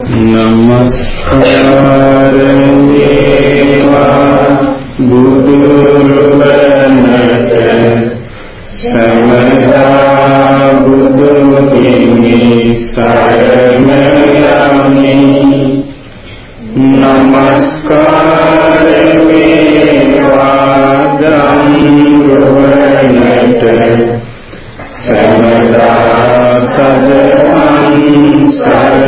නමස්කාර වේවා බුදුරුවනට සමදා බුදු හිමි සරණ යමි නමස්කාර වේවා ගම්රුවනට සමදා සදමන් සරණ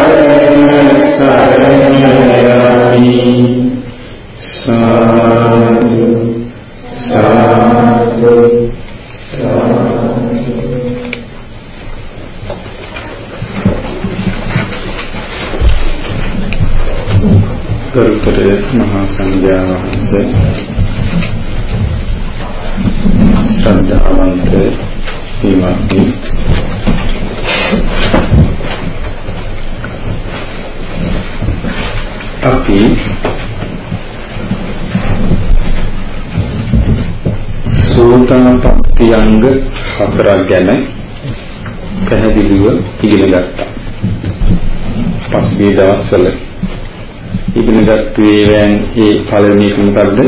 ගත්තු ඒවායින් ඒ පළවෙනි එක මොකද්ද?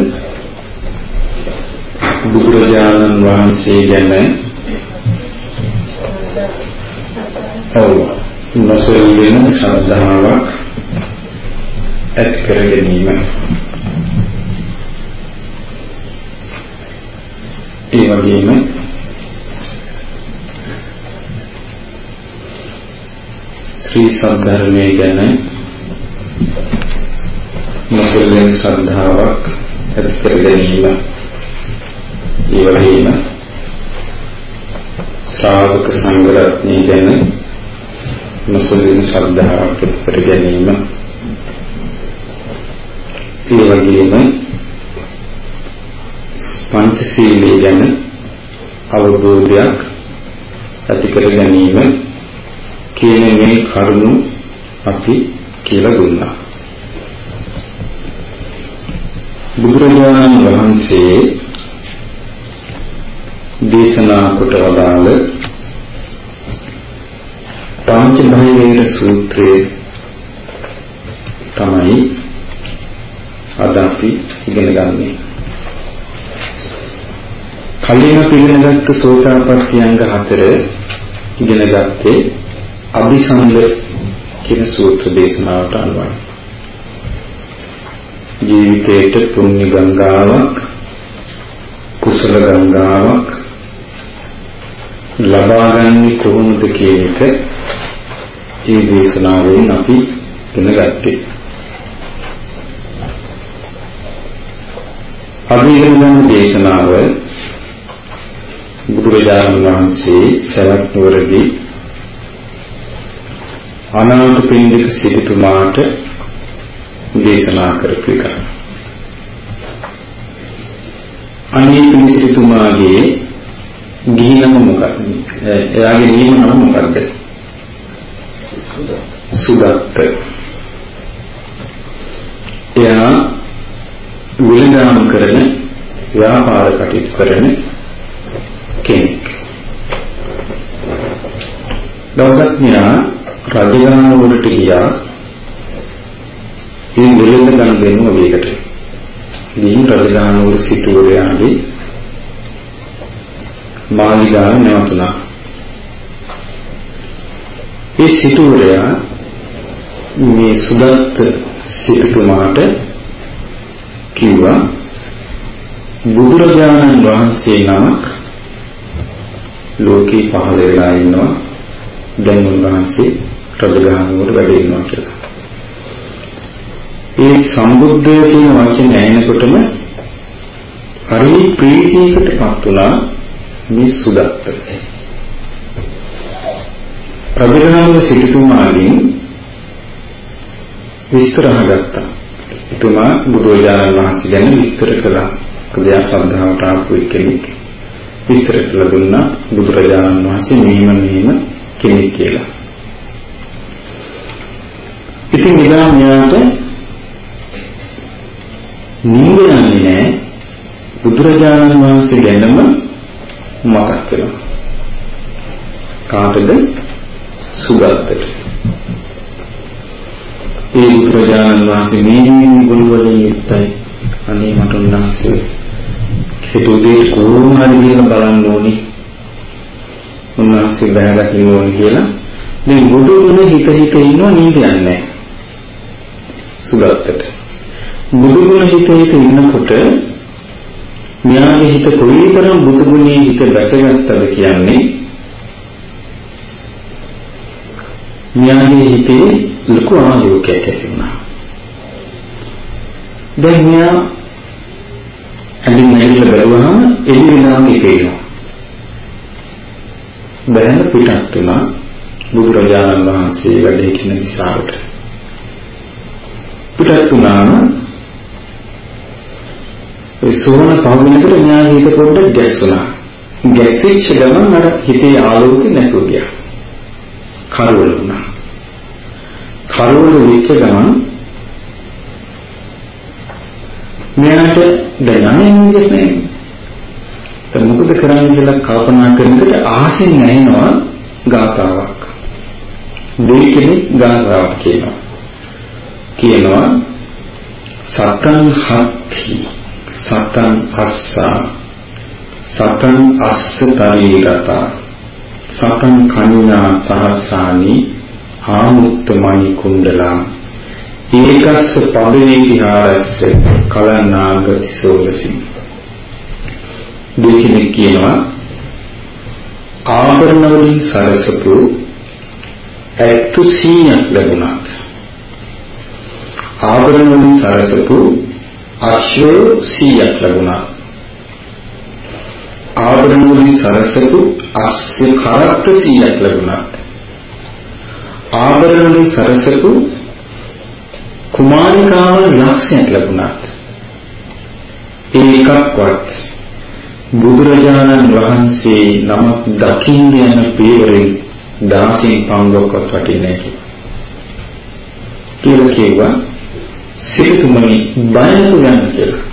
බුදුරජාණන් වහන්සේ ගැන ඔව් නොසෙල්වෙන ශ්‍රද්ධාවක් ඇති කර ගැනීම ඒ වගේම ශ්‍රී සද්ධර්මයේ ගැන නොසෙල්වෙන ශ්‍රද්ධාවක් ඇති කර ගැනීම ඒ වගේම ශ්‍රාවක සංඝ රත්නය ගැන නොසෙල්වෙන ශ්‍රද්ධාවක් ඇති කර ගැනීම ඒ වගේම පංචශීලයේ ගැන අවබෝධයක් ඇති කර ගැනීම කියන මේ කරුණු අපි කියලා දුන්නා. බුදුරජාණන් වහන්සේ දේශනා කොට වදාළ පංච භෛරව සූත්‍රයේ තමයි අද අපි ඉගෙන ගන්නේ. කලින් අපි ඉගෙනගත්තු සෝතාපට්ටි අංග හතර ඉගෙන ගත්තේ අபிසංග කියන සූත්‍ර දේශනාවට අනුවයි. ජීවිතේට පුණ්‍ය ගංගාවක් කුසල ගංගාවක් ලබාගන්නේ කොහොමද කියන එක මේ දේශනාවෙන් අපි ඉගෙන ගත්තේ. අභිගමන දේශනාව බුදුරජාණන් වහන්සේ සවැත් නුවරදී අනාථපිණ්ඩික සිටුමාට දේශනා කරපු එක. අනීපිණ්ඩික සිටුමාගේ ගිහිනම මොකක්ද? එයාගේ නියම නම මොකක්ද? සුදත්ත. එයා විලඳාම් කරන ව්‍යාපාර කටයුතු කරන කෙනෙක්. දවසක් මෙයා රජගහ වලට ගියා. ඒ විලඳ ගන්න දෙනුව වේකට. ගිහින් රජගහ වල සිටුවරයාගේ මාලිගාව නැවතුණා. ඒ සිටුවරයා මේ සුදත් සිටුතුමාට කිව්වා බුදුරජාණන් වහන්සේ නමක් ලෝකේ පහළ වෙලා ඉන්නවා දැන් උන්වහන්සේ රජගහනුවර වැඩ ඉන්නවා කියලා. ඒ සම්බුද්ධය කියන වචනේ ඇහෙනකොටම හරි ප්‍රීතියකටපත් වුණා මේ සුදත්ත. රජගහනුවර සිටුතුමාගෙන් විස්තර අහගත්තා. එතුමා බුදුරජාණන් වහන්සේ ගැන විස්තර කළා. කදියා ශ්‍රද්ධාවට ආපු කෙනෙක් විස්තර කළ දුන්නා බුදුරජාණන් වහන්සේ මෙහෙම මෙහෙම කෙනෙක් කියලා. ඉතින් එදා මෙයාට නිින්ද යන්නේ නැහැ බුදුරජාණන් වහන්සේ ගැනම මතක් වෙනවා. කාටද? සුගතට. ඒ බුදුරජාණන් වහන්සේ මේ ගුණ වලින් යුක්තයි. අනේ මට උන්වහන්සේ හිතුවේ කොහොම හරි කියලා බලන්න ඕනි. උන්වහන්සේ බහැගන්න ඕනි කියලා. දැන් බුදු ගුණ හිත හිත ඉන්නව නීද යන්නේ. සුගතට. බුදු ගුණ හිත හිත ඉන්නකොට මෙයාගේ හිත කොයිතරම් බුදු ගුණේ හිත බැසගත්තද කියන්නේ මෙයාගේ හිතේ ලොකු ආලෝකයක් ඇති වුණා. දැන් මෙයා ඇඳින් නැගිටලා බැලුවහම එළි වෙනාගේ පේනවා. බෑන පිටත් වුණා බුදුරජාණන් වහන්සේ වැඩ සිටින දිශාවට. පිටත් වුණාම ඒ සෝන පවුනකට මෙයාගේ හිත පොඩ්ඩක් ගැස්සුණා. ගැස්සිච්ච ගමන් අර හිතේ ආලෝකෙ නැතුව ගියා. කරවල වුණා. කරවල වෙච්ච ගමන් මෙයාට දැනන්නේ නැහැ. දැන් මොකද කරන්නේ කියලා කල්පනා කරනකොට ආසෙන් නැහෙනවා ගාතාවක්. දෙකෙනෙක් ගාතාවක් කියනවා. කියනවා සතං හත්ති සතං අස්සා. සතං අස්ස තරීරතා සතං කණිනා සහස්සානි ආමුක්තමණි කුණ්ඩලා. ඒකස්ස පදවේතිහාරස්ස කලනාගති සෝලසි දෙකෙනෙක් කියනවා ආභරණ වලින් සරසපු ඇත්තු සීයක් ලැබුණාත් ආභරණ වලින් සරසපු අශ්ව සීයක් ලැබුණා. ආභරණ වලින් සරසපු අස්ස කරත්ත සීයක් ලැබුණා. ආභරණ වලින් සරසපු කුමාරිකාවන් ලක්ෂයක් ලැබුණාත් ඒකක්වත් බුදුරජාණන් වහන්සේ නමක් දකින්න යන පියවරෙන් දාසින් පංගුවක්වත් වටින්නේ නැහැ කියලා කිව්වා සිටුමනි බයතු යන්න කියලා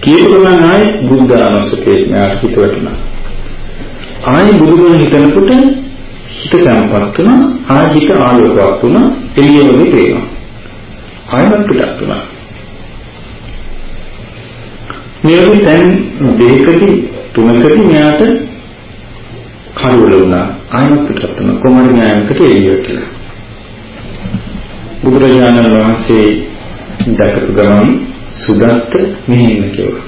කියපු ගමන් ආයේ බුද්ධ ආනසකේ ඥාට හිත වැටුණා ආයේ බුදුගුණ හිතනකොට හිත තැම්පත් වුණා ආයේ හිත ආලෝකවත් වුණා එළිය වගේ පේනවා ආයමත් පිටත් වුණා. මේ වගේ තැන් දෙකකදී තුනකදී මෙයාට කරවල වුණා. ආයමත් පිටත් වුණා. කොහොමද ඥානකට එළිය කියලා. බුදුරජාණන් වහන්සේ දැකපු ගමන් සුදත්ත මෙහෙම කිව්වා.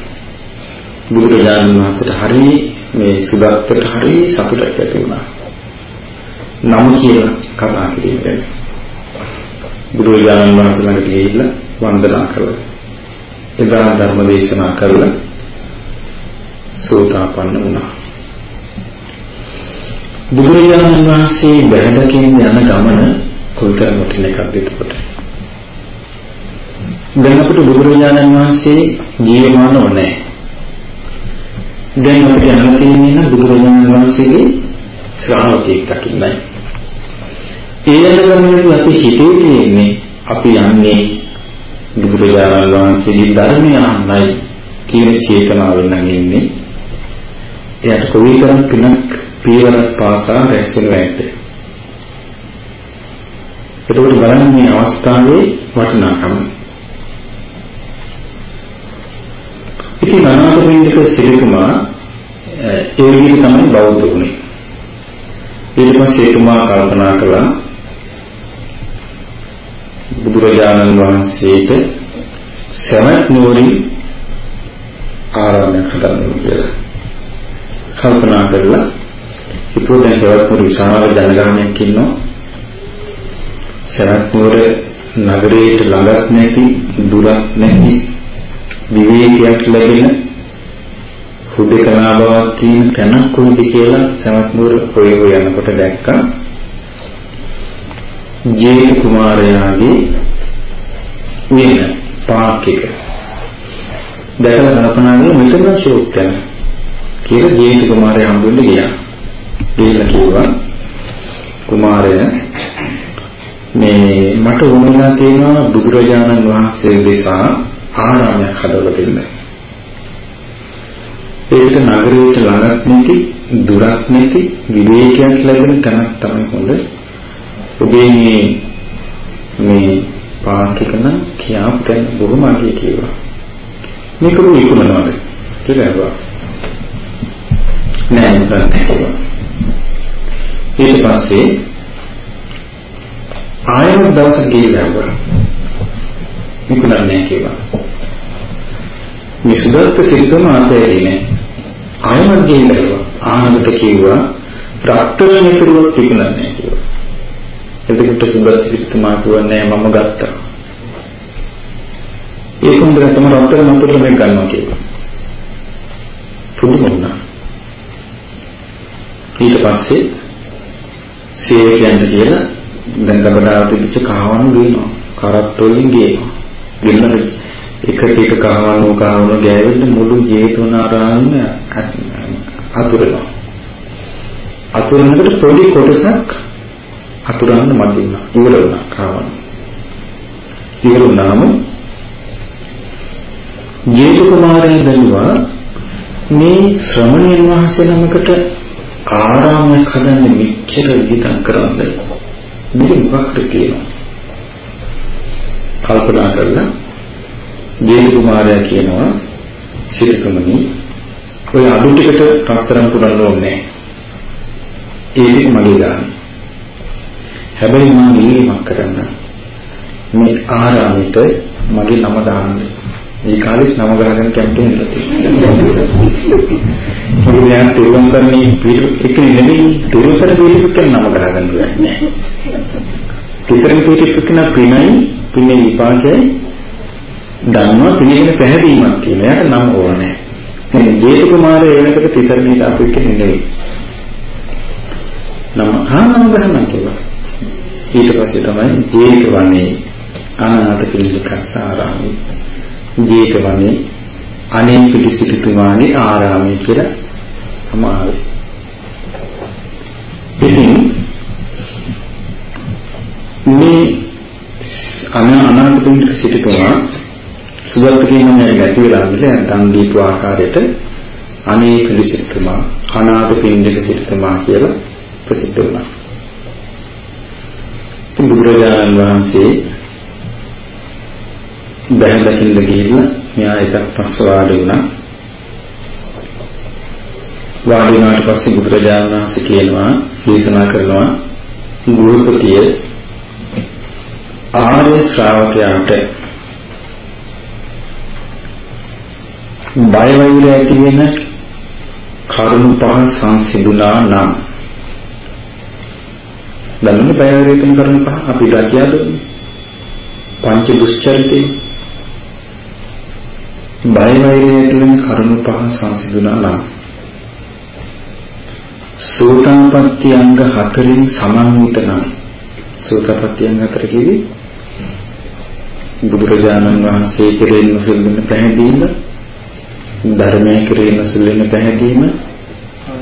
බුදුරජාණන් වහන්සේට හරි මේ සුදත්තට හරි සතුටක් ඇති වුණා. නම කියලා කතා කිරීමෙන් බුදුරජාණන් වහන්සේ ළඟට ගිහිල්ලා වන්දනා කළා. එදා ධර්ම දේශනා කරලා සෝතාපන්න වුණා. බුදුරජාණන් වහන්සේ බැහැදකින් යන ගමන කොයිතරම් වටින එකක්ද එතකොට. දැන් අපිට බුදුරජාණන් වහන්සේ ජීවමානව නැහැ. දැන් අපිට යන්න තියෙන්නේ බුදුරජාණන් වහන්සේගේ ශ්‍රාවකෙක් දකින්නයි. ඒ යනගමනදී අපි හිතේ තියෙන්නේ අපි යන්නේ බුදුරජාණන් වහන්සේගේ ධර්මය අහන්නයි කියන චේතනාවෙන් නම් ඉන්නේ. එයාට කොයිතරම් පිනක් පීවරක් පාසා රැස් වෙනව ඇද්ද? එතකොට බලන්න මේ අවස්ථාවේ වටිනාකම. ඉතින් අනාථපිණ්ඩික සිරිතුමා ඒ විදිහට තමයි බෞද්ධ වුණේ. ඊට පස්සේ එතුමා කල්පනා කළා බුදුරජාණන් වහන්සේට සමත් නුවරින් ආරාමයක් හදන්න කියලා. කල්පනා කරලා ඉතින් දැන් සවැත් නුවර විශාල ජනගහනයක් ඉන්නවා. සවැත් නුවර නගරයට ළඟත් නැති දුරක් නැති විවේකයක් ලැබෙන හුදකලා බවක් තියෙන තැනක් කොහෙද කියලා සවැත් නුවර හොය හොය යනකොට දැක්කා ජේත කුමාරයාගේ වෙන පාක් එක. දැකලා කල්පනා කරලා මෙතන ෂෝක් යන කියලා ජේතු කුමාරයා හම්බුෙන්න ගියා. ගිහිල්ලා කිව්වා කුමාරයා මේ මට වුණා තියෙනවා බුදුරජාණන් වහන්සේ නිසා ආරාමයක් හදලා දෙන්න. ඒකට නගරයට ළඟක් නැති දුරක් නැති විවේකයක් ලැබෙන තැනක් තමයි හොඳ. ඔබේ මේ මේ පාක් එක නම් කියාපු තැන බොහොම අගය කියවා. මේක විකුණනවාද කියලා අහුවා. නෑ නෑ ඊට පස්සේ ආයෙත් දවසක් ගිහිල්ලා ආවා. විකුණන්නේ කියලා. මේ සුදත්ත සිරිතම ආතේරිනේ. ආයෙත් ගිහිල්ලා ආනකට කිව්වා රත්තරන් විතරුවක් විකුණන්නේ කියලා. එතකොට සුදත්ත සිරිතමා කියන්නේ මම ගත්තා. ඒ කොන්දර තම රත්තරන් අතට මේ ගන්නවා කියලා. පුදුම වුණා. ඊට පස්සේ සේවකයන්ට කියලා දැන් ගබඩාව තිබිච්ච කහවණු ගේනවා. කරත් වලින් ගේනවා. ගෙන්නන එක ටික කහවණු කහවණු ගෑවෙන්න මුළු ජේතවනාරාමය අතුරනවා. අතුරනකොට පොඩි කොටසක් අතුරන්න මදින්න ඉවර වුණා කහවණු. ඉවර වුණාම ජේතු කුමාරයා බැලුවා මේ ශ්‍රමණයන් වහන්සේ නමකට ආරාමයක් හදන්න මෙච්චර විහිදම් කරන්නේ මේක මොකක්ද කියනවා කල්පනා කරලා ජේතු කුමාරයා කියනවා සිරිතුමනි ඔය අඩු ටිකට රත්තරන් පුරන්න ඕනේ ඒක මගේ දාන හැබැයි මම ඉල්ලීමක් කරන්න මේ ආරාමෙට මගේ නම දාන්න මේ කාලෙත් නම ගහගෙන කැම්පේන් ඉඳලා තියෙනවා. මොකද යා තිරුවන්සරණී පිටු එක නෙමෙයි තිරුවන්සර පිටුක නම ගහගන්න බෑ. තිසරණ පිටුක කෙනා පිනයි පිනේ විපාකයි ධර්ම පිළිගෙන පැහැදීමක් කියන යාට නම් ඕනේ. මේ ජේතු කුමාරය වෙනකොට තිසරණීට අපු එක නෙමෙයි. නම හා නම ගහන්න කියලා. ඊට පස්සේ තමයි ජේතු වනේ අනාථ පිළිකස්සාරාමී ජේතවනේ අනේ පිටිසිටුමාගේ ආරාමයේ කියලා අමාරු. ඉතින් මේ අනාථ පිටික සිටුමා සුගත කියන මේ ගැති වෙලා ඉන්නේ දන් දීපු ආකාරයට අනේ පිටිසිටුමා අනාථ පිටික සිටුමා කියලා ප්‍රසිද්ධ වුණා. ඉතින් බුදුරජාණන් වහන්සේ බැහැ දකින්න ගිහිල්ලා මෙයා එකක් පස්ස වාඩි වුණා. වාඩි වුණාට පස්සේ බුදුරජාණන් වහන්සේ කියනවා දේශනා කරනවා ගුරුපතිය ආර්ය ශ්‍රාවකයාට බය වෛර ඇති වෙන කරුණු පහ සංසිඳුණා නම් බලන්න බය වෛර ඇති කරුණු පහ. අපි දකියාද පංච දුස්චරිතේ බය වෛරය කියන කරුණු පහ සංසිඳුණා නම් සෝතාපට්ටි අංග හතරින් සමන්විත නම්. සෝතාපට්ටි අංග හතර කිවි බුදුරජාණන් වහන්සේ කෙරෙහි නොසලෙන පැහැදීම ධර්මයේ කෙරෙහි නොසලෙන පැහැදීම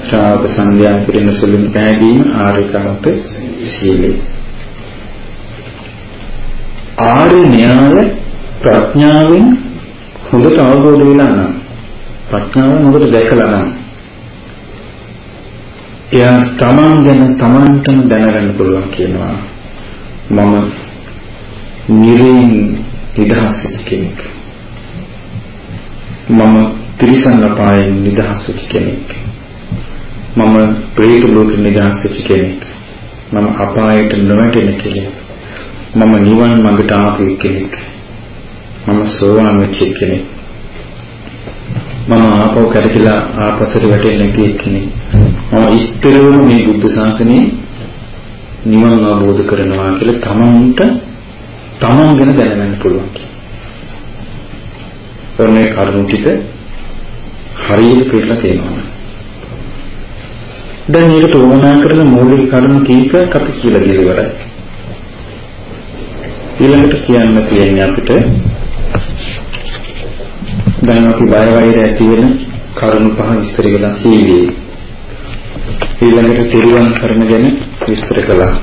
ශ්‍රාවක සංඝයා කෙරෙහි නොසලෙන පැහැදීම ආර්යකාන්ත සීලය. ආර්ය න්‍යාය ප්‍රඥාවෙන් හොඳට අවබෝධ වෙලා නම් ප්‍රඥාව හොඳට දැකලා නම් එයා තමන් ගැන තමන්ටම දැනගන්න පුළුවන් කියනවා. මම නිරේන් නිදහස් කෙනෙක්. මම ත්‍රිසං අපායෙන් නිදහස් කෙනෙක්. මම ප්‍රේත ලෝකෙ නිදහස් කෙනෙක්. මම අපායට නොවැටෙන කෙනෙක්. මම නිවන් මඟට ආපු කෙනෙක්. මම සෝවාන් වෙච්ච කෙනෙක්. මම ආපහු කරකිලා ආපසට වැටෙන්නේ නැති කෙනෙක්. මම ඉස්තරවම මේ බුද්ධ ශාසනයේ නිවන් අවබෝධ කරනවා කියලා තමන්ට තමන් ගැන දැනගන්න පුළුවන්. ඔන්නේ කරුණු ටික හරියට පිළිලා තියෙනවා. දැන් මේකට වමනා කරන මූලික කරුණු කීපයක් අපි කියලා දෙල ඉවරයි. ඊළඟට කියන්න තියෙන්නේ අපිට දැන් අපි බය වෛර ඇති වෙන කරුණු පහ විස්තර කළා සීලේ. ඊළඟට තිරුවන් කර්ම ගැන විස්තර කළා.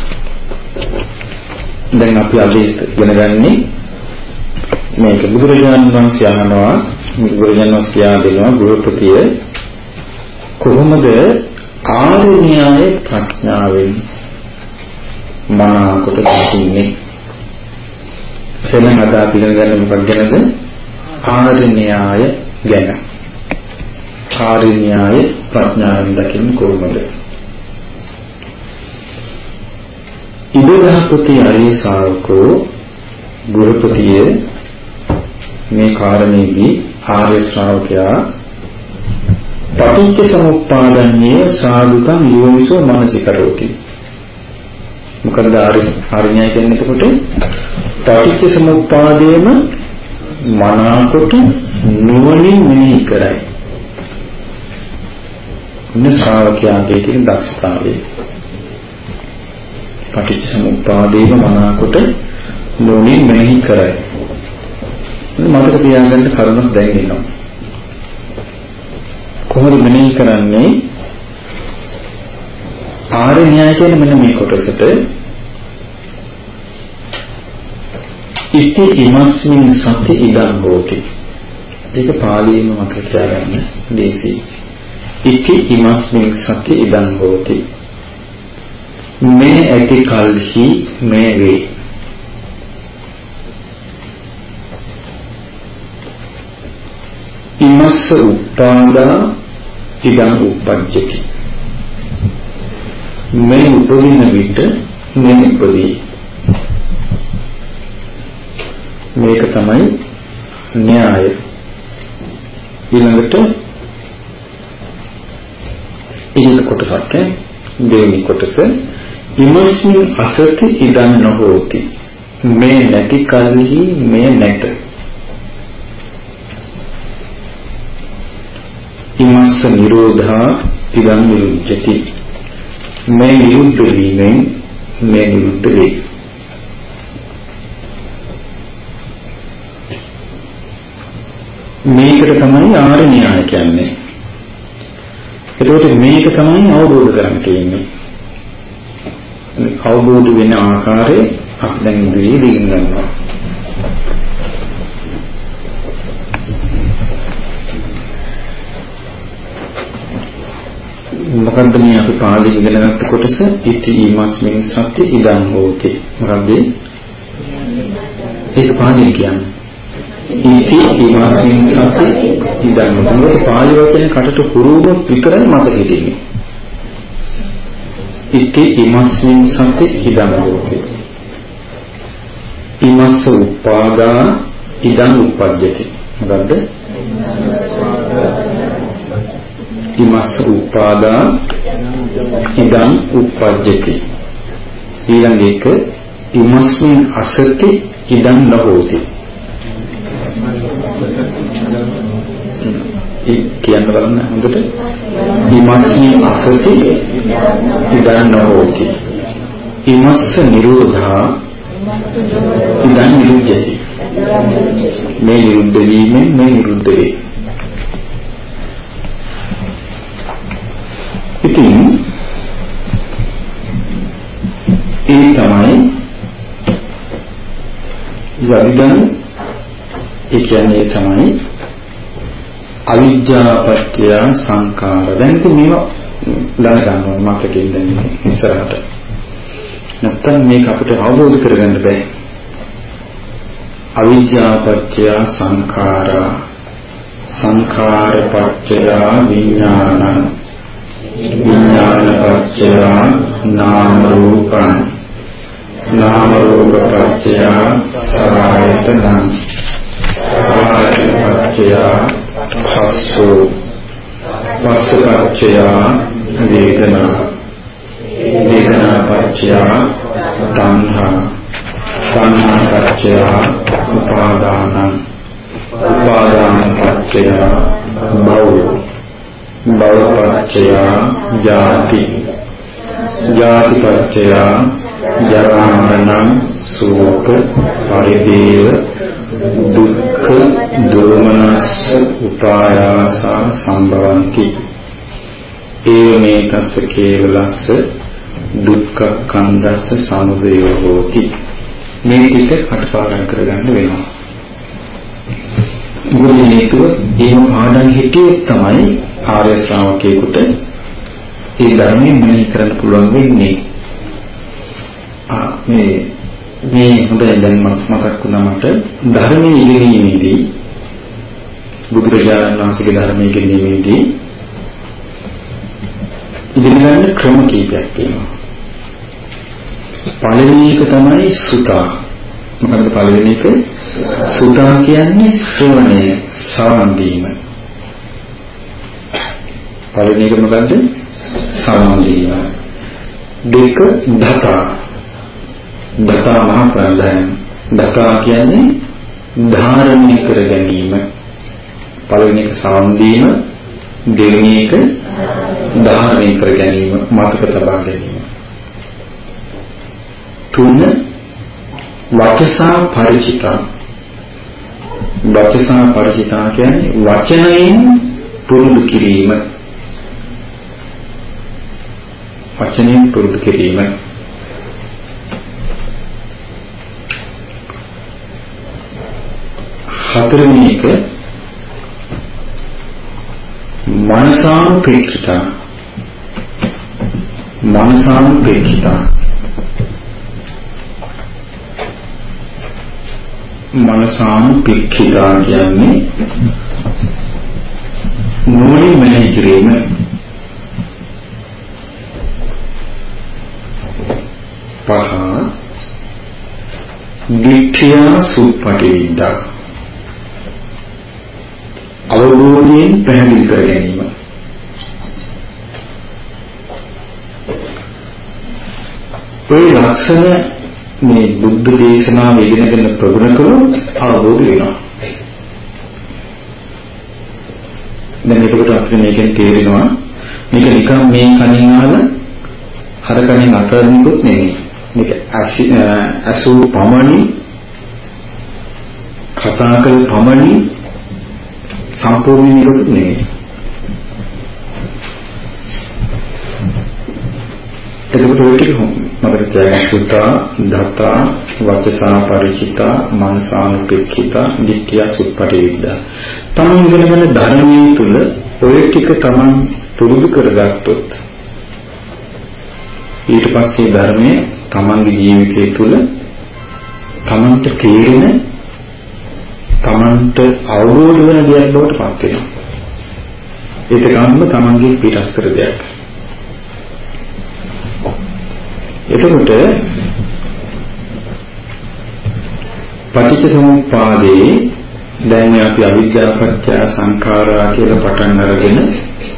දැන් අපි අද ඉගෙන ගන්නේ මේක බුදුරජාණන් වහන්සේ අහනවා. බුදුරජාණන් වහන්සේ කියා දෙනවා ගෘහපතිය. කොහොමද ආර්ය න්‍යාය ප්‍රඥාවෙන් මනාකොට දකින්නේ එහෙනම් අද අපි ඉගෙන ගන්න මොකක් ගැනද? ආර්ය න්‍යාය ගැන. ආර්ය න්‍යාය ප්‍රඥාවෙන් දකින්නේ කොහොමද? ඉබදහපති අරිය ශාවකෝ ගෘහපතිය මේ කාරණේදී ආර්ය ශ්‍රාවකයා පටිච්ච සමුප්පාදන්නේ සාදුකම් යෝනිසෝ මනසිකරෝති මොකද ආර්ය ආර්යඥය කියන්නේ එතකොට පටිච්ච සමුප්පාදයේම මනාකොට නුවණින් මෙනෙහි කරයි. මේ ශ්‍රාවකයාගේ තියෙන දක්ෂතාවය. පටිච්ච සමුප්පාදයේම මනාකොට නුවණින් මෙනෙහි කරයි. මතක තියාගන්න කරුණක් දැන් එනවා. කොහොමද මෙනෙහි කරන්නේ? ආර්ය න්‍යාය කියන්නේ මෙන්න මේ කොටසට ඉති ඉමස්මින් සති ඉදං හෝති. ඒක පාලියෙන්ම මතක තියාගන්න දේසි. ඉති ඉමස්මින් සති ඉදං හෝති. මේ ඇති කල්හි මේ වේ. ඉමස්ස උප්පාදා ඉදං උප්පජ්ජති. මේ උපදින විට මේ උපදී. මේක තමයි න්‍යාය. ඊළඟට ඊළඟ කොටසක් දෙවෙනි කොටස ඉමස්මින් අසති ඉදන් නොහෝති මේ නැති කල්හි මේ නැත ඉමස්ස නිරෝධා ඉදන් නිරුද්ධති මේ නිරුද්ධ වීමෙන් මේ නිරුද්ධ වේ මේකට තමයි ආර්ය න්‍යාය කියන්නේ. එතකොට මේක තමයි අවබෝධ කරගන්න තියෙන්නේ. අවබෝධ වෙන ආකාරය අපි දැන් ඉදිරියේ ඉගෙන ගන්නවා. මොකන්ද මේ අපි පාළි ඉගෙන ගත්ත කොටස ඉති ඊමස්මින් සත්‍ය ඉදං හෝති. මොකද්ද? ඒක පාළි කියන්නේ. ඉති ඉමස්මින් සති ඉදන් මොකද පාලි වචනේ කටට හුරුවොත් විතරයි මතක හිටින්නේ. ඉති ඉමස්මින් සති ඉදන් හෝති. ඉමස්ස උපාදා ඉදන් උපජ්ජති. මොකද්ද? ඉමස්ස උපාදා ඉදන් උපජ්ජති. ඊළඟ එක ඉමස්මින් අසති ඉදන් නොහෝති. ඒ කියන්න බලන්න හොඳට ඉමස්මි අසති ඉදන් නොහෝති ඉමස්ස නිරෝධා ඉදන් නිරුද්ධති. මේ නිරුද්ධ වීමෙන් මේ නිරුද්ධ වේ. ඉතින් ඒ තමයි යදිදන් ඒ කියන්නේ තමයි අවිද්‍යාපත්‍ය සංකාර. දැන් ඉතින් මේවා දැනගන්න ඕනේ මතකෙන් දැන් ඉස්සරහට. නැත්තම් මේක අපිට අවබෝධ කරගන්න බෑ. අවිද්‍යාපත්‍ය සංඛාරා. සංඛාරපත්‍ය විඥාන. විඥානපත්‍ය නාම රූපං නාම රූපපත්‍ය සලආයතනං සලආයතනපත්‍ය පස්සෝ. පස්සපච්චය වේදනා වේදනාපච්චය තණ්හා තණ්හාපච්චය උපාදානං උපාදානපච්චය භව භවපච්චය ජාති ජාතිපච්චය ජරා මරණං ශෝක පරිදේව දුක්ඛ දෝමනස්ස උපායාස සම්භවಂತಿ ඒමේ තස්ස කේවලස්ස දුක්ඛ කන්දස්ස සමුදය හෝති. මේ ටික අටපාඩම් කරගන්න වෙනවා. මොකද හේතුව එහෙම පාඩම් හිටියොත් තමයි ආර්ය ශ්‍රාවකයෙකුට ඒ ධර්මයෙන් මෙහෙය කරන්න පුළුවන් වෙන්නේ. ආ මේ මේ හොඳයි. දැන් මතක් වුණා මට ධර්මයේ ඉගෙනීමේදී බුදුරජාණන් වහන්සේගේ ධර්මයේ ඉගෙනීමේදී ඉගෙන ගන්න ක්‍රම කීපයක් තියෙනවා. පළවෙනි එක තමයි සුතා. මොකද පළවෙනි එක සුතා කියන්නේ ශ්‍රවණය, සවන් දීම. පළවෙනි එක මොකද්ද? සවන් දීම. දෙක දතා. දතා මහ ප්‍රාණයන්. දතා කියන්නේ ධාරණය කර ගැනීම. පළවෙනි එක සවන් දීම, දෙවෙනි එක දාහනය කර ගැනීම මතක තබා ගැනීම. තුන වචසා ಪರಿචිතා වචසා ಪರಿචිතා කියන්නේ වචනයෙන් පුරුදු කිරීම. වචනයෙන් පුරුදු කිරීම. හතරවෙනි එක මනසානුපේක්ෂිතා. මනසානුපේක්ෂිතා. මනසානුපේක්ෂිතා කියන්නේ නුවණින් මෙනෙහි කිරීම. පහ දිට්ඨිය සුප්පටිවිද්දා අවබෝධයෙන් පැහැදිලි කර ගැනීම ඒ ලක්ෂණ මේ බුද්ධ දේශනාව ඉගෙනගෙන ප්‍රගුණ කළොත් අවබෝධ වෙනවා. දැන් එතකොට අපිට මේකෙන් තේරෙනවා මේක නිකන් මේ කණින් අහලා හර කණින් අතරින්කුත් නෙමෙයි. මේක අසු පමණි කතා කළ පමණි සම්පූර්ණ නිරුත් නෙමෙයි. එතකොට ඔය ටික මතක තියාගන්න සුතා දතා වචසා ಪರಿචිතා මනසානුපෙක්ඛිතා නිත්‍ය සුප්පටිවිද්දා. තමන් ඉගෙනගෙන ධර්මයේ තුල ඔය ටික තමන් පුරුදු කරගත්තොත් ඊට පස්සේ ධර්මයේ තමන්ගේ ජීවිතය තුළ තමන්ට තේරෙන තමන්ට අවබෝධ වෙන දෙයක් බවට පත් වෙනවා. ඒක ගන්න තමන්ගේ පිටස්තර දෙයක්. එතකොට පටිච්ච සමුප්පාදේ දැන් අපි අවිද්‍යා පත්‍ය සංඛාරා කියලා පටන් අරගෙන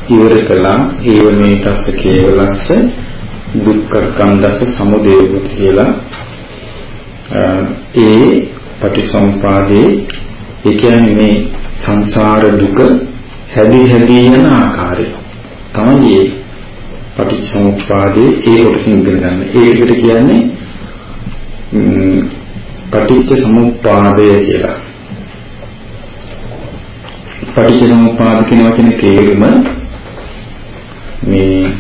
ඉවර කළා ඒව මේ තස්ස කේවලස්ස දුක්ඛ කන්දස සමුදය කියලා ඒ පටිසම්පාදේ ඒ කියන්නේ මේ සංසාර දුක හැදි හැදි යන ආකාරය තමයි ඒ පටිච්චසමුප්පාදේ ඒ කොටසින් ඉගෙන ගන්න. ඒකට කියන්නේ පටිච්ච සමුප්පාදය කියලා. පටිච්ච සමුප්පාද කියන වචනේ තේරුම මේ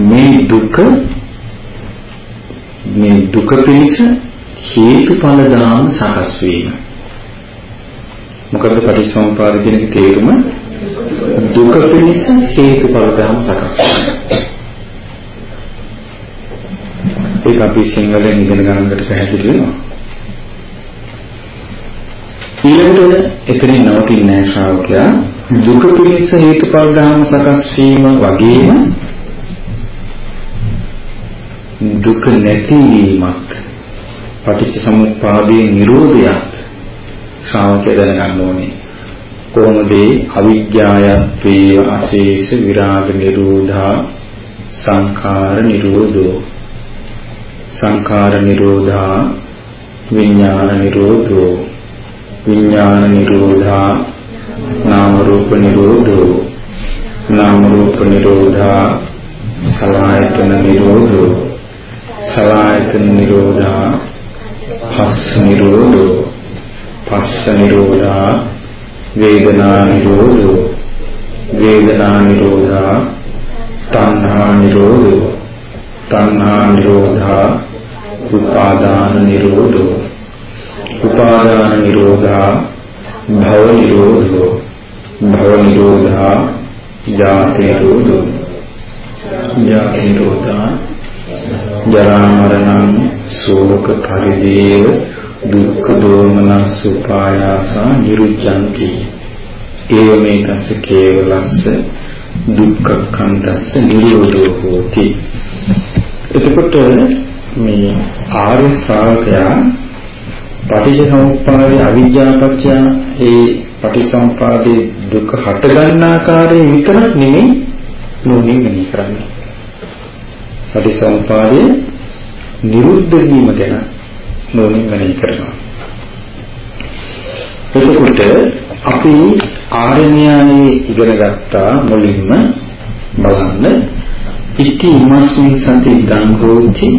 මේ දුක මේ දුක පිණිස හේතුඵල දාම සකස් වීම මොකද පටිච්චසමුපාද කියන තේරුම දුක පිණිස හේතුඵල දාම සකස් වීම ඒක අපි සිංහලෙන් ඉගෙන ගන්නකට පැහැදිලි වෙනවා. ඊළඟට එතනින් නවතින්නේ ශ්‍රාවකයා. දුක පිණිස හේතුඵල දාම සකස් වීම වගේම දුක නැතිවීමත් පටිච්ච සමුප්පාදයේ Nirodhayat ශ්‍රාවකය දැනගන්න ඕනේ. කොහොමද අවිජ්ජායත්වේ අශේෂ විරාග නිරෝධා සංඛාර නිරෝධෝ? සංඛාර නිරෝධා විඥාන නිරෝධෝ? විඥාන නිරෝධා නාම රූප නිරෝධෝ? නාම රූප නිරෝධා සලආයතන නිරෝධෝ? සලායතන නිරෝධා පස්ස නිරෝධෝ? පස්ස නිරෝධා වේදනා නිරෝධෝ වේදනා නිරෝධා තණ්හා නිරෝධෝ තණ්හා නිරෝධා උපාදාන නිරෝධෝ උපාදාන නිරෝධා භව නිරෝධෝ භව නිරෝධා ජාති නිරෝධෝ ජාති නිරෝධා ජරා මරණං ශෝක පරිදේව දුක්ඛ දෝමනස් උපායාසා නිරුද්ධಂತಿ ඒව මේකස්ස කේවලස්ස දුක්ඛ කන්දස්ස නිරෝධෝ හෝති එතකොට මේ ආර්ය ශ්‍රාවකයා පටිච්චසමුප්පාදේ අවිජ්ජාපච්චය ඒ පටිච්චසමුපාදේ දුක හට ගන්න ආකාරයෙන් විතරක් නෙමෙයි නෝනින් මෙහි කරන්නේ. පටිච්චසමුපාදේ නිරුද්ධ වීම ගැන නෝනින් මෙහි කරනවා. එතකොට අපි ආර්ය න්‍යායයේ ඉගෙන ගත්තා මුලින්ම බලන්න. ඉති ඉමස්මින් සති ඉදං හෝති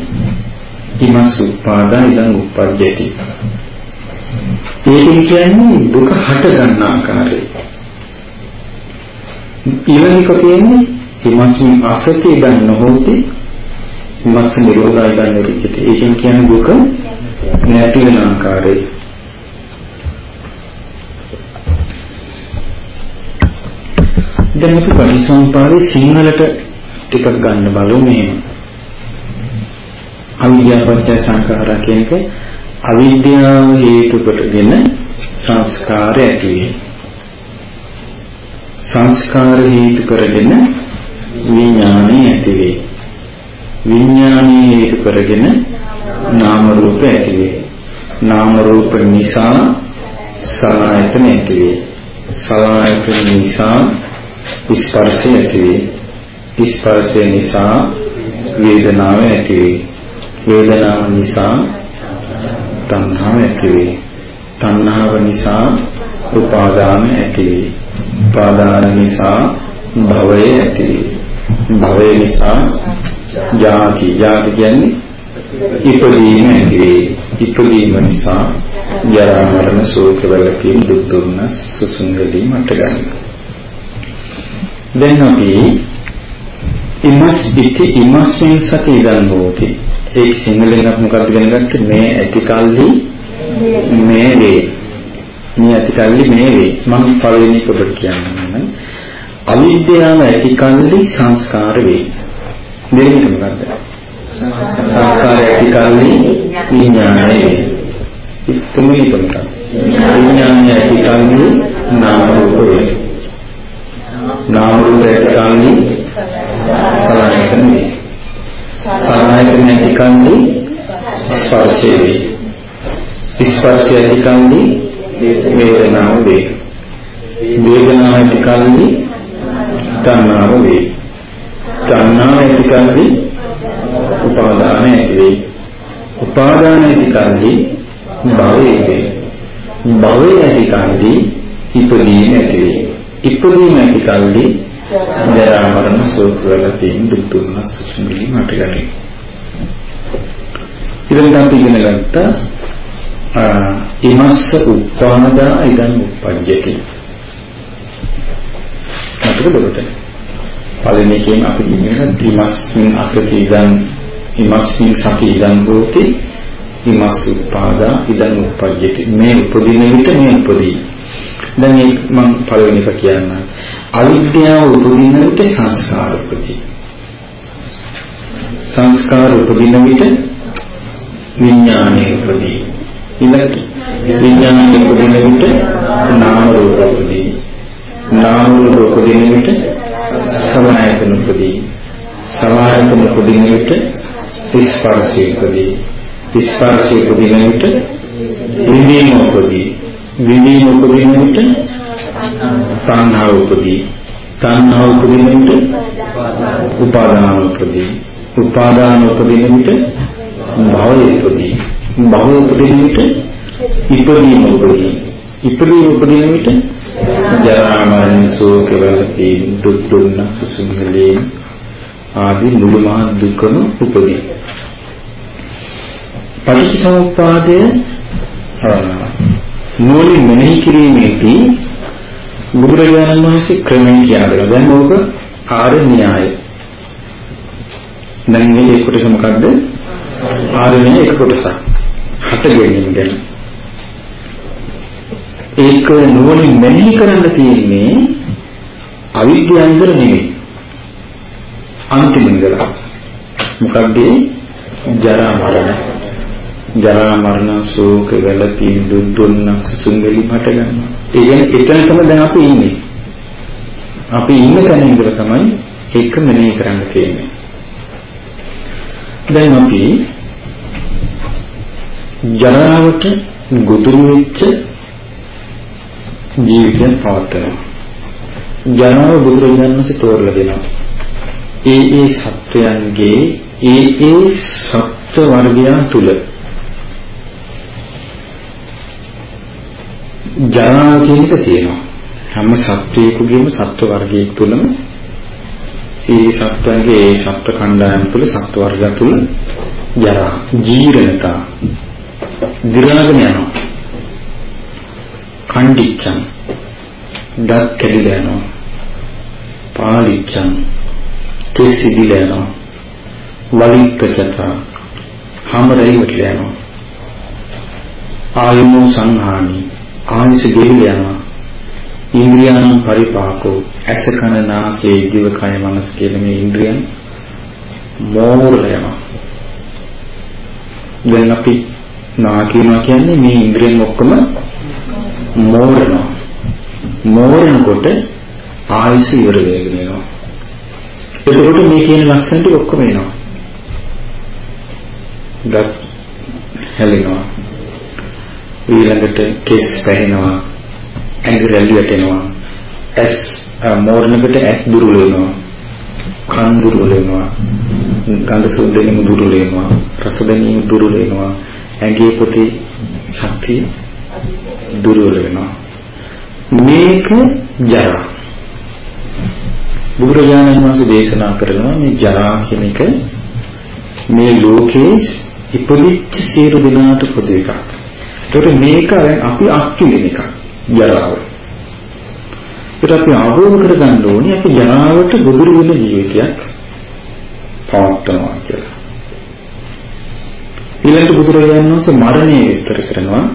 ඉමස් උපාදා ඉදං උප්පජ්ජති ඒකෙන් කියන්නේ දුක හට ගන්න ආකාරය. ඊළඟ එක තියෙන්නේ ඉමස්මින් අසති ඉදං නොහෝති. ඉමස් නිරෝධා ඉදං නිරුද්ධති ඒකෙන් කියන්නේ දුක නැති වෙන ආකාරය දැන් අපි පරිසම්පාදේ සිංහලට ටිකක් ගන්න බලමු මේ අවිද්‍යාවච්චය සංඛාරා කියන එක අවිද්‍යාව හේතු කොටගෙන සංස්කාර ඇති වේ. සංස්කාර හේතු කරගෙන විඥානය ඇති වේ. විඥානය හේතු කරගෙන නාම රූප ඇති වේ. නාම රූප නිසා සලආයතන ඇති වේ. සලආයතන නිසා ස්පර්ශය ඇති වේ. ස්පර්ශය නිසා වේදනාව ඇති වේ. වේදනාව නිසා තණ්හාව ඇති වේ. තණ්හාව නිසා උපාදාන ඇති වේ. උපාදාන නිසා භවය ඇති වේ. භවය නිසා ජාති. ජාති කියන්නේ ඉපදීම ඇති වේ. ඉපදීම නිසා ජරා මරණ ශෝක වලකින් දුක් දුන්නස් සුසුංගලී මට ගන්න. දැන් අපි ඉමස් ඉති ඉමස්මින් සති ඉදන් හෝති ඒ සිංහලෙන් අපි මොකක්ද ඉගෙන ගත්තේ? මේ ඇති කල්ලි මේ වේ. මේ ඇති කල්ලි මේ වේ. මම පළවෙනි කොට කියන්නම් අවිද්‍යාව ඇති කල්ලි සංස්කාර වේ. දෙවෙනි මොකක්ද? සංස්කාර ඇති කල්ලි විඥානය. වේ තුන්වෙනි කොට විඥානය ඇති කල්ලි නාම රූප වේ නාම රූප ඇති කල්ලි සලආයතන වේ සලආයතන ඇති කල්ලි ස්පර්ශය. වේ ස්පර්ශය ඇති කල්ලි වේදනාව වේ. වේදනාව ඇති කල්ලි තණ්හාව වේ. තණ්හාව ඇති කල්ලි උපාදාන ඇති වේ උපාදාන ඇති කල්ලි භවය වේ භවය ඇති කල්ලි ඉපදීම ඇති වේ ඉපදීම ඇති කල්ලි ජරා මරණ ශෝක වල තියෙන දුක් දුන්න සුසුමිලි මට ගන්නේ. ඉතින් අපි ඉගෙන ගත්ත ඉමස්ස උපාදා ඉදන් උපජ්ජති. මතකද ඔබට? පළවෙනි එකෙන් අපි ඉගෙන ඉමස්මින් අසති ඉදන් ඉමස්මින් සති ඉදන් හෝති ඉමස් උපාදා ඉදන් උපජ්ජති. මේ උපදින විට මේ උපදී. දැන් මම පළවෙනි එක කියන්නම්. අවිද්‍යාව උපදින විට සංස්කාර උපදී. සංස්කාර උපදින විට විඥානය උපදී. ඊළඟට විඥානය උපදින විට නාම රූප උපදී. නාම රූප උපදින විට සලආයතන උපදී. සලආයතන උපදින විට ස්පර්ශය උපදී. ස්පර්ශය උපදින විට විඳීම උපදී. විඳීම උපදින විට තණ්හාව උපදී තණ්හාව උපදින විට උපාදාන උපදී උපාදාන උපදින විට භවය උපදී භවය උපදින විට ඉපදීම උපදී ඉපදීම උපදින විට ජරා මරණ ශෝක වලදී දුක් දුන්න සුසුම්ලේ ආදී මුළු මහත් දුකම උපදී පටිච්චසමුප්පාදය නුවණින් මෙනෙහි කිරීමේදී බුදුරජාණන් වහන්සේ ක්‍රමයෙන් කියලා දෙනවා. දැන් ඕක ආර්ය න්‍යාය. දැන් මේ කොටස මොකද්ද? ආර්ය න්‍යාය එක කොටසක්. හට ගැනීම ගැන. ඒක නුවණින් මෙනෙහි කරන්න තියෙන්නේ අවිද්‍යාවන්තර නෙවෙයි. අන්තිම ඉඳලා. මොකද්ද? ජරා මරණ. ජරා මරණ ශෝක වැළපීම් දුක් දුන්නක් සුසුම්ගලි මට ගන්නවා. ඒ කියන්නේ එතන තමයි දැන් අපි ඉන්නේ. අපි ඉන්න තැන ඉඳලා තමයි ඒක මෙනෙහි කරන්න තියෙන්නේ. දැන් අපි ජරාවට ගොදුරු වෙච්ච ජීවිතයක් පවත්වනවා. ජරාව බුදුරජාණන් වහන්සේ තෝරලා දෙනවා. ඒ ඒ සත්වයන්ගේ ඒ ඒ සත්ව වර්ගයන් තුල ජරාව කියන එක තියෙනවා. හැම සත්වයකගේම සත්ව වර්ගයක් තුලම ඒ සත්වයන්ගේ ඒ සත්ව කණ්ඩායම තුල සත්ව වර්ගය තුල ජරා ජීරණතා දිරණගෙන යනවා. කණ්ඩිච්චන් දත් කැඩිලා යනවා. පාලිච්චන් කෙස් සිදිලා යනවා. වලිත්තචතා හැමරේ වටලා යනවා. ආයමෝ සංහානි ආයස ගෙවිල යනවා. ඉන්ද්‍රියයන් පරිපාකෝ ඇස කන නාසය දිව කය මනස කියන මේ ඉන්ද්‍රියන් මෝරල යනවා. දැන් අපි නා කියනවා කියන්නේ මේ ඉන්ද්‍රියන් ඔක්කොම මෝරනවා. මෝරනකොට ආයස ඉවර වෙගෙන යනවා. එතකොට මේ කියන ලක්ෂණ ටික ඔක්කොම එනවා. ගත් හැලෙනවා. ඊළඟට කෙස් පැහෙනවා. ඇඟ රැලි වැටෙනවා. ඇස් මෝරණකට ඇස් දුර්වල වෙනවා. කන් දුර්වල වෙනවා. ගඳ සුවඳ දැනීම දුර්වල වෙනවා. රස දැනීම දුර්වල වෙනවා. ඇඟේ පොතේ ශක්තිය දුර්වල වෙනවා මේක ජරා බුදුරජාණන් වහන්සේ දේශනා කරනවා මේ ජරා කියන එක මේ ලෝකේ ඉපදිච්ච සියලු දෙනාට පොදු එකක්. ඒකට මේක අපි අත්විඳින එකක්. ජරාව. ඒකට අපි අවබෝධ කරගන්න ඕනේ අපි ජරාවට ගොදුරු වෙන ජීවිතයක් පවත්වනවා කියලා. ඊළඟට බුදුරජාණන් වහන්සේ මරණය විස්තර කරනවා.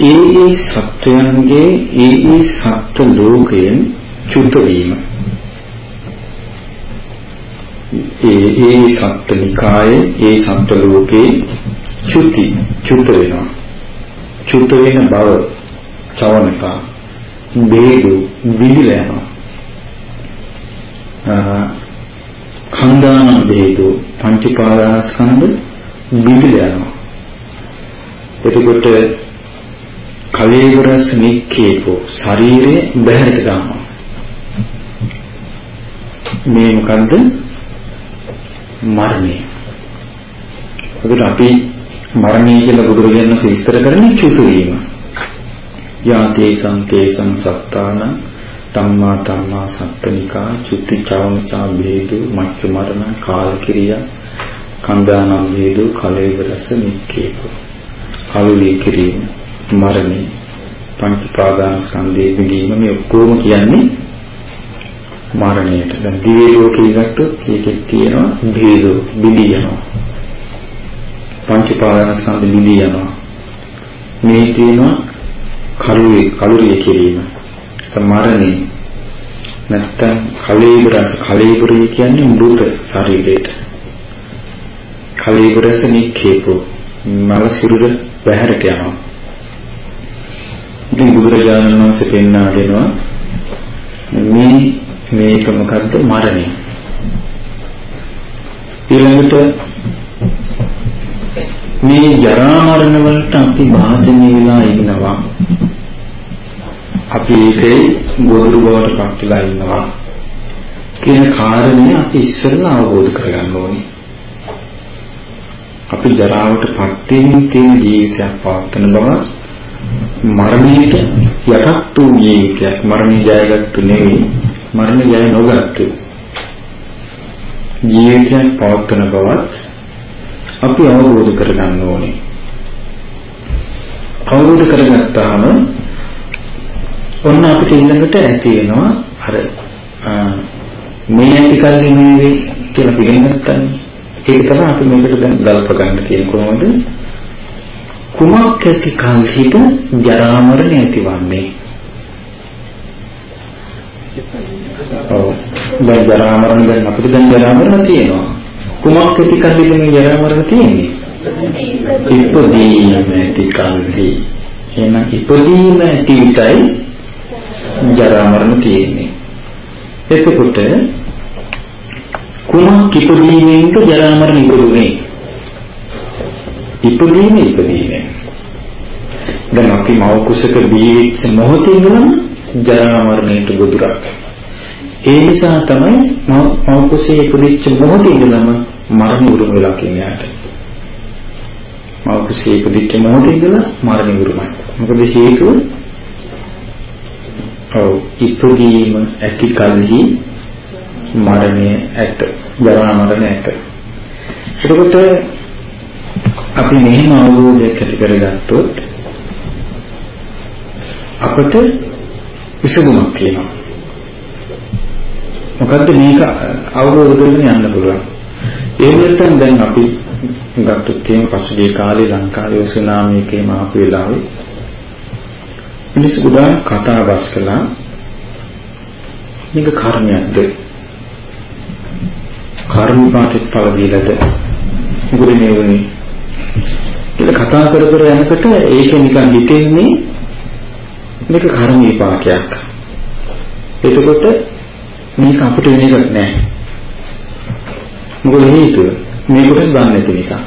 ඒ ඒ සත්වයන්ගේ ඒ ඒ සත්ව ලෝකයෙන් චුත වීම. ඒ ඒ සත්ත්වනිකායේ ඒ සත්ත්ව ලෝකේ චුති චුත වෙනවා. චුත වෙන බව චවනකා බේදු විදිලා යනවා khණ්ඩාන බේදු පංචපාදානස්කන්ධ විදිලා යනවා එතකොට කලේවරස් නික්කේපෝ ශරීරේ බහැරට දානවා මේ මොකද්ද මරණය. ඒකට අපි මරණය කියලා බුදුරජාණන් වහන්සේ විස්තර කරන්නේ චුතු වීම. යාතේ සංකේසං සත්තාන තම්මා තම්මා සත්තනිකා චුති චවනචා බේදු මච්ච මරණ කාල කිරියා කන්දානම් බේදු කලේවරස නික්කේකෝ. කලුලී කිරීම මරණය පංච පාදානස්කන්ධයේ බිඳීම මේ ඔක්කොම කියන්නේ මරණයට. දැන් දිව්‍ය ලෝකේ ගත්තොත් ඒකෙත් තියෙනවා භේදෝ බිඳී යනවා. පංචපාදනස්කන්ධ බිඳී යනවා. මේ තියෙනවා කලුවේ කලුරිය කිරීම. මරණය. නැත්තම් කලීබරස කලීබරය කියන්නේ මෘත ශරීරයට. කලීබරස නික්කේපෝ මල සිරුර බහැරට යනවා. ඉතින් බුදුරජාණන් වහන්සේ පෙන්වා දෙනවා මේ මේක මොකද්ද? මරණය. ඊළඟට මේ ජරා මරණ වලට අපි භාජනය වෙලා ඉන්නවා. අපි ඒකේ ගොදුරු බවට පත් වෙලා ඉන්නවා කියන කාරණේ අපි ඉස්සෙල්ලා අවබෝධ කරගන්න ඕනේ. අපි ජරාවට පත් වෙමින් තියෙන ජීවිතයක් පවත්වන බව මරණයට යටත් වූ ජීවිතයක් මරණය ජයගත්තු නෙවෙයි මරණ ජය නොගත්තු ජීවිතයක් පවත්වන බවත් අපි අවබෝධ කරගන්න ඕනේ. අවබෝධ කරගත්තාම ඔන්න අපිට ඊළඟට ඇති වෙනවා අර මේ ඇති කල්ලි මේ වෙයි කියලා පිළිගත්තා. ඒක තමයි අපි මේකට දැන් ගල්ප ගන්න තියෙන කොහොමද? කුමක් ඇති කල්හිද ජරා මරණ ඇතිවන්නේ? ඔව්. දැන් ජරා මරණ දැන් අපිට දැන් ජරා මරණ තියෙනවා. කුමක් ඇති කල්හිද මේ ජරා මරණ තියෙන්නේ? ඉපදීම ඇති කල්හි. එහෙනම් ඉපදීම ඇති විටයි ජරා මරණ තියෙන්නේ. එතකොට කුමක් ඉපදීමෙන්ද ජරා මරණ ඉපදුනේ? ඉපදීම ඉපදීමෙන්. දැන් අපි මව කුසක බීවිච්ච මොහොතේ ඉඳලම ජරා මරණයට ගොදුරක්. ඒ නිසා තමයි මව කුසේ ඉපදිච්ච මොහොතේ ඉඳලම මරණ උරුම වෙලා කියන්නේ. මව කුසේ ඉපදිච්ච මොහොතේ ඉඳලා මරණ උරුමයි. මොකද හේතුව ඔව් ඉපදීම ඇති කලෙහි මරණය ඇත. ජරා මරණ ඇත. එතකොට අපි මෙහෙම අවබෝධයක් ඇති කරගත්තොත් අපට විසඳුමක් තියෙනවා. මොකද්ද මේක අවබෝධ කරගෙන යන්න පුළුවන්. ඒ නැත්නම් දැන් අපි ගත්තොත් තියෙන පසුගිය කාලේ ලංකාවේ සුනාමි එකේම ආපු වෙලාවේ මිනිස්සු ගොඩාක් කතා බස් කළා මේක කර්මයක්ද කර්ම පාටිත් පළ දීලාද මොකද මේ වුනේ කියලා කතා කර කර යනකොට ඒක නිකන් හිතෙන්නේ මේක කර්ම විපාකයක්. එතකොට මේක අපිට වෙන එකක් නෑ. මොකද හේතුව? මේ කොටස දන්නේ නැති නිසා.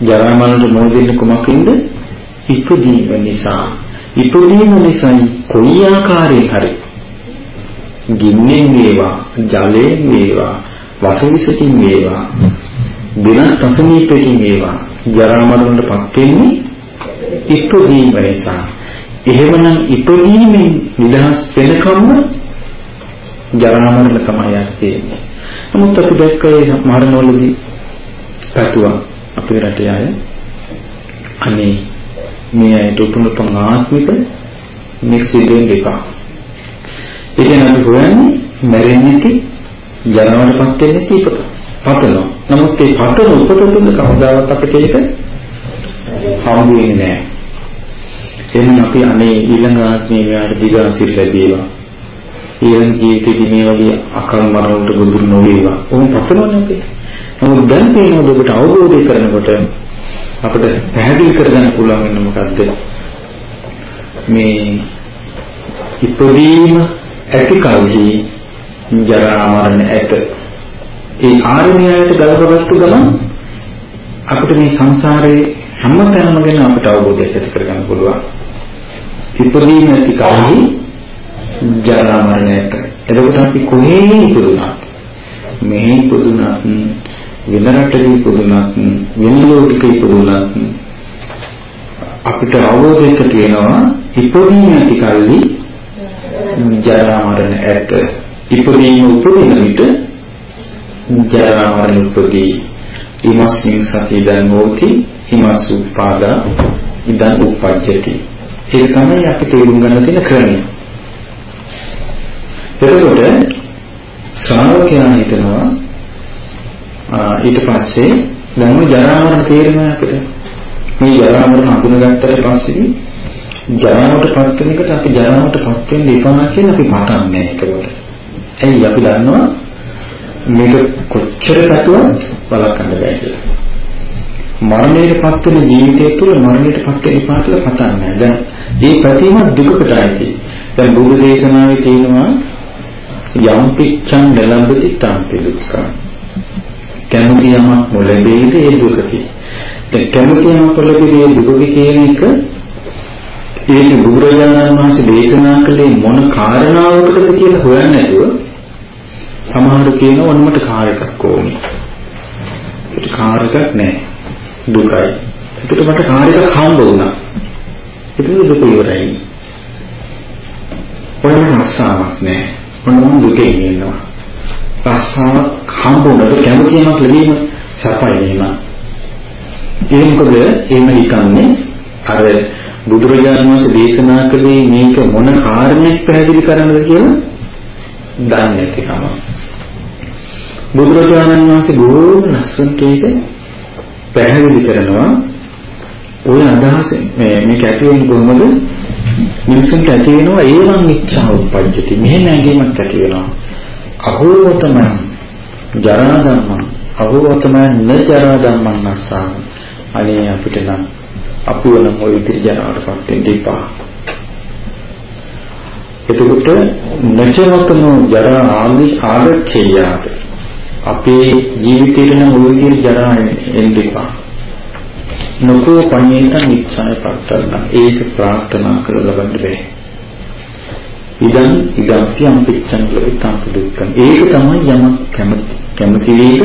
ජරා මරණ මොහොතින් කුමකින්ද ඉපදීම නිසා. ඉපදීම නිසා කොයි ආකාරයෙන් හරි ගින්නෙන් වේවා ජලයෙන් වේවා වසවිසකින් වේවා දිනක් අසනීපකින් වේවා ජරා මරණයටපත් වෙන්නේ ඉපදීම නිසා. එහෙමනම් ඉපදීමෙන් නිදහස් වෙනකම්ම ජරා මරණ තමයි යන්නේ නමුත් අපි දැක්කේ මරණවලදී පැතුවා අපේ රටේ අය අනේ මේ ඇයට උපනුපන් ආත්මික මේක සිද්ධ වෙන්න එපා. ඒ කියන්නේ අපි හොයන්නේ මැරෙන්නේ ජරාවටපත් වෙන්නේ ඉපත. පතනවා. නමුත් ඒ පතන උපත තුළ කවදාවත් අපිට ඒක හම්බ වෙන්නේ නැහැ. එහෙනම් අපි අනේ ඊළඟ ආත්මේ යාට දිගාසිර ලැබේවා. ඊළඟ ජීවිතේදී මේ වගේ අකල් මරණයට ගොදුරු නොවේවා. ඕම පතනවනේ අපි. නමුත් දැන් තේරෙනවා ඔබට අවබෝධය කරනකොට අපිට පැහැදිලි කරගන්න පුළුවන් වෙන මොකද්ද මේ ඉපදීම ඇති කල්හි ජරා මරණ ඇත ඒ ආරණ්‍යයට ගලපගත්තු ගමන් අපිට මේ සංසාරේ හැමතැනම ගැන අපිට අවබෝධයක් ඇති කරගන්න පුළුවන් ඉපදීම ඇති කල්හි ජරා මරණ ඇත එතකොට අපි කොහේ ඉපදුණත් මෙහි ඉපදුණත් වෙන රටක ඉපදුනත් වෙන ලෝකෙක ඉපදුනත් අපිට අවබෝධයක තියෙනවා ඉපදීම ඇති කල්ලි ජරා මරණ ඇත ඉපදීම උපදින විට ජරා මරණ උපදී. ඉමස්මින් සති දැන් හෝති ඉමස් උපාදා ඉදන් උපජ්ජති. ඒක තමයි අපි තේරුම් ගන්න තියෙන ක්‍රමය එතකොට ශ්‍රාවකයා හිතනවා ඊට පස්සේ දැන් ඔය ජරා මරණ තේරෙනවා අපිට. මේ ජරා මරණ හඳුනගත්තට පස්සේ ජරාවටපත් වෙන එකට අපි ජරාවටපත් වෙන්න එපා කියලා අපි පතන්නේ ඒකවල. ඇයි අපි දන්නවා මේක කොච්චර පැතුවත් බලකන්න බෑ කියලා. මරණයටපත් වෙන ජීවිතය තුළ මරණයටපත් වෙන එපා කියලා පතන්නේ. දැන් මේ ප්‍රතිම දුකකට ඇති. දැන් බුදු දේශනාවේ තියෙනවා යම් පිච්ඡන් නලම්බති තම්පි දුක්ඛං කැමති යමක් නොලැබෙයිද ඒ දුකකි. දැන් කැමති යමක් නොලැබෙයි ඒ දුකකි කියන එක ඒක බුදුරජාණන් වහන්සේ දේශනා කළේ මොන කාරණාවකටද කියලා හොයන්නේ නැතුව සමහර කියන ඔන්නමට කාර් එකක් ඕනේ. ඒක කාර් එකක් නැහැ. දුකයි. ඒකට මට කාර් එකක් හම්බ වුණා. ඒක දුක ඉවරයි. ඔයම අස්සාවක් නැහැ. මොනවා දුකේ ඉන්නවා. රසාවක් හම්බ වුණාට කැමති යමක් ලැබීම සපයි එහෙම. ඒ මොකද එහෙම හිතන්නේ අර බුදුරජාණන් වහන්සේ දේශනා කළේ මේක මොන කාරණයක් පැහැදිලි කරන්නද කියලා දන්නේ නැතිකම. බුදුරජාණන් වහන්සේ බොහෝම ලස්සනට ඒක පැහැදිලි කරනවා ওই අදහස. මේ මේක ඇති වෙන්නේ කොහොමද? මිනිසුන්ට ඇති වෙනවා ඒවන් ඉච්ඡා උප්පජ්ජති මෙහෙම ඇඟීමක් ඇති වෙනවා. අහෝතම ජරා ධම්මං අහෝතම න ජරා ධම්මං නස්සාම අනේ අපිට නම් අපි වල මොයි විදිහට ජරාවටපත් වෙන්න එපා. එතකොට නචවතනෝ ජරා ආදි ආගච්ඡේයාත අපේ ජීවිතේට නම් ওই විදිහට ජරා එන්න එපා. නොකෝ පණේතං ඉච්ඡාය පත්තන්න. ඒක ප්‍රාර්ථනා කරලා ලබන්න බෑ. ඉදන් ඉදම්පි අම්පිච්ඡන් ලෙතම් දුක්ඛම් ඒක තමයි යම කැමති. කැමති වේද?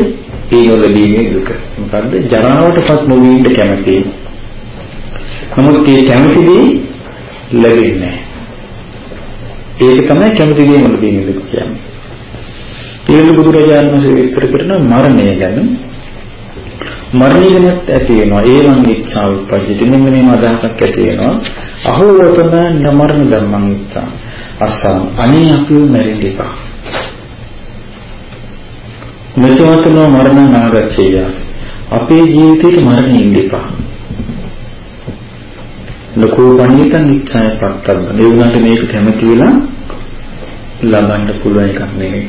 ඒ නොලැබීමේ දුක. මොකද්ද? ජරාවටපත් නොවීම කැමති. නමුත් මේ කැමති දේ ලැබෙන්නේ ඒක තමයි කැමති දේ නොලැබීමේ දුක කියන්නේ. ඊළඟ බුදුරජාණන් වහන්සේ විස්තර කරන මරණය ගැන මරණය ගැනත් ඇති වෙනවා ඒවන් ඉච්ඡා උපජ්ජති මෙන්න මේ අදහසක් ඇති වෙනවා අහෝ වතන නමරණ ධම්මං ඉච්ඡා අස්සම් අනේ අපිව මැරෙන්න එපා. මෙතනතනෝ මරණ නාගච්ඡේය. අපේ ජීවිතේට මරණය ඉන්න එපා. ලකෝ පණිතං ඉච්ඡාය පත්තබ්බ. ඒ වුණාට මේක කැමති වෙලා ලබන්න පුළුවන් එකක් නෙවෙයි.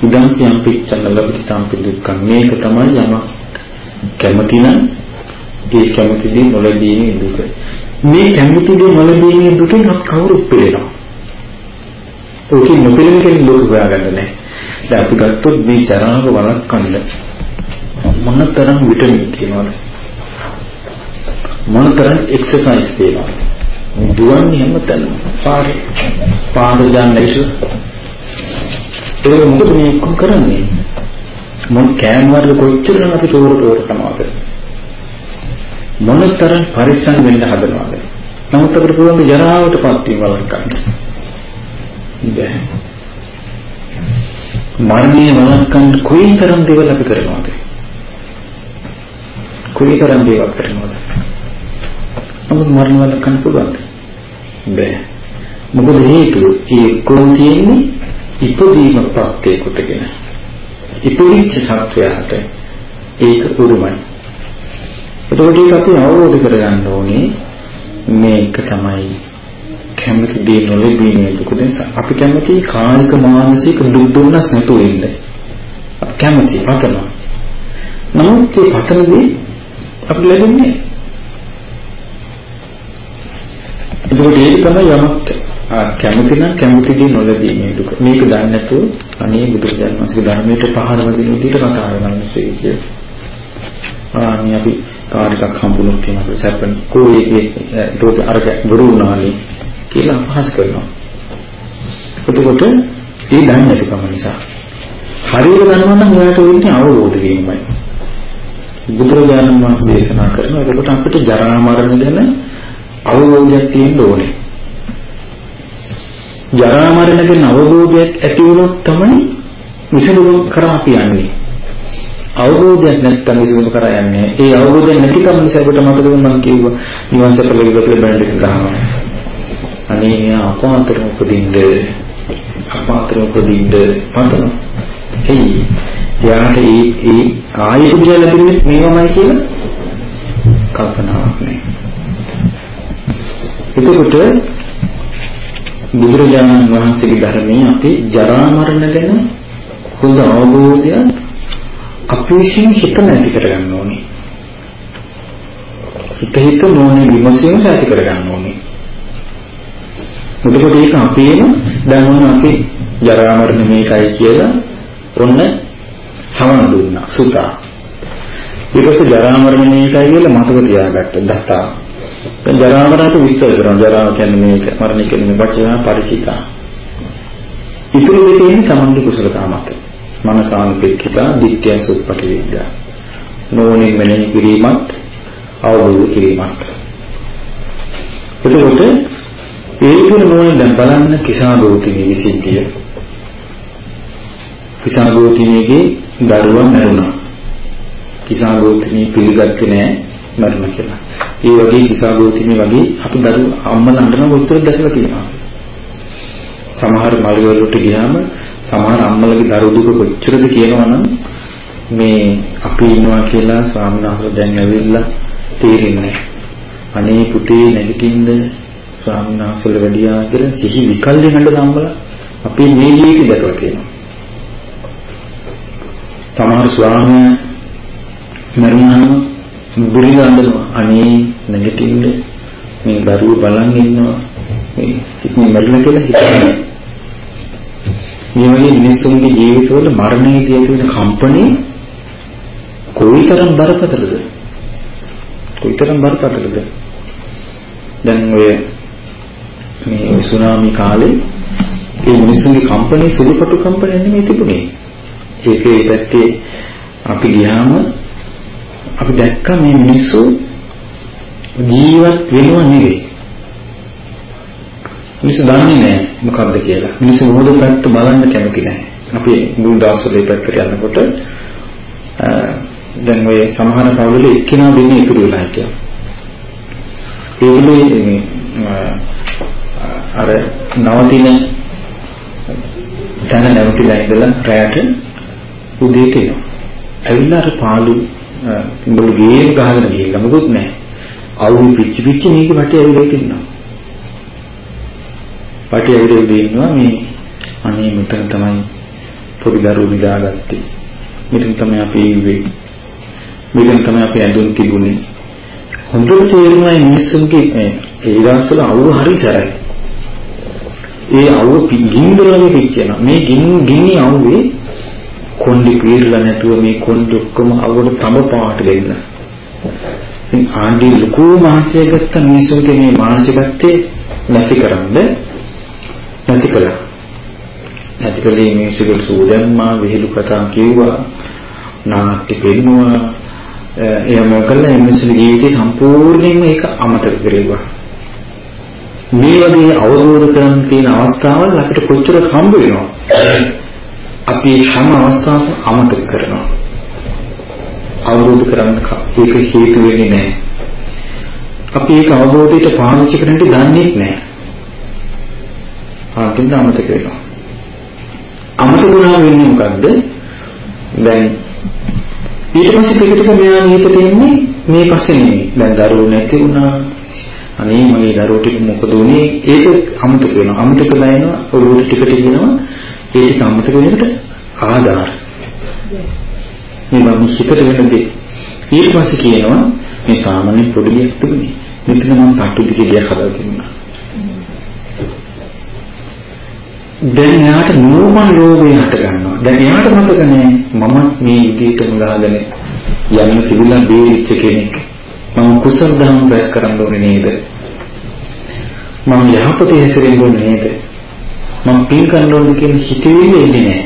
ඉදම් යම් පිච්ඡන ලබති සම්පි දුක්ඛ මේක තමයි යම කැමති නම් ඒ කැමති දේ නොලැබීමේ දුක. මේ කැමති දේ නොලැබීමේ දුකෙන් අප කවුරුත් පිළිනවා. ඕකේ නොපිළින කෙනෙක් දුක හොයාගන්න නැහැ. දැන් අපි ගත්තොත් මේ ජරාව වළක්වන්න මොනතරම් විටමින් තියෙනවද? මොනතරම් එක්සර්සයිස් තියෙනවද? දුවන්නේ හැමතැනම පාරේ පාර යන්නේ ඒක මොකද මේ කරන්නේ? මොන් කෑම වර්ග කොච්චරනම් අපි තෝර තෝර කරනවද? මොනතරම් පරිස්සම් වෙන්න හදනවද? නමුත් අපිට පුළුවන් ජරාවටපත් වීම වළක්වන්න. බැහැ. මරණය වළක්වන්න කොයිතරම් දේවල් අපි කරනවද? කොයිතරම් දේවල් කරනවද? නමුත් මරණය වළක්වන්න පුළුවන්ද? බැහැ. මොකද හේතුව ඒ කොන් තියෙන්නේ ඉපදීම ප්‍රත්‍ය කොටගෙන. ඉපදිච්ච සත්වයාට ඒක උරුමයි. එතකොට ඒක අපි අවබෝධ කරගන්න ඕනේ මේක තමයි කැමති දේ නොලැබීමේ දුක නිසා අපි කැමති කායික මානසික දුක් දුන්නස් නැතුව ඉන්න. අපි කැමති පතනවා. නමුත් මේ පතන දේ අපිට ලැබෙන්නේ එතකොට ඒක තමයි යමක් කැමති නම් කැමති දේ නොලැබීමේ දුක. මේක දන්නේ නැතුව අනේ බුදුරජාණන් වහන්සේගේ ධර්මයට පහර වදින විදිහට කතා කරනවා මිනිස්සු කිය. ආනි අපි කාර් එකක් හම්බුනොත් එහෙම අපිට සැපෙන කෝයේ ඒක අරක බරු වුණානේ කියලා අපහාස කරනවා. එතකොට ඒ දන්නේ නැතිකම නිසා හරියට දන්නවා නම් ඔයාට වෙන්නේ අවබෝධ වීමයි. බුදුරජාණන් වහන්සේ දේශනා කරනවා එතකොට අපිට ජරා මරණ ගැන අවබෝධයක් තියෙන්න ඕනේ. ජරා මරණ ගැන අවබෝධයක් ඇති වුණොත් තමයි විසඳුම කරා අපි යන්නේ. අවබෝධයක් නැත්නම් විසඳුම කරා යන්නේ. ඒ අවබෝධය නැතිකම නිසා ඔබට මතකද මම කිව්වා නිවන් සැප ලැබෙලා බැලඳ ගන්නවා. අනේ අපාතර උපදින්න අපාතර උපදින්න මතන. එයි යාට ඒ ඒ ආයෙත් ලැබෙන්නේ මේවමයි කියලා කල්පනාවක් නෑ. එතකොට බුදුරජාණන් වහන්සේගේ ධර්මයේ අපි ජරා මරණ ගැන හොඳ අවබෝධයක් අපි විසින් හිත නැති කරගන්න ඕනේ. හිත හිත මොනේ විමසීම ඇති කරගන්න ඕනේ. එතකොට ඒක අපේම දැන් මොන අපි ජරා මරණ මේකයි කියලා ඔන්න සමන් දුන්නා සුතා. ඊට පස්සේ ජරා මරණ මේකයි කියලා මතක තියාගත්ත දතා. දැන් ජරා මරණට විස්තර කරනවා. ජරාව කියන්නේ මේක, මරණ කියන්නේ වචන පරිචිතා. ඉතුරු දෙකේ ඉන්නේ තමන්ගේ කුසලතා මත. මනසානුපෙක්ඛිතා, දිට්ඨිය සුප්පටි විද්‍යා. නෝනින් මෙනෙහි කිරීමත්, අවබෝධ කිරීමත්. එතකොට ඒකන නෝනින් දැන් බලන්න කිසాగෝතිනී විසිද්ධිය. කිසాగෝතිනීගේ දරුවන් මැරුණා. කිසා ගෝත්‍රී පිළිගත්තේ නැහැ මරණ කියලා. ඒ වගේ කිසා ගෝත්‍රී වගේ අපි දරු අම්මලා අඬන උත්තර දැකලා තියෙනවා. සමහර මළි වලට ගියාම සමහර අම්මලගේ දරු දුක කොච්චරද කියනවනම් මේ අපි ඉන්නවා කියලා ස්වාමීන් වහන්සේ දැන් ඇවිල්ලා තේරෙන්නේ අනේ පුතේ නැගිටින්න ස්වාමීන් වහන්සේලා වැඩියා කියලා සිහි විකල්ලි හඬ සම්බලා අපි මේ ජීවිතය දැකලා තියෙනවා. සමහර ස්වාමීන් මරුණාම බුරිගාඳනවා අනේ නැගිටින්න මේ දරුවෝ බලන් ඉන්නවා මේ ඉතින් මරණ කියලා හිතන්නේ. මේ වගේ මිනිස්සුන්ගේ ජීවිතවල මරණයේදී ඇති වෙන කම්පණේ කොයිතරම් බරපතලද? කොයිතරම් බරපතලද? දැන් ඔය මේ සුනාමි කාලේ ඒ මිනිස්සුන්ගේ කම්පණේ සුළුපටු කම්පණයක් නෙමෙයි තිබුණේ. ඒකේ පැත්තේ අපි ගියාම අපි දැක්ක මේ මිනිස්සු ජීවත් වෙනව නෙවෙයි. මිනිස්සු දන්නේ නැහැ මොකද්ද කියලා. මිනිස්සු මොහොත පැත්ත බලන්න කැමති නැහැ. අපි මුල් දවස්වල ඒ පැත්තට යනකොට දැන් ඔය සමහර පවුල එක්කිනා වෙන්නේ ඉතුරු වෙලා හිටියා. ඒගොල්ලෝ මේ අර නවතින තැන නැවතිලා ඉඳලා රැයට උදේට එනවා. ඇවිල්ලා අර පාළු උඹලු ගේම් ගහගෙන ගිහිල්ලා මොකුත් නැහැ. අවුල් පිච්චි පිච්චි මේක වටේ ඇවිල්ලා ඉන්නවා. වටේ ඇවිල්ලා ඉන්නවා මේ අනේ මෙතන තමයි පොඩි දරුවෝ නිදාගත්තේ. මෙතන තමයි අපි ඉන්නේ. මෙතන තමයි අපි ඇඳුම් තිබුණේ. හොඳට තේරෙනවා මේ මිනිස්සුන්ගේ ඒ දවස්වල අවුව හරි සැරයි. ඒ අවුව ගින්දර වගේ පිච්චෙනවා. මේ ගින්න ගින්නි අවුවේ කොණ්ඩි පීරලා නැතුව මේ කොණ්ඩි ඔක්කොම අවුවට තඹ පාට දෙන්න. ඉතින් ආණ්ඩි ලොකු මහන්සිය ගත්ත මිනිස්සුන්ගේ මේ මානසිකත්වයේ නැති කරන්න නැති කළා. නැති කලේ මිනිස්සුන්ගේ සූදම්මා විහිළු කතා කිව්වා. නාට්‍ය පෙන්නුවා. එහෙම කළා මිනිස්සුගේ ජීවිතේ සම්පූර්ණයෙන්ම ඒක අමතක කරේවා. මේ වගේ අවබෝධ කරගන්න තියෙන අවස්ථාවල් අපිට කොච්චර හම්බ වෙනවා. අපි හැම අවස්ථාවකම අමතක කරනවා. අවබෝධ කරගන්න ඒක හේතු වෙන්නේ නැහැ. අපි ඒක අවබෝධයට පාවිච්චි කරන්න දන්නේ නැහැ. ආන්තිම අමතක වෙනවා. අමතක වුණා වෙන්නේ මොකද්ද? දැන් ඊට පස්සේ ටික ටික මෙයා නියපතෙන්නේ මේ පස්සේ නෙමෙයි. දැන් දරුවෝ නැති වුණා. අනේ මගේ දරුවෝ ටික මොකද උනේ? ඒක අමතක වෙනවා. අමතක වෙනවා ඔළුවට ටික ටික එනවා. ඒ ටික අමතක වෙනකොට ආදාර. මේ මම හිතට වෙන දේ. ඊට පස්සේ කියනවා මේ සාමාන්‍ය පොඩි දෙයක් තිබුණේ. මෙතන මම පටු දිගේ ගියා හදලා තිබුණා. දැන් එයාට නෝමන් ලෝභය හට ගන්නවා. දැන් එයාට මතක නෑ මම මේ විදිහට මුලාගෙන යන්න තිබුණා බේරිච්ච කෙනෙක්. මම කුසල දහම් රැස් කරන්න ඕනේ නේද? මම යහපත හැසිරෙන්න ඕනේ නේද? මම පින් කරන්න ඕනේ කියන හිතවිල්ල එන්නේ නෑ.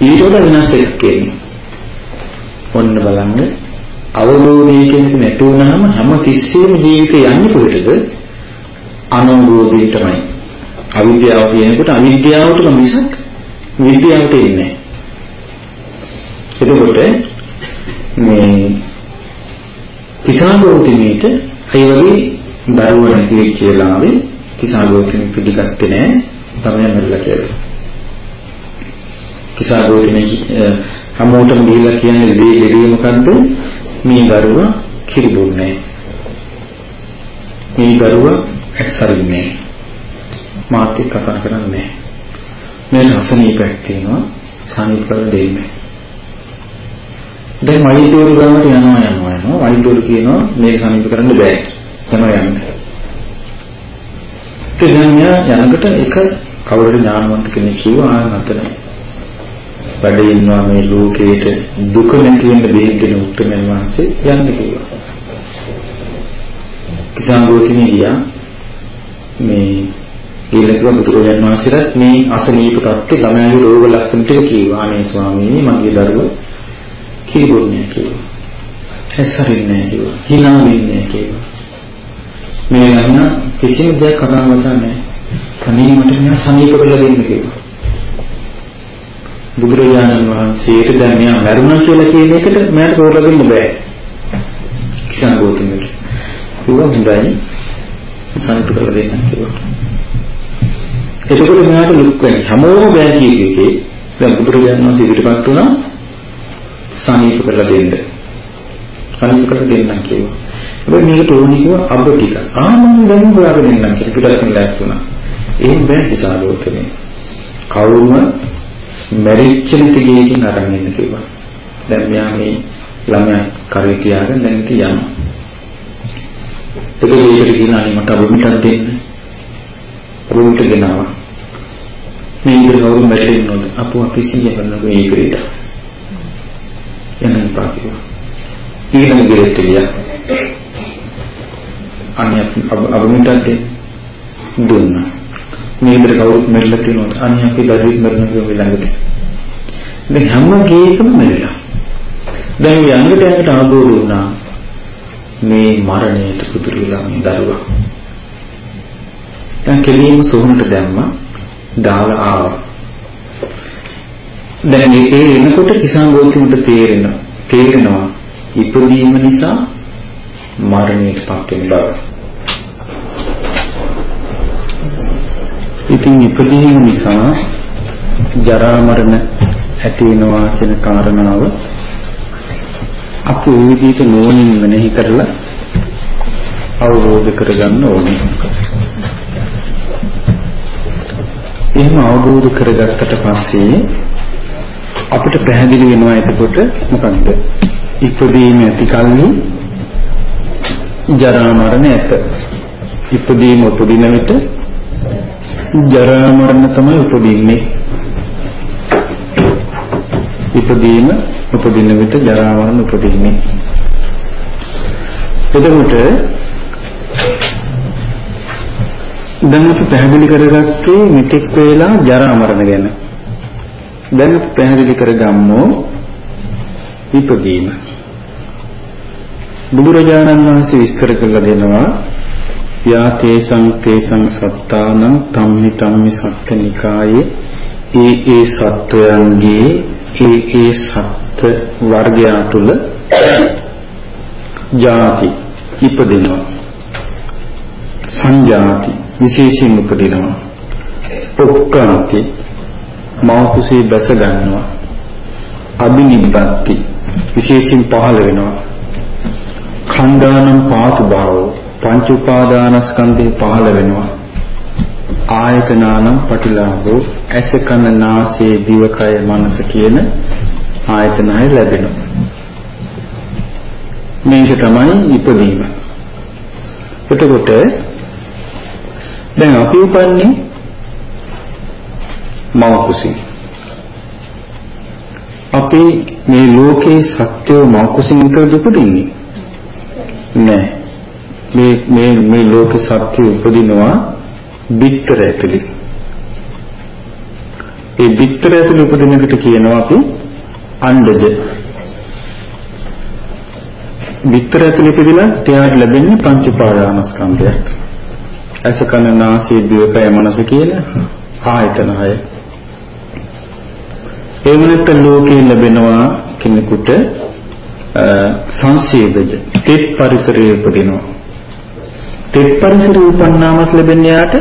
ඊට වඩා වෙනස් එකක් එන්නේ. ඔන්න බලන්න අවබෝධය කියන එක නැති වුනහම හැම තිස්සෙම ජීවිතේ යන්නේ කොහෙටද? අනවබෝධයටමයි. අවිද්‍යාව කියනකොට අවිද්‍යාවටම මිසක් විද්‍යාවට එන්නේ නැහැ. එතකොට මේ කිසాగෝතිමීට ඒ වගේ දරුවෝ නැති වෙච්ච වෙලාවේ කිසాగෝතිමී පිළිගත්තේ නැහැ තමයි මරලා කියලා. කිසాగෝතිමී හැමෝටම ගිහිල්ලා කියන්නේ ලේ ලේ මොකද්ද? මේ දරුවා කිරිබුන්නේ. මේ දරුවා ඇස්සරින්නේ. මාත් එක්ක කතා කරන්නේ මේ රසණීපයක් තියෙනවා සානිප කරලා දෙන්නේ දැන් වෛද්‍යවරු ගාවට යනවා යනවා යනවා වෛද්‍යවරු කියනවා මේක සානිප කරන්න බෑ යනවා යන්න ඉතින් යනකොට එක කවුරුහරි ඥානවන්ත කෙනෙක් කිව්වා ආ නතර වැඩ ඉන්නවා මේ ලෝකේට දුක නැති වෙන්න බෙහෙත් දෙන උත්තරමයන් වහන්සේ යන්න කිව්වා කිසං ගෝතිනේ ගියා මේ ඊළඟට බුදුරජාණන් වහන්සේට මේ අසනීප තත්ත්වේ ළමයාගේ රෝග ලක්ෂණ ටික කිව්වා. අනේ ස්වාමීනි මගේ දරුවා කිරිබොන්නේ කිව්වා. හැසරින්නේ කිව්වා. hina වෙන්නේ කිව්වා. මේ ළමයා කිසිම දෙයක් කතා කරන්නේ නැහැ. අනේ මට මෙයා සනීප කරලා දෙන්න කිව්වා. බුදුරජාණන් වහන්සේට දැන් මෙයා මරුණා කියලා කියන එකට මෙයාට තෝරලා දෙන්න බෑ. කිසං ගෝතමෙට. ඒක හොඳයි. සම්පූර්ණ කරලා දෙන්න කිව්වා. එතකොට මෙයාට ලුක් වෙන හැමෝම බෑ කියන එකේ දැන් බුදුරජාණන් වහන්සේ පිටපත් වුණා සනීප කරලා දෙන්න. සනීප කරලා දෙන්නම් කිව්වා. හැබැයි මේකට ඕනි කිව්වා අබ ටික. ආ මම දැන් හොයාගෙන ඉන්නම් කියලා පිටපත් ලෑස්ති වුණා. එහෙම බෑ කිසං ගෝතමේ. කවුරුම මැරිච්ච නිතිගේකින් අරන් ඉන්න කිව්වා. දැන් මෙයා මේ ළමයා කරේ තියාගෙන දැන් ඉතින් යනවා. ඒක ඒකට කියනවා මට අබමිටක් දෙන්න. අබමිට ගෙනාවා. මේ ඉතින් කවුරු මැරෙන්නොද? අපෝ අපි සිහිය කරනකොට මේ ඉතිරිට. එන්න පාකිය. ඊළඟ ගෙරෙට ගියා. අනිය අබමිටක් දෙන්න. දුන්නා. මේකට කවුරුත් මැරිලා තියෙනවද? අනිය අපි දරුවෙක් මැරෙනවා කියන ළඟට. දැන් හැම කේකම මැරිලා. දැන් යංගට යංගට ආબોධ වුණා මේ මරණයට පුදුරු වෙලා මේ දරුවා. දැන් කෙලින්ම සෝහනට දැම්මා දාලා ආවා. දැන් මේ එනකොට කිසං ගෝත්‍රයට තේරෙනවා තේරෙනවා ඉපදීම නිසා මරණයට පත් වෙන බව. ඉතින් ඉපදීම නිසා ජරා මරණ ඇති වෙනවා කියන කාරණාව අපි ওই විදිහට නෝනින් මෙනෙහි කරලා අවබෝධ කරගන්න ඕනේ. එහෙම අවබෝධ කරගත්තට පස්සේ අපිට පැහැදිලි වෙනවා එතකොට මොකක්ද? ඉපදීම ඇති කල්හි ජරා මරණ ඇත. ඉපදීම උපදින විට ජරා මරණ තමයි උපදින්නේ. ඉපදීම උපදින විට ජරා මරණ උපදින්නේ. එතකොට දැන් අපි පැහැදිලි කරගත්තේ මෙතෙක් වේලා ජරා මරණ ගැන. දැන් අපි පැහැදිලි කරගමු ඉපදීම. බුදුරජාණන් වහන්සේ විස්තර කළ දෙනවා. යා තේසං තේසං සත්තානං තම්හි තම්හි සත්ත්‍නිකායේ ඒ ඒ සත්වයන්ගේ ඒ ඒ සත්ත්ව වර්ගයා තුල ජාති ඉපදිනවා. සංජාති විශේෂයෙන් උපදිනවා. ඔක්කාන්ති මෞකුසේ බැස ගන්නවා. අබිනිබ්බත්ති විශේෂයෙන් පහළ වෙනවා. Khණ්ඩානම් පාතු භාවෝ පංච උපාදානස්කන්ධේ පහළ වෙනවා. ආයතනානම් පටිලාභෝ ඇස කන නාසය දිවකය මනස කියන ආයතනයි ලැබෙනවා. මේක තමයි ඉපදීම. එතකොට දැන් අපි උපන්නේ මව කුසින් අපි මේ ලෝකේ සත්‍යව මව කුසින් විතරද උපදින්නේ? නෑ මේ මේ මේ ලෝක සත්‍ය උපදිනවා බිත්තර ඇතුලේ. ඒ බිත්තර ඇතුලේ උපදින එකට කියනවා අපි අණ්ඩජ. බිත්තර ඇතුලේ ඉපදිලා එයාට ලැබෙන්නේ පංච උපාදානස්කන්ධයක්. ඇස කන නාසය දිවකය මනස කියන ආයතන හය. ඒ වුණත් ලෝකේ ලැබෙනවා කෙනෙකුට සංසේදජ තෙත් පරිසරයේ උපදිනවා. තෙත් පරිසරයේ උපන්නාමත් ලැබෙන්නේ යාට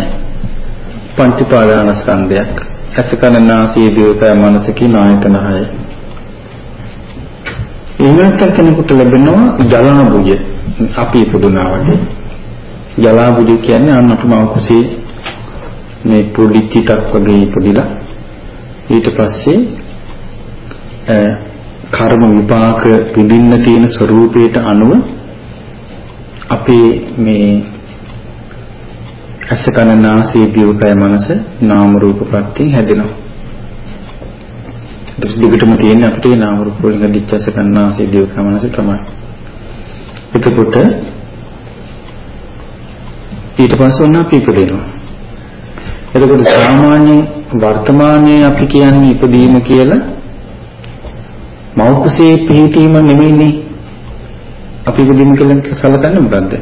පංච පාදානස්කන්ධයක්. ඇස කන නාසය දිවකය මනස කියන ආයතන හය. ඊමණත් කෙනෙකුට ලැබෙනවා ජලාභුජ අපි ඉපදුනා වගේ. ජලාභුජ කියන්නේ අන්න අපි මව කුසේ මේ පොඩි තිතක් වගේ ඉපදිලා ඊට පස්සේ කර්ම විපාක විඳින්න තියෙන ස්වરૂපයට අනුව අපේ මේ ඇස කන නාසය දිවකය මනස නාම රූප ප්‍රත්‍යයෙන් හැදෙනවා. ඊට දිගටම තියෙන අපිට ඒ නාම රූප වලින් දිච්චස කන නාසය දිවකය මනස තමයි. එතකොට ඊට පස්සේ ඔන්න අපි ඉපදෙනවා. එතකොට සාමාන්‍ය වර්තමානයේ අපි කියන්නේ ඉපදීම කියලා මව් කුසේ පිහිටීම නෙමෙයිනේ අපි ඉපදීම කියලා සලකන්නේ මොකද්ද?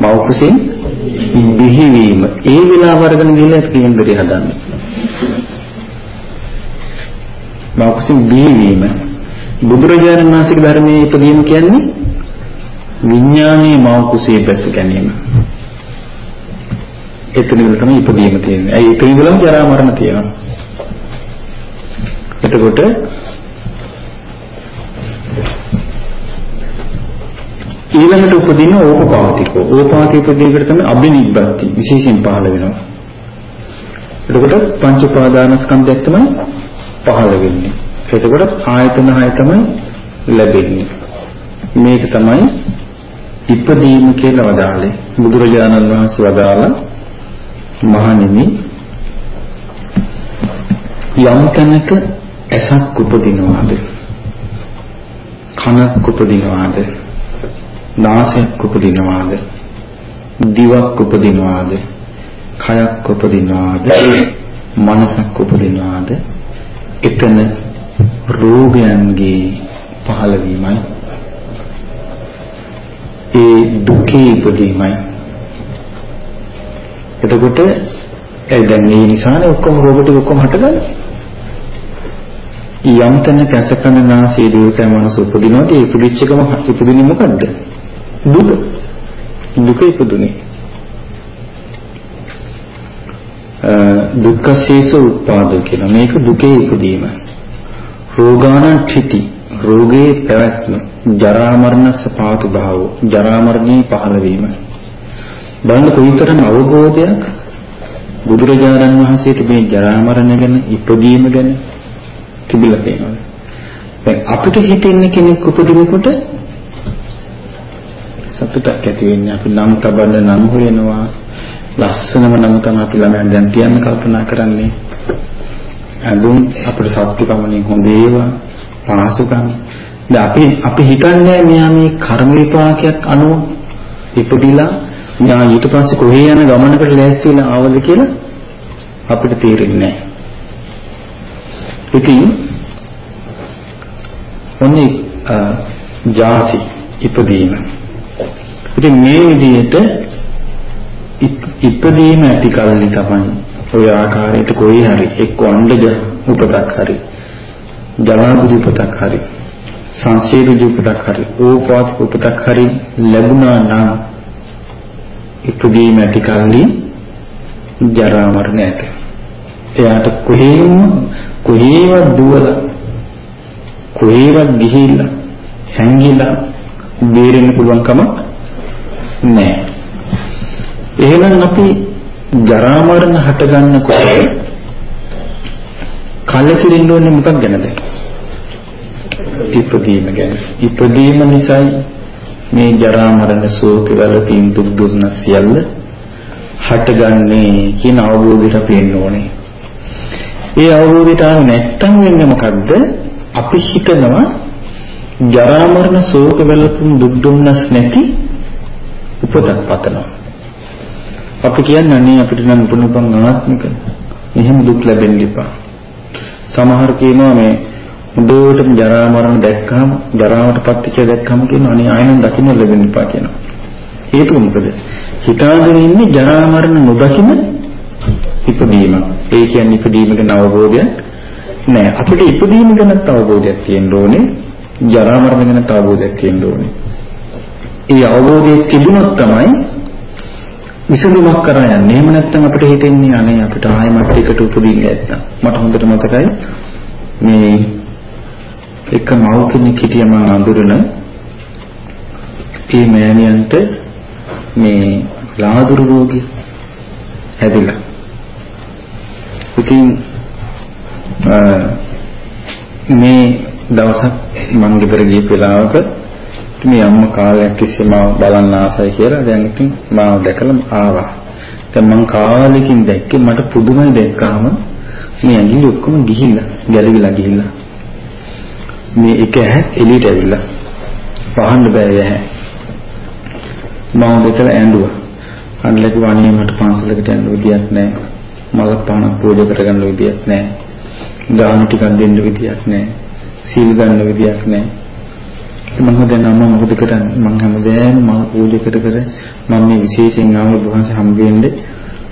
මව් කුසෙන් බිහිවීම. ඒ වෙලාව අරගෙන ගිහලා කේන්දරේ හදන්නේ. මෞකසින් බිහිවීම බුදුරජාණන් වහන්සේගේ ධර්මයේ ඉදීම කියන්නේ විඥානයේ මෞකසී බැස ගැනීම. එතනදි තමයි ඉදීම තියෙන්නේ. ඒ ඉදීමලම ජරා මරණ තියෙනවා. එතකොට ඊළඟට උපදින ඕපපාතිකෝ. ඕපපාතික උපදිනකට තමයි අබිනිබ්බති විශේෂයෙන් පහළ වෙනවා. එතකොට පංච උපාදානස්කන්ධයක් තමයි පහළ වෙන්නේ. එතකොට ආයතන හය තමයි ලැබෙන්නේ. මේක තමයි ඉපදීම කියලා වදාළේ. බුදුරජාණන් වහන්සේ වදාලා මහණෙනි යම් තැනක ඇසක් උපදිනවාද කනක් උපදිනවාද නාසයක් උපදිනවාද? දිවක් උපදිනවාද? කයක් උපදිනවාද? මනසක් උපදිනවාද? එතන රෝගයන්ගේ පහළවීමයි ඒ දුකේ ඉපදීමයි එතකොට ඒ දැන් මේ නිසානේ ඔක්කොම රෝග ටික ඔක්කොම හටගන්නේ? යම් තැනක ඇසකන නාසය දිවකය මනස උපදිනවාද? ඒ ඉපදිච්ච එකම ඉපදින්නේ මොකද්ද? දුක. දුක ඉපදුනේ. දුක්ඛසේස උත්පාදෝ කියලා මේක දුකේ ඉපදීම. රෝගාණං ඨිති රෝගේ පැවැත්ම. ජරා මරණ සපාතු භාවෝ. ජරා මරණේ පහළ වීම. බලන්න කොයිතරම් අවබෝධයක් බුදුරජාණන් වහන්සේට මේ ජරා මරණ ගැන ඉපදීම ගැන තිබිලා තියෙනවා දැන් අපිට හිතෙන්නේ කෙනෙක් උපදිනකොට සතුටක් ඇති වෙන්නේ අපි නම් තබන්න නම් හොයනවා ලස්සනම නම් තමයි අපි ළමයන් දැන් තියන්න කල්පනා කරන්නේ ඇඳුම් අපිට සත්‍ය පමණින් හොඳ ඒවා පහසුකම් දැන් අපි අපි හිතන්නේ මෙයා මේ කර්ම විපාකයක් අනුව ඉපදිලා මෙයා ඊට පස්සේ කොහේ යන ගමනකට ලෑස්ති වෙලා ආවද කියලා අපිට තේරෙන්නේ නැහැ. ඉතින් ඔන්නේ ජාති ඉපදීම. ඉතින් මේ විදිහට ඉපදීම ඇති කල්ලි තමයි ඔය ආකාරයට කොයි හරි එක්ක අණ්ඩජ උපතක් හරි ජලාබුදි උපතක් හරි සංසේරුදි උපතක් හරි ඕපාතික උපතක් හරි ලැබුණා නම් ඉපදීම ඇති කල්ලි ජරා මරණ ඇත. එයාට කොහේම කොහේවත් දුවලා කොහේවත් ගිහිල්ලා හැංගිලා බේරෙන්න පුළුවන් කම නැහැ එහෙනම් අපි ජරා මරණ හට ගන්නකොට කලකිරින්න ඕනේ මොකක් ගැනද? ඉපදීම ගැන. ඉපදීම නිසායි මේ ජරා මරණ ශෝක වලකින් දුක් දුන්න සියල්ල හටගන්නේ කියන අවබෝධයට අපි එන්න ඕනේ. ඒ අවබෝධයට ආව නැත්තම් වෙන්නේ මොකද්ද? අපි හිතනවා ජරා මරණ ශෝක වලකින් දුක් දුන්නස් නැති උපතක් පතනවා. අපි කියන්නේ අනේ අපිට නම් උපනුපන් ආත්මික එහෙම දුක් ලැබෙන්න එපා. සමහර කියනවා මේ හොඳටම ජරා මරණ දැක්කම ජරාවටපත් වෙච්ච දැක්කම කියනවා අනේ ආයෙත් දකින්න ලැබෙන්න එපා කියනවා. හේතුව මොකද? හිතාගෙන ඉන්නේ ජරා මරණ නොදකින්න ඉපදීම. ඒ කියන්නේ ඉපදීම ගැන අවබෝධයක් නෑ. අපිට ඉපදීම ගැනත් අවබෝධයක් තියෙන්න ඕනේ. ජරා මරණ ගැනත් අවබෝධයක් තියෙන්න ඕනේ. ඒ අවබෝධය තිබුණොත් තමයි විසඳුමක් කරා යන්නේ. එහෙම නැත්නම් අපිට හිතෙන්නේ අනේ අපිට ආයෙමත් එකට උපදින්න නැත්තම්. මට හොඳට මතකයි මේ එක මව් කෙනෙක් හිටිය මම අඳුරන ඒ මෑණියන්ට මේ ලාදුරු රෝගී හැදිලා. ඉතින් මේ දවසක් මම ගෙදර ගිය වෙලාවක මේ අම්මා කාලයක් තිස්සේ මාව බලන්න ආසයි කියලා දැන් ඉතින් මාව දැකලා ආවා. දැන් මං කාලෙකින් දැක්කේ මට පුදුමයි දැක්කාම මේ ඇඟිලි ඔක්කොම ගිහිල්ලා, ගැලවිලා ගිහිල්ලා. මේ එක ඇහැ එළියට ඇවිල්ලා. වහන්න බෑ ඇහැ. මාව දැකලා ඇඬුවා. අඬලා කිව්වා අනේ මට පන්සලකට යන්න විදියක් නැහැ. මල පහනක් පූජා කරගන්න විදියක් නැහැ. දාන ටිකක් දෙන්න විදියක් නැහැ. සීල් ගන්න විදියක් නැහැ. මම දැන් අම්මා මොකද කරන්නේ මම හැමදේම මල් පූජා කර කර මම මේ විශේෂයෙන් ආව බුහන්සේ හම්බ වෙන්නේ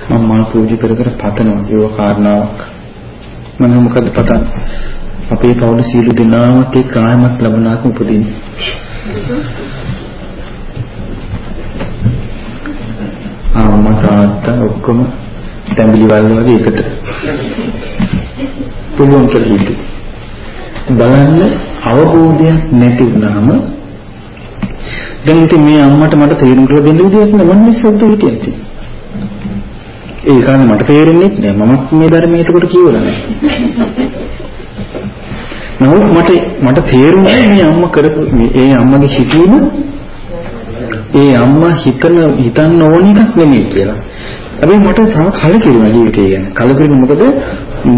මම මල් පූජා කර කර පතනවා ඒක කාරණාවක් මම මොකද පතන්නේ අපේ පවුල සියලු දෙනාමත් එක්ක ආයමත් ලබනාකම උපදින්නේ. අම්මා තාත්තා ඔක්කොම තැඹිලි වල වගේ එකට. පුළුවන් කෙලිට. බලන්න අවබෝධයක් නැති වුණාම දැන් ඉතින් මේ අම්මට මට තේරුම් කරලා දෙන්න විදියක් නෑ මම නිස්සද්ද හිටියේ. ඒ කාලේ මට තේරෙන්නේ නෑ මම මේ ධර්මයේ එතකොට කියවලා නෑ. නමුත් මට මට තේරුණා මේ අම්මා කරපු ඒ අම්මගේ හිතීම ඒ අම්මා හිතන හිතන්න ඕන එකක් නෙමෙයි කියලා. හැබැයි මට තව කලකිරුණා ජීවිතය ගැන. කලකිරුණ මොකද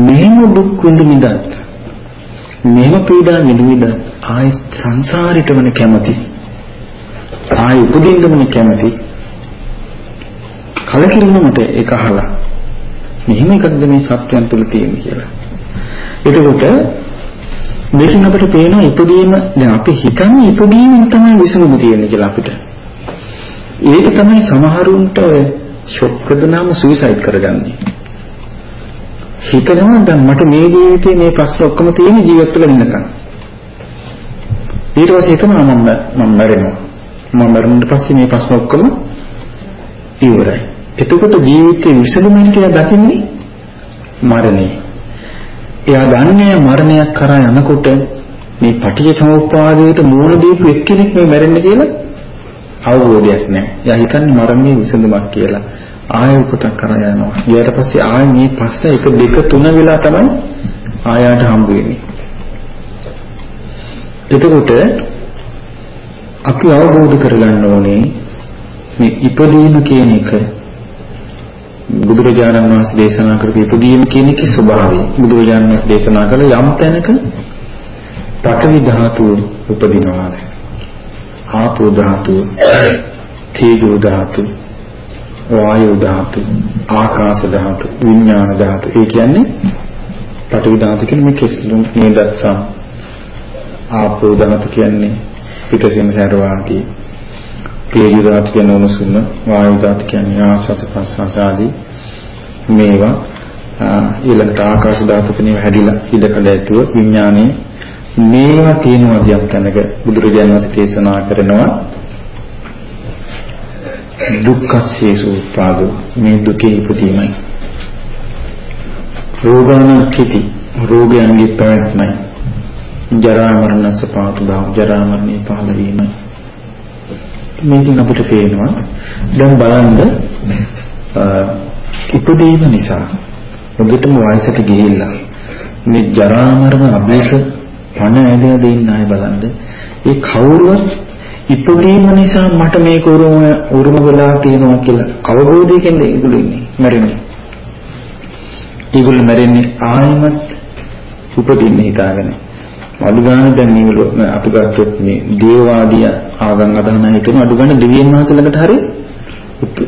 මෙහෙම දුක් විඳ මිදත් මෙහෙම පීඩා විඳ මිදත් ආයි සංසාරිට වෙන කැමති. ආයි උපදින්න වෙන කැමති. කලකිරුණ මට ඒක අහලා. මෙහෙම එකක්ද මේ සත්‍යයන් තුල තියෙන්නේ කියලා. එතකොට මේකෙන් අපිට පේනවා ඉපදීම දැන් අපි හිතන්නේ ඉපදීමෙන් තමයි විසඳුම තියෙන්නේ කියලා අපිට. ඒක තමයි සමහරුන්ට ෂොක් කරනම සුයිසයිඩ් කරගන්නේ. හිතනවා දැන් මට මේ ජීවිතේ මේ ප්‍රශ්න ඔක්කොම තියෙන ජීවත් වෙලා ඉන්නකම්. ඊට පස්සේ හිතනවා මම මම මැරෙනවා. මම මැරුණාට පස්සේ මේ ප්‍රශ්න ඔක්කොම ඉවරයි. එතකොට ජීවිතේ විසඳුම කියලා දකින්නේ මරණය. එයා දන්නේ මරණයක් කරා යනකොට මේ පටිච්ච සමුප්පාදයට මූල දීපු එක්කෙනෙක් මේ මැරෙන්නේ කියලා අවබෝධයක් නැහැ. එයා හිතන්නේ මරණයේ විසඳුමක් කියලා. ආයෙ උපතක් කරා යනවා. ඊට පස්සේ ආයෙ මේ පස්ස එක දෙක තුන වෙලා තමයි ආයාට හම්බ වෙන්නේ. එතකොට අපි අවබෝධ කරගන්න ඕනේ මේ ඉපදීම කියන එක බුදුරජාණන් වහන්සේ දේශනා කරපු ඉපදීම කියන එකේ ස්වභාවය. බුදුරජාණන් වහන්සේ දේශනා කළ යම් තැනක පඨවි ධාතුව උපදිනවාද? ආපෝ ධාතුව, තේජෝ ධාතුව, වායෝ ධාතුව, ආකාශ ධාතුව, විඥාන ධාතුව. ඒ කියන්නේ පඨවි ධාතුව කියන්නේ මේ කෙස්ලුම් නේදත්සම්. ආපෝ ධාතුව කියන්නේ පිටසෙම සරවාදී තේජෝ ධාතු කියන උණුසුම වායු ධාතු කියන්නේ ආශ්වාස ප්‍රශ්වාස ආදී මේවා ඊළඟට ආකාශ ධාතු කෙනෙක් හැදිලා ඉඩකඩ ඇතුව විඥානයේ මේවා තියෙනවා යම් තැනක බුදුරජාණන් වහන්සේ දේශනා කරනවා දුක්ඛසේසු උපාදෝ මේ දුකේ ඉපදීමයි. රෝගානුක්ඛිති. රෝගයන්ගේ පැවැත්මයි. ජරා මරණ සපාතු භව ජරා මරණේ පහළ වීමයි. මේකෙන් අපිට පේනවා දැන් බලන්න ඉපදීම නිසා ඔබටම වයසට ගිහිල්ලා මේ ජරා මරණ අභිෂ පණ ඇදලා දෙන්න අය බලන්න ඒ කවුරුවත් ඉපදීම නිසා මට මේක උරුම උරුම වෙලා තියෙනවා කියලා අවබෝධයකින් ඒගොල්ලෝ ඉන්නේ මැරෙන්නේ ඒගොල්ලෝ මැරෙන්නේ ආයමත් උපදින්න හිතාගෙන අඩු ගන්න දැන් මේ අපි ගත්තොත් මේ දේවවාදී ආගම් අදහන හිතන අඩු ගන්න දෙවියන් වහන්සේලකට හරි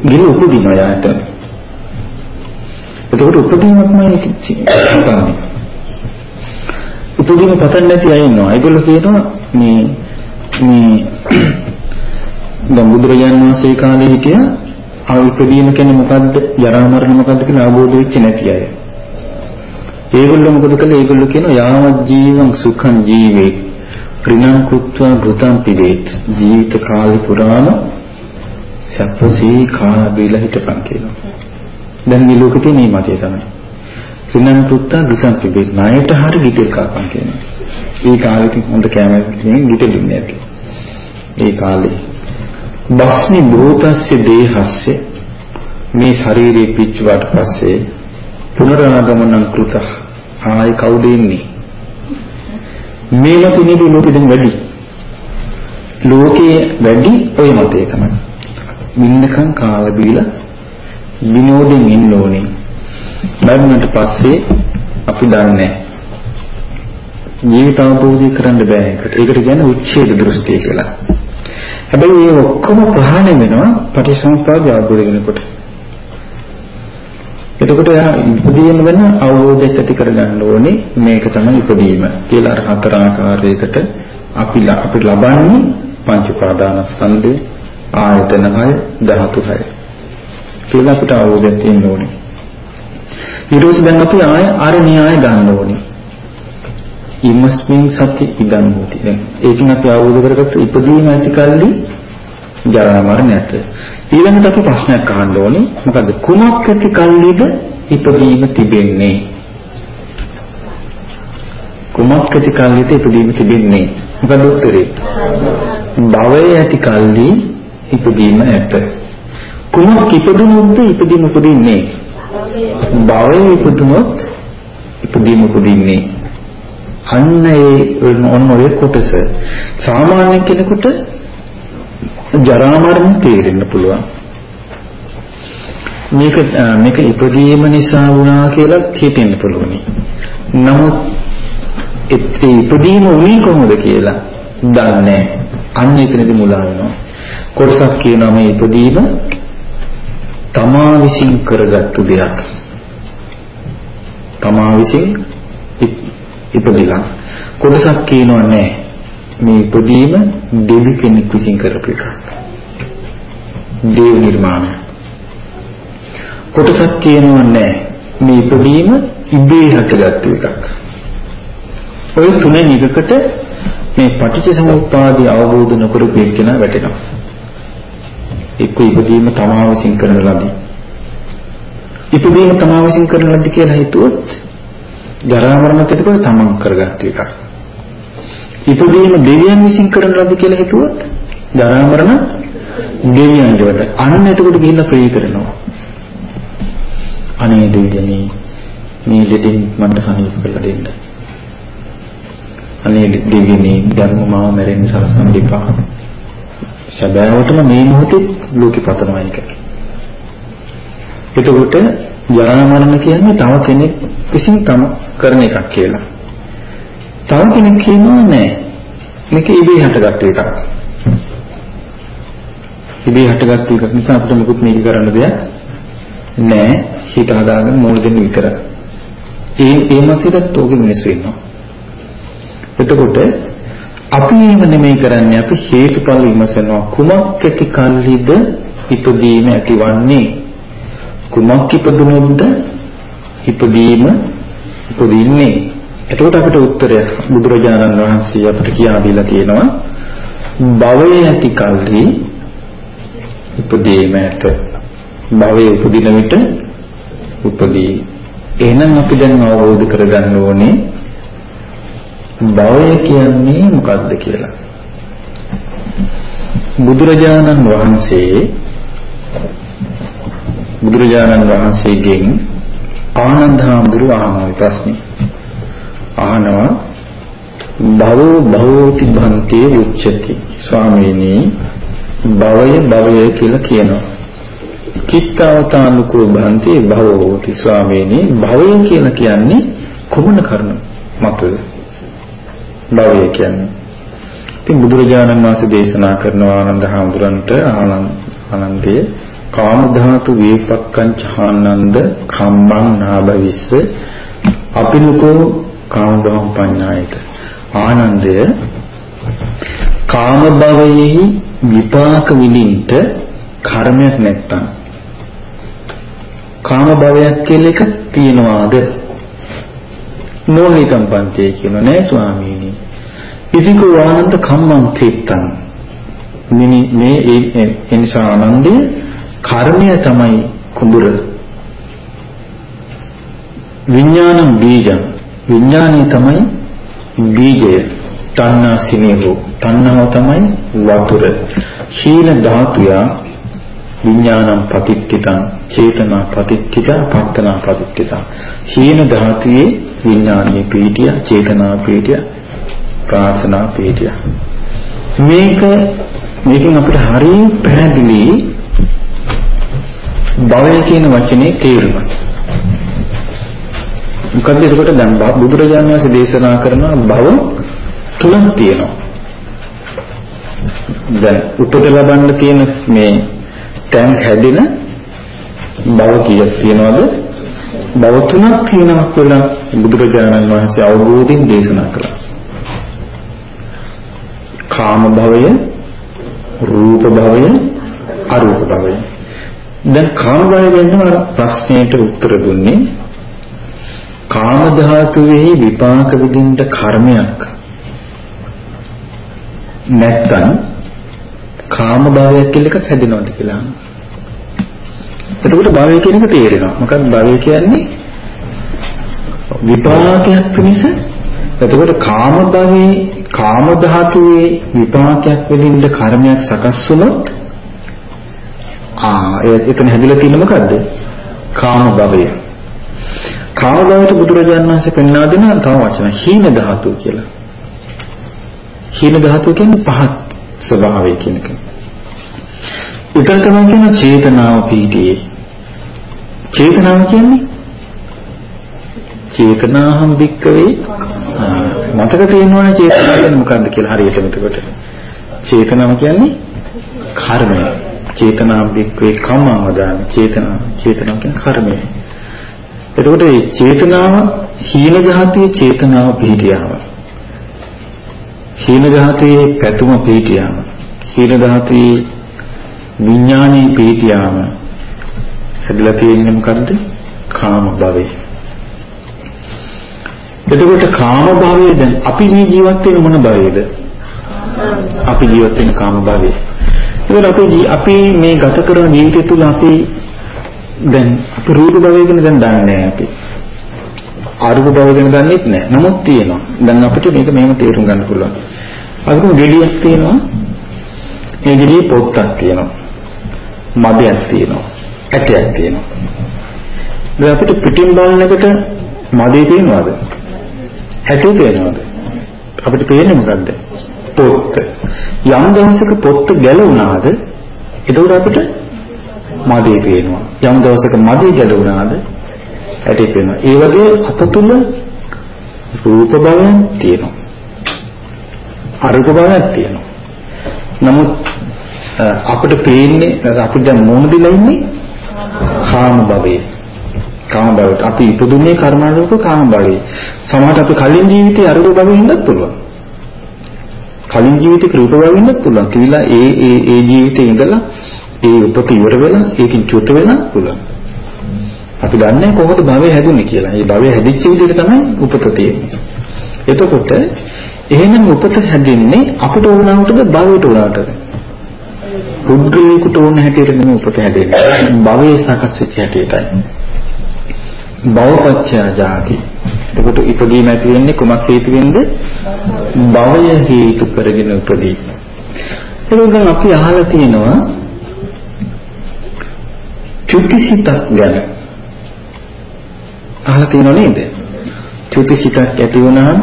ගිල උපදිනවා යාට. ඒකට උපදීමක්මයි හිතන්නේ. උපදීම පතන් නැති අය ඉන්නවා. ඒගොල්ලෝ කියනවා මේ මේ දැන් බුදුරජාණන් වහන්සේ කාලේ හිටිය ආවිපදීම කියන්නේ මොකද්ද? ජරා මරණ මොකද්ද කියලා අවබෝධ වෙච්ච නැති අය. ඒගොල්ලෝ මොකද කළේ? ඒගොල්ලෝ කියනවා යාවත් ජීවං සුඛං ජීවේ. ප්‍රිණං කුත්වා භූතං පිදේත්. ජීවිත කාලේ පුරාම සැපසී කා බීලා හිටපන් කියනවා. දැන් මේ ලෝකේ තියෙන මේ මතය තමයි. ප්‍රිණං කුත්වා භූතං පිදේත්. ණයට හරි ගිතෙල් කාපන් කියනවා. ඒ කාලෙත් හොඳ කැමරකින් ගිතෙල් ඉන්නේ නැති. ඒ කාලේ බස්නි භූතස්ස දේහස්ස මේ ශරීරේ පිච්චුවාට පස්සේ පුනරාගමනං කෘතහ ආයි කවුද ඉන්නේ? මේ මතිනේදී ලෝකෙදින් වැඩි. ලෝකයේ වැඩි ඔය මතේ තමයි. මින්නකම් කාලා බීලා විනෝදෙන් ඉන්න ඕනේ. මරණයට පස්සේ අපි දන්නේ ජීවිත අවබෝධය කරන්න බෑ ඒකට. ඒකට කියන්නේ උච්ඡේද දෘෂ්ටිය කියලා. හැබැයි මේ ඔක්කොම ප්‍රහාණය වෙනවා පටිසමුප්පාද අවබෝධ වෙනකොට. එතකොට එයා ඉපදීම වෙන අවබෝධයක් ඇති කරගන්න ඕනේ මේක තමයි ඉපදීම කියලා අර හතර ආකාරයකට අපි අපි ලබන්නේ පංච පාදානස්කන්ධේ ආයතන 6 ධාතු 6 කියලා අපිට අවබෝධයක් තියෙන්න ඕනේ ඊට පස්සේ දැන් අපි ආය අර න්‍යාය ගන්න ඕනේ ඉමස්මින් සති ඉදන් හොති. දැන් ඒකෙන් අපි අවබෝධ කරගත්ත ඉපදීම ඇති කල්ලි ජරා මරණ නැත. ඊළඟට අපි ප්‍රශ්නයක් අහන්න ඕනේ. මොකද කුමක් ඇති කල්ලිද ඉපදීම තිබෙන්නේ? කුමක් ඇති කල්ලිද ඉපදීම තිබෙන්නේ? මොකද උත්තරේ? භවය ඇති කල්ලි ඉපදීම ඇත. කුමක් ඉපදුනොත්ද ඉපදීම උපදින්නේ? භවය ඉපදුනොත් ඉපදීම උපදින්නේ. අන්න ඒ ඔන්න ඔය කොටස සාමාන්‍ය කෙනෙකුට ජරා මරණ තේරෙන්න පුළුවන්. මේක මේක ඉපදීම නිසා වුණා කියලා හිතෙන්න පුළුවනි. නමුත් ඒ ඉපදීම උනේ කොහොමද කියලා දන්නේ අන්න එතනදී මුලා වෙනවා. කොටසක් කියනවා මේ ඉපදීම තමා විසින් කරගත්තු දෙයක්. තමා විසින් ඉපදිලා කොටසක් කියනවා නෑ මේ ඉපදීම දෙවි කෙනෙක් විසින් කරපු එකක්. දේව නිර්මාණය. කොටසක් කියනවා නෑ මේ ඉපදීම ඉබේ හටගත්තු එකක්. ඔය තුනෙන් එකකට මේ පටිච්ච සමුප්පාදය අවබෝධ නොකරපු එක්කෙනා වැටෙනවා. එක්ක ඉපදීම තමා විසින් කරන ලදී. ඉපදීම තමා විසින් කරන ලදී කියලා හිතුවොත් ජරා මරණ තිතකොට තමන් කරගත්ත එකක්. ඉපදීම දෙවියන් විසින් කරන ලද කියලා හිතුවොත් ජරා මරණ දෙවියන්ගේ වට. අන්න එතකොට ගිහිල්ලා ප්‍රේ කරනවා. අනේ දෙවියනි මේ දෙදින් මන්ට සනීප කරලා දෙන්න. අනේ දෙවියනි ධර්ම මාව මැරෙන්න සලසන්න දෙපා. සැබෑවටම මේ මොහොතේ ලෝකෙ පතනවා එක. එතකොට ජරා මරණ කියන්නේ තව කෙනෙක් විසින් තම කරන එකක් කියලා. තව කෙනෙක් කියනවා නෑ. මේක ඉබේ හටගත්තු එකක්. ඉබේ හටගත්තු එකක් නිසා අපිට මොකුත් මේක කරන්න දෙයක් නෑ. හිත හදාගෙන මොන දෙන්න විතරයි. ඒ ඒ මතයටත් ඕකෙ මිනිස්සු ඉන්නවා. එතකොට අපි එහෙම නෙමෙයි කරන්නේ අපි හේතුඵල විමසනවා කුමක් ඇති කල්හිද ඉපදීම ඇතිවන්නේ කුමක් ඉපදුනොත්ද? ඉපදීම ඉපදින්නේ එතකොට අපිට උත්තරයක් බුදුරජාණන් වහන්සේ අපිට කියා දීලා තියෙනවා. භවය ඇති කල්හි ඉපදීම ඇත. භවයේ උපදින විට උපදී. එහෙනම් අපි දැන් අවබෝධ කරගන්න ඕනේ භවය කියන්නේ මොකක්ද කියලා. බුදුරජාණන් වහන්සේ බුදුරජාණන් වහන්සේගෙන් ආනන්ද හාමුදුරුව අහනවා ප්‍රශ්නේ. අහනවා භවෝ භවෝති භන්තේ උච්චති ස්වාමීනි භවය භවය කියලා කියනවා. කිත්තවතානුකෝ භන්තේ භවෝති ස්වාමීනි භවය කියලා කියන්නේ කොමන කරුණ මතද? භවය කියන්නේ. ඉතින් බුදුරජාණන් වහන්සේ දේශනා කරන ආනන්ද හාමුදුරන්ට ආනන්දයේ කාම ධාතු වේපක්කං චානන්ද කම්මං නාභවිස්ස අපිනුකෝ කාම භවං පඤ්ඤායත. ආනන්දය කාම භවයෙහි විපාක විඳින්න කර්මයක් නැත්තම් කාම භවයක් කියලා එකක් තියනවාද? නෝනිතම් පන්තිය කියන නෑ ස්වාමීනි. ඉතිකෝ ආනන්ද කම්මං තෙත්තං. මිනි මේ ඒ නිසා ආනන්දේ කර්මය තමයි කුඹුර. විඥානම් බීජං. විඥානය තමයි බීජය. තණ්හා සිනේහෝ තණ්හාව තමයි වතුර. ශීල ධාතුය විඥානම් පතික්කිතං චේතනා පතික්කිතා පත්තනා පතික්කිතා ශීල ධාතුයේ විඥානීය පීඨිය චේතනා පීඨිය ප්‍රාර්ථනා පීඨිය මේක මේකෙන් අපිට හරිය පැහැදිලි භවය කියන වචනේ තේරුම මොකද එතකොට දැන් බුදුරජාණන් වහන්සේ දේශනා කරන භව තුනක් තියෙනවා. දැන් උපත ලබන්න තියෙන මේ තැන් හැදෙන භව කීයක් තියෙනවද? භව තුනක් තියෙනවා කියලා බුදුරජාණන් වහන්සේ අවබෝධයෙන් දේශනා කළා. කාම භවය, රූප භවය, අරූප භවය. දැන් කාම භවය ගැන ප්‍රශ්නයට උත්තර දුන්නේ කාම ධාතුවේ විපාක විදින්න කර්මයක් නැත්තම් කාම භාවයක් කියලා එකක් හැදෙනවද කියලා. එතකොට භාවය කියන එක තේරෙනවා. මොකක්ද භාවය කියන්නේ? විපාකයක් පිණිස එතකොට කාම භවයේ කාම ධාතුවේ විපාකයක් වෙලින්ද කර්මයක් සකස් වුණොත් ආ එතන හැදිලා තියෙන මොකද්ද? කාම භවය. කාම භවයට බුදුරජාණන් වහන්සේ පෙන්වා දෙන තව වචන හීන ධාතු කියලා. හීන ධාතු කියන්නේ පහත් ස්වභාවය කියන එක. උතන තමයි කියන චේතනාව පීඨියේ. චේතනාව කියන්නේ චේතනාහම් වික්කවේ මතක තියෙනවනේ චේතනාව කියන්නේ මොකක්ද කියලා හරියටම එතකොට. චේතනාව කියන්නේ කර්මය. චේතනාම් වික්කවේ කම්මවදාන චේතනාව. චේතනාව කියන්නේ කර්මය. එතකොට මේ චේතනාව හීන ගහතිය චේතනාව පිහිටියාම. හීන ගහතියේ පැතුම පිහිටියාම. හීන ගහතියේ විඥානයේ පිහිටියාම හැදලා තියෙන්නේ මොකද්ද? කාම භවේ. එතකොට කාම භවයේ දැන් අපි මේ ජීවත් වෙන මොන භවයේද? අපි ජීවත් වෙන කාම භවයේ. ඒකල අපි අපි මේ ගත කරන ජීවිතය තුළ අපි දැන් අපි රූප භවය ගැන දැන් දන්නේ නැහැ අපි. අරූප භවය ගැන දන්නේත් නැහැ. නමුත් තියෙනවා. දැන් අපිට මේක මෙහෙම තේරුම් ගන්න පුළුවන්. අපිට ගෙඩියක් තියෙනවා. මේ ගෙඩියේ පොත්තක් තියෙනවා. මදයක් තියෙනවා. ඇටයක් තියෙනවා. දැන් අපිට පිටින් බලනකොට මදේ තියෙනවද? ඇටේ පේනවද? අපිට පේන්නේ මොකද්ද? පොත්ත. යම් දවසක පොත්ත ගැලුණාද? එතකොට අපිට මදේ පේනවා. යම් දවසක මදේ ගැලුණාද? ඇටේ පේනවා. ඒ වගේ අප තුල රූප භවයක් තියෙනවා. අරූප භවයක් තියෙනවා. නමුත් අපිට පේන්නේ අපිට දැන් මොන දිලා ඉන්නේ? කාම භවයේ. කාම භවයට. අපි ඉපදුනේ කර්මානුරූප කාම භවයේ. සමහරට අපි කලින් ජීවිතේ අරූප භවෙ ඉන්නත් පුළුවන්. කලින් ජීවිතේ රූප භවෙ ඉන්නත් පුළුවන්. කියලා ඒ ඒ ඒ ජීවිතේ ඉඳලා ඒ උපත ඉවර වෙලා ඒකෙන් චුත වෙලා පුළුවන්. අපි දන්නේ කොහොමද භවය හැදුනේ කියලා. මේ භවය හැදිච්ච විදිහට තමයි උපත තියෙන්නේ. එතකොට එහෙනම් උපත හැදින්නේ අපිට ඕනකටද භවයට ඕනකටද? පුද්ගලයෙකුට ඕන හැටියට නෙමෙයි උපත හැදෙන්නේ. භවයේ සකස් වෙච්ච හැටියටයි. භවපච්චය ජාති. එතකොට ඉපදීම ඇති වෙන්නේ කුමක් හේතුවෙන්ද? භවය හේතු කරගෙන උපදී. එතකොට අපි අහලා තියෙනවා චුතිසිතක් ගැන. අහලා තියෙනව නේද? චුතිසිතක් ඇති වුණාම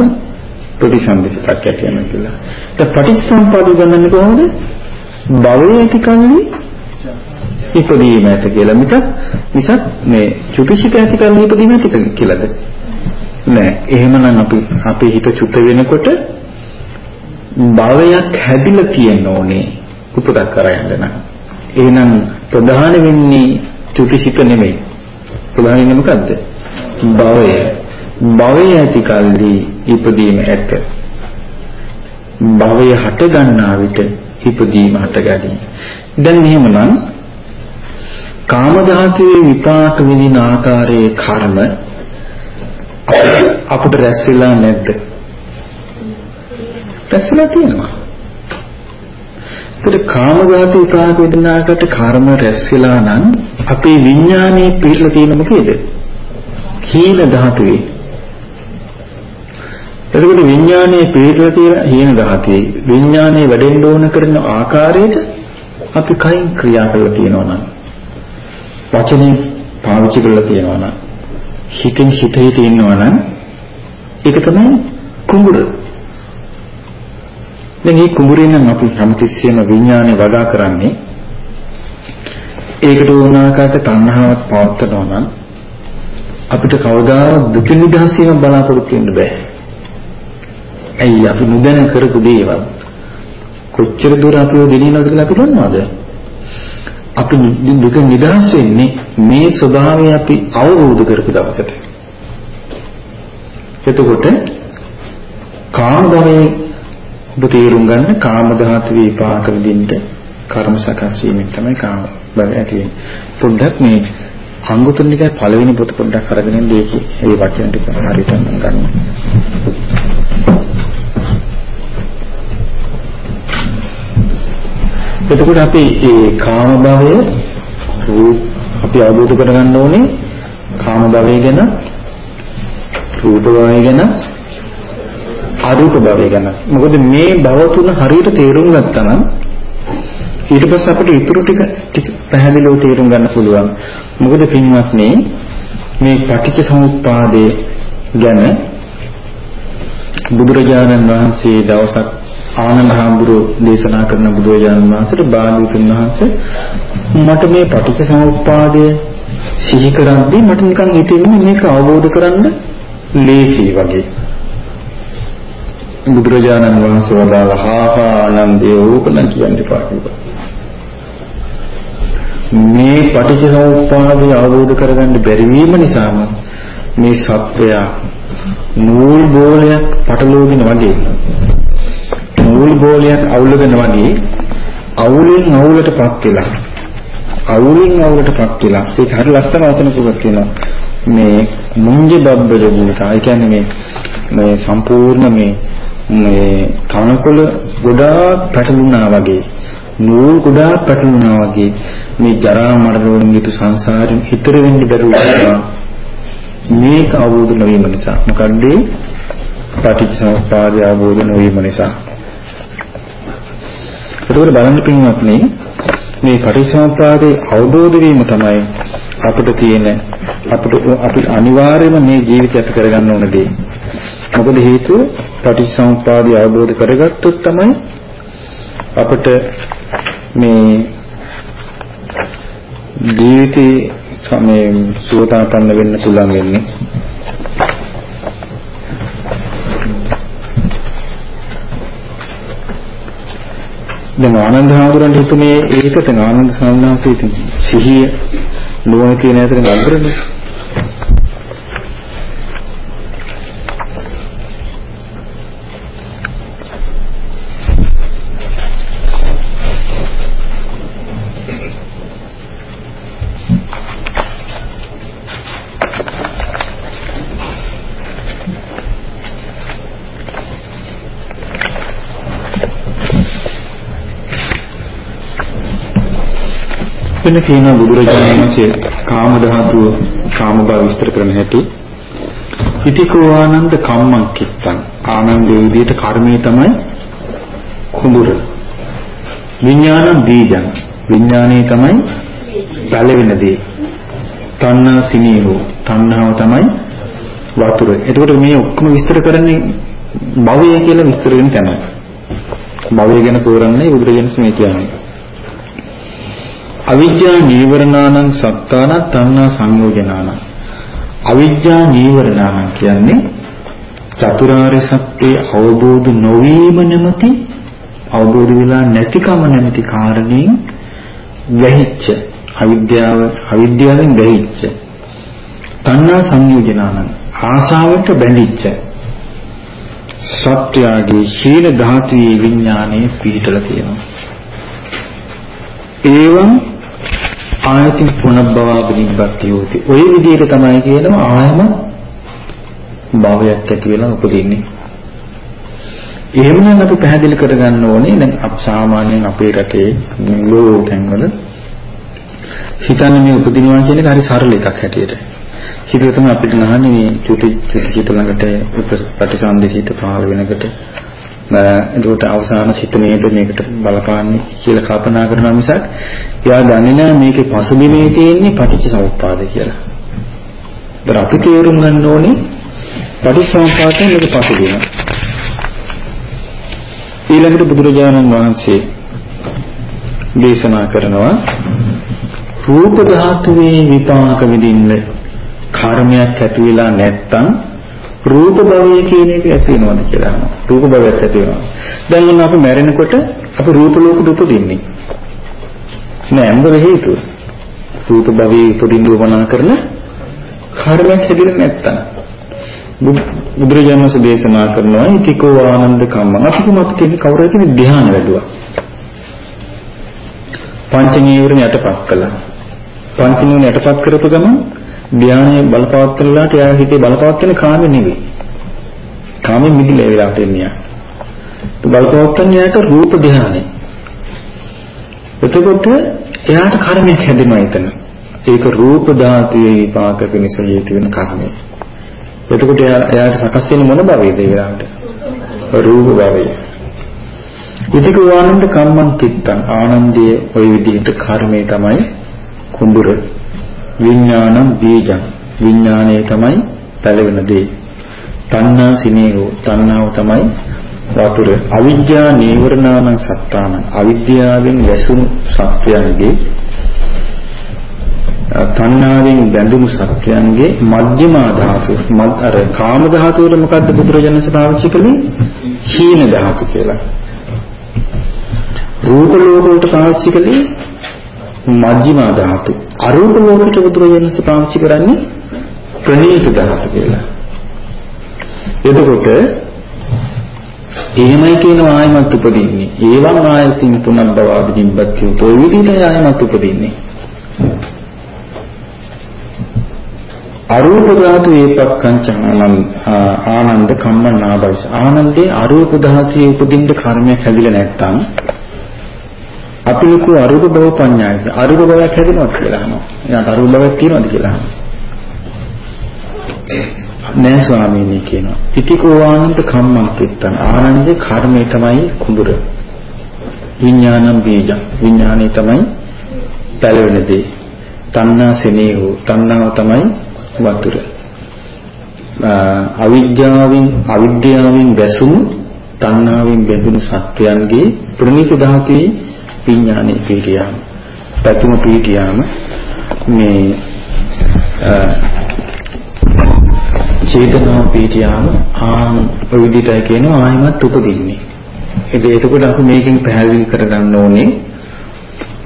ප්‍රතිසම්පිතක් ඇති වෙනවා කියලා. දැන් පටිච්චසමුප්පාද ගන්නන්නේ කොහොමද? භවය ඇති කල්ලි ඉපදීම ඇත කියලා මිසක් මිසක් මේ චුතිසිත ඇති කරලා ඉපදීම ඇති කියලාද නෑ. එහෙමනම් අපි අපේ හිත චුත වෙනකොට භවයක් හැදිලා තියෙන්න ඕනේ උපතක් කරයන්ද නම්. එහෙනම් ප්‍රධාන වෙන්නේ චුතිසිත නෙමෙයි. ප්‍රධාන වෙන්නේ මොකද්ද? භවය. භවය ඇති කල්ලි ඉපදීම ඇත. භවය හට ගන්නා විට ඉපදීම හට ගනී. දැන් එහෙමනම් කාම ධාතුවේ විපාක විඳින ආකාරයේ කර්ම අපිට රැස් වෙලා නැද්ද? රැස් වෙලා තියෙනවා. ඒත් කාම ධාතු විපාක විඳින ආකාරයට කර්ම රැස් වෙලා නම් අපේ විඥානයේ පිළිලා තියෙන මොකේද? හීන ධාතුවේ. එතකොට විඥානයේ පිළිලා තියෙන හීන ධාතුවේ විඥානයේ වැඩෙන්න ඕන කරන ආකාරයට අපි කයින් ක්‍රියා කරලා තියෙනවා නම් වචනේ පාවිච්චි කරලා තියෙනවා නම් හිතෙන් හිතේ තියෙනවා නම් ඒක තමයි කුඹුර. දැන් මේ කුඹුරෙන් නම් අපි හැමතිස්සෙම විඥානේ වඩා කරන්නේ ඒකට උනාකාට තණ්හාවක් පවත්නවා නම් අපිට කවදාවත් දුක නිදහස් වීම බලාපොරොත්තු වෙන්න බෑ. ඇයි අපි මුදැන කරපු දේවල් කොච්චර දුර අපිව ගෙනියනවද කියලා අපි දන්නවද? අපි දුක නිදහස් වෙන්නේ මේ ස්වභාවය අපි අවබෝධ කරපු දවසට. එතකොට කාම භවයේ ඔබ තේරුම් ගන්න කාම ධාතු විපාක විදින්න කර්ම සකස් වීමෙන් තමයි කාම භවය ඇති වෙන්නේ. පොඩ්ඩක් මේ අංගුත්තර නිකායේ පළවෙනි පොත පොඩ්ඩක් අරගෙන ඉන්න ඒකේ ඒ වචන ටික හරියට ගන්න. එතකොට අපි මේ කාම භවය අපි අවබෝධ කරගන්න ඕනේ කාම භවය ගැන රූප භවය ගැන අරූප භවය ගැන. මොකද මේ භව තුන හරියට තේරුම් ගත්තා නම් ඊට පස්සේ අපිට ඊටු ටික ටික පැහැදිලිව තේරුම් ගන්න පුළුවන්. මොකද පින්වත්නි මේ පටිච්ච සමුප්පාදයේ ගැන බුදුරජාණන් වහන්සේ දවසක් ආනන්ද හාමුදුරුවෝ දේශනා කරන බුදුරජාණන් වහන්සේට බාලුතුන් වහන්සේ මට මේ පටිච්ච සමුප්පාදය සිහි කරද්දී මට නිකන් හිතෙන්නේ මේක අවබෝධ කරන්න ලේසි වගේ. බුදුරජාණන් වහන්සේ වදාළ හාහා ආනන්දේ ඕක නම් කියන්න එපා කිව්වා. මේ පටිච්චසමුප්පාදය අවබෝධ කරගන්න බැරි වීම නිසාම මේ සත්වය නූල් බෝලයක් පටලවගෙන වගේ නූල් බෝලයක් අවුලගෙන වගේ අවුලෙන් අවුලටපත් වෙලා අවුලෙන් අවුලටපත් වෙලා ඒක හරි ලස්සන වචනකුවක් කියනවා. මේ මුංජ බබ්බද බුලට ඒ කියන්නේ මේ මේ සම්පූර්ණ මේ මේ තනකොළ ගොඩාක් පැටලුණා වගේ නූල් ගොඩාක් පැටලුණා වගේ මේ ජරා මරණ වලින් යුතු සංසාරෙන් හිතර වෙන්න බැරුව යනවා මේක අවබෝධ නොවීම නිසා. මොකද පටිච්චසමුප්පාදය අවබෝධ නොවීම නිසා. එතකොට බලන්න පින්වත්නි මේ පටිච්චසමුප්පාදේ අවබෝධ වීම තමයි අපිට තියෙන අපිට අපි අනිවාර්යයෙන්ම මේ ජීවිතයත් කරගන්න ඕන දේ. මොකද හේතුව පටිච්චසමුප්පාදය අවබෝධ කරගත්තොත් තමයි අපිට මේ ජීවිතේ මේ සුවතාපන්න වෙන්න පුළුවන් වෙන්නේ. දැන් ආනන්ද හාමුදුරන්ට හිතුනේ ඒකට ආනන්ද සම්මාසී සිහිය නුවණ කියන ඇතර නතරනේ. එතන තියෙන බුදුරජාණන් වහන්සේ කාම ධාතුව කාම බව විස්තර කරන හැටි. ඉතිකෝ ආනන්ද කම්මං කිත්තං. ආනන්දේ විදිහට කර්මයේ තමයි කුඹුර. විඥාන බීජං. විඥානයේ තමයි පළවෙන දේ. තණ්හා සිනීහෝ. තණ්හාව තමයි වතුර. එතකොට මේ ඔක්කොම විස්තර කරන්නේ භවය කියලා විස්තර වෙන තැන භවය ගැන තෝරන්නේ බුදුරජාණන් මේ කියන්නේ. අවිජ්ජා නීවරණානං සත්තාන තණ්හා සංයෝජනානං. අවිජ්ජා නීවරණානං කියන්නේ චතුරාර්ය සත්‍ය අවබෝධ නොවීම නැමැති අවබෝධ වෙලා නැතිකම නැමැති කාරණයෙන් වැහිච්ච අවිද්‍යාව අවිද්‍යාවෙන් වැහිච්ච තණ්හා සංයෝජනානං ආසාවට බැඳිච්ච සත්‍යයේ ශීල ධාතුවේ විඥානයේ පිහිටලා තියෙනවා. ඒවම් ආයති පුනබ්බවා බිනිබ්බති යෝති. ওই විදිහට තමයි කියනවා ආයම භවයක් ඇති වෙලා උපදින්නේ. එහෙමනම් අපි පැහැදිලි කරගන්න ඕනේ දැන් අප සාමාන්‍යයෙන් අපේ රටේ ලෝ තැන්වල හිතන්නේ මේ උපදිනවා කියන එක හරි සරල එකක් හැටියට. හිතුව තමයි අපිට නහන්නේ මේ චුති චුති චිත ළඟට ප්‍රතිසන්දේශිත පහළ වෙනකොට එතකොට අවසාන සිත නේද මේකට බලපාන්නේ කියලා කල්පනා කරනවා මිසක් එයා දන්නේ නැහැ මේකේ පසුබිමේ තියෙන්නේ පටිච්චසමුප්පාද කියලා. ඒත් අපි තේරුම් ගන්න ඕනේ පටිච්චසමුප්පාදයෙන් මේක පසුබිම. ඊළඟට බුදුරජාණන් වහන්සේ දේශනා කරනවා රූප ධාතුවේ විපාක විඳින්න කර්මයක් ඇති වෙලා නැත්තම් රූප භවය කියන එක ඇති වෙනවද කියලා අහනවා. රූප භවයක් ඇති වෙනවා. දැන් මොන අපි මැරෙනකොට අපි රූප ලෝකෙ උපදින්නේ. නෑ මොකද හේතුව? රූප භවයේ උපදින්න උවමනා කරන කර්මයක් හැදිරෙන්නේ නැත්තම්. බුදුරජාණන් වහන්සේ දේශනා කරනවා ඉතිකෝ ආනන්ද කම්ම. අපි කොහොමද කියන්නේ කවුරු හරි කෙනෙක් ධ්‍යාන වැඩුවා. පංච නීවරණ යටපත් කළා. පංච නීවරණ යටපත් කරපු ගමන් ධානයේ බලපවත්වලාට යා හිතේ බලපවත්වන කාමෙ නෙවෙයි. කාමෙ මිදිලා ඒ වෙලාවට එන්නේ. බලපවත්වන යාට රූප ධානය. එතකොට එයාට කර්මයක් හැදෙනවා එතන. ඒක රූප ධාතුවේ විපාක පිණිස හේතු වෙන කර්මය. එතකොට එයාට සකස් වෙන මොන භවයේද ඒ වෙලාවට? රූප භවය. ඉතික ආනන්ද කම්මං කිත්තං ආනන්දයේ ওই විදිහට කර්මය තමයි කුඹුර විඥානම් බීජං. විඥානය තමයි පැලවෙන දේ. තණ්හා සිනේහෝ. තණ්හාව තමයි වතුර. අවිද්‍යා නීවරණාන සත්තාන. අවිද්‍යාවෙන් වැසුණු සත්‍යයන්ගේ තණ්හාවෙන් බැඳුණු සත්‍යයන්ගේ මධ්‍යමා ධාතු. අර කාම ධාතු වල මොකද්ද බුදුරජාණන්සේ පාවිච්චි කළේ හීන ධාතු කියලා. රූප ලෝක වලට පාවිච්චි කළේ මධ්‍යමා ධාතු අරූප ලෝකයට බුදුරජාණන්සේ පාවිච්චි කරන්නේ ප්‍රණීත ධාතු කියලා එතකොට එහෙමයි කියනවා ආයමත් උපදින්නේ. ඒවං ආයතින් පුනබ්බවාදි නිබ්බත්ති උතෝ විදිහට ආයමත් උපදින්නේ. අරූප ධාතු ඒපක්ඛංච ආනන්ද කම්මනාභවස ආනන්දේ අරූප ධාතුවේ උපදින්න කර්මයක් හැදිලා නැත්තම් අපි ලකෝ අරූප භව පඤ්ඤායද අරූප භවයක් හැදෙනවද කියලා අහනවා. එයාට අරූප භවයක් තියෙනවද කියලා අහනවා. නෑ ස්වාමීනි කියනවා. ඉතිකෝ ආනන්ද කම්මං කිත්තං ආනන්දේ කර්මය තමයි කුඹුර. විඥානම් බීජ. විඥානේ තමයි පැලවෙන දේ. තණ්හා සෙනේහෝ තණ්හාව තමයි වතුර. අවිද්‍යාවෙන් අවිද්‍යාවෙන් වැසුණු තණ්හාවෙන් බැඳුණු සත්‍යයන්ගේ ප්‍රණීත ධාතුවේ විඥානේ පීඨියාම. පැතුම පීඨියාම මේ චේතනාව පීඨියාම ආන් ඔය විදිහටයි කියනවා ආයමත් උපදින්නේ. ඒක එතකොට අපි මේකෙන් පැහැදිලි කරගන්න ඕනේ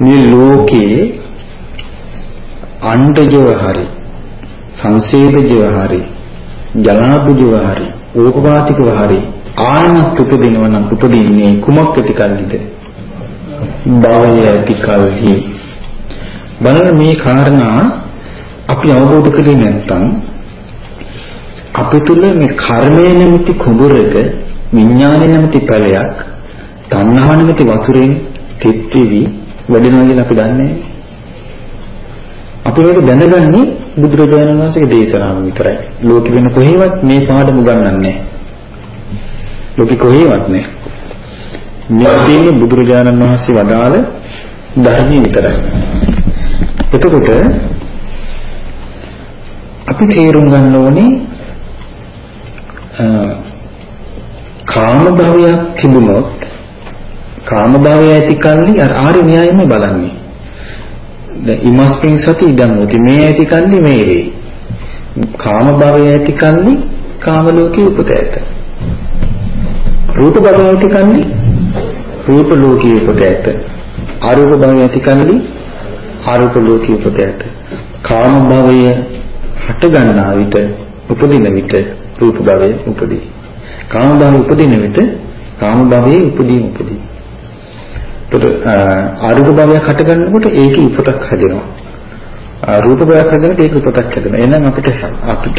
මේ ලෝකේ අණ්ඩජව හරි සංසේදජව හරි ජලාභජව හරි ඕපපාතිකව හරි ආයමත් උපදිනව නම් උපදින්නේ කුමක් ඇතිකල්ලිද? භවය ඇතිකල්හි. බලන්න මේ කාරණා අපි අවබෝධ කරේ නැත්නම් අපි තුල මේ කර්මය නැමැති කුඹුරක විඥානය නැමැති පැලයක් තණ්හාව නැමැති වතුරෙන් තෙත්විවි වැඩෙනවා කියලා අපි දන්නේ අපි මේක දැනගන්නේ බුදුරජාණන් වහන්සේගේ දේශනාව විතරයි. ලෝකෙ වෙන කොහෙවත් මේ පාඩම උගන්වන්නේ ලෝකෙ කොහෙවත් නෑ. මේ තියෙන්නේ බුදුරජාණන් වහන්සේ වදාළ ධර්මයේ විතරයි. එතකොට අපි තේරුම් ගන්න ඕනේ කාම භවයක් තිබුණොත් කාම භවය ඇති කල්ලි අර ආර්ය න්‍යායෙම බලන්නේ. දැන් ඉමස්පින් සති ඉදන් උති මේ ඇති කල්ලි මේ වේ. කාම භවය ඇති කල්ලි කාම ලෝකේ උපත ඇත. රූප භවය ඇති කල්ලි රූප ලෝකේ උපත ඇත. අරූප භවය ඇති කල්ලි අරූප ලෝකේ උපත ඇත. කාම භවය හට ගන්නා විට උපදින විට රූප භවයේ උපදී. කාම භවයේ උපදින විට කාම භවයේ උපදීම උපදී. එතකොට අරූප භවයක් හට ගන්නකොට ඒකේ උපතක් හැදෙනවා. රූප භවයක් හදනකොට ඒක උපතක් හැදෙනවා. එහෙනම් අපිට අපිට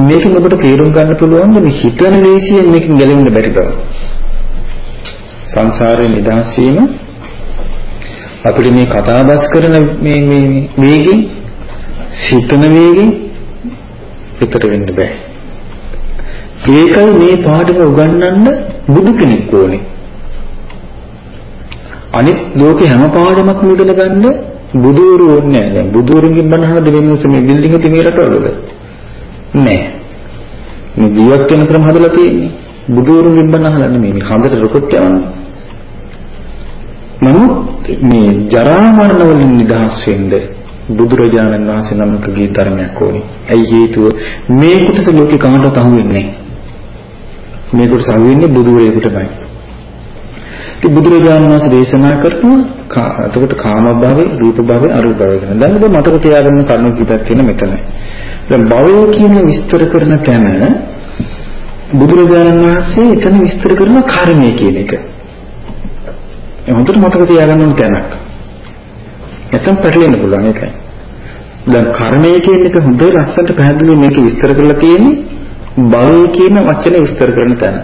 මේකෙන් ඔබට තේරුම් ගන්න පුළුවන් මේ හිතන ලේසියෙන් මේකෙන් ගැලවෙන්න බැරි බව. සංසාරේ නිදහස් වීම අපිට මේ කතා බස් කරන මේ මේ වේගෙන් සිතන වේගෙන් පිටට වෙන්න බෑ. ඒකයි මේ පාඩම උගන්වන්න බුදු කෙනෙක් ඕනේ. අනිත් ලෝකේ හැම පාඩමක්ම ඉගෙන ගන්න බුදුවරු ඕනේ නෑ. දැන් බුදුවරුන්ගෙන් බණ අහනද මේ මිනිස්සු මේ බිල්ඩින් එකේ මේ රටවලද? නෑ. මේ ජීවත් වෙන ක්‍රම හදලා තියෙන්නේ. බුදුවරුන්ගෙන් බණ අහලා නෙමෙයි මේ හඳට රොකට් යවන්නේ. නමුත් මේ ජරා මරණ වලින් නිදහස් වෙන්නේ බුදුරජාණන් වහන්සේ නමකගේ ධර්මයක් ඕනේ. ඇයි හේතුව මේ කොටස ලෝකේ කාටවත් අහු වෙන්නේ නැහැ. මේ කොටස අහු වෙන්නේ බුදුරේකටමයි. ඉතින් බුදුරජාණන් වහන්සේ දේශනා කරනවා එතකොට කාම භාවය, රූප භාවය, අරූප භාවය ගැන. දැන් ඔබ මතක තියාගන්න කරුණු කීපයක් තියෙන මෙතන. දැන් භවය කියන විස්තර කරන තැන බුදුරජාණන් වහන්සේ එතන විස්තර කරන කර්මය කියන එක. හොඳට මතක තියාගන්න ඕන තැනක්. නැත්නම් පැටලෙන්න පුළුවන් ඒකයි. දැන් කර්මය කියන එක හොඳ ලස්සනට පැහැදිලි මේක විස්තර කරලා තියෙන්නේ භවය කියන වචනේ විස්තර කරන තැන.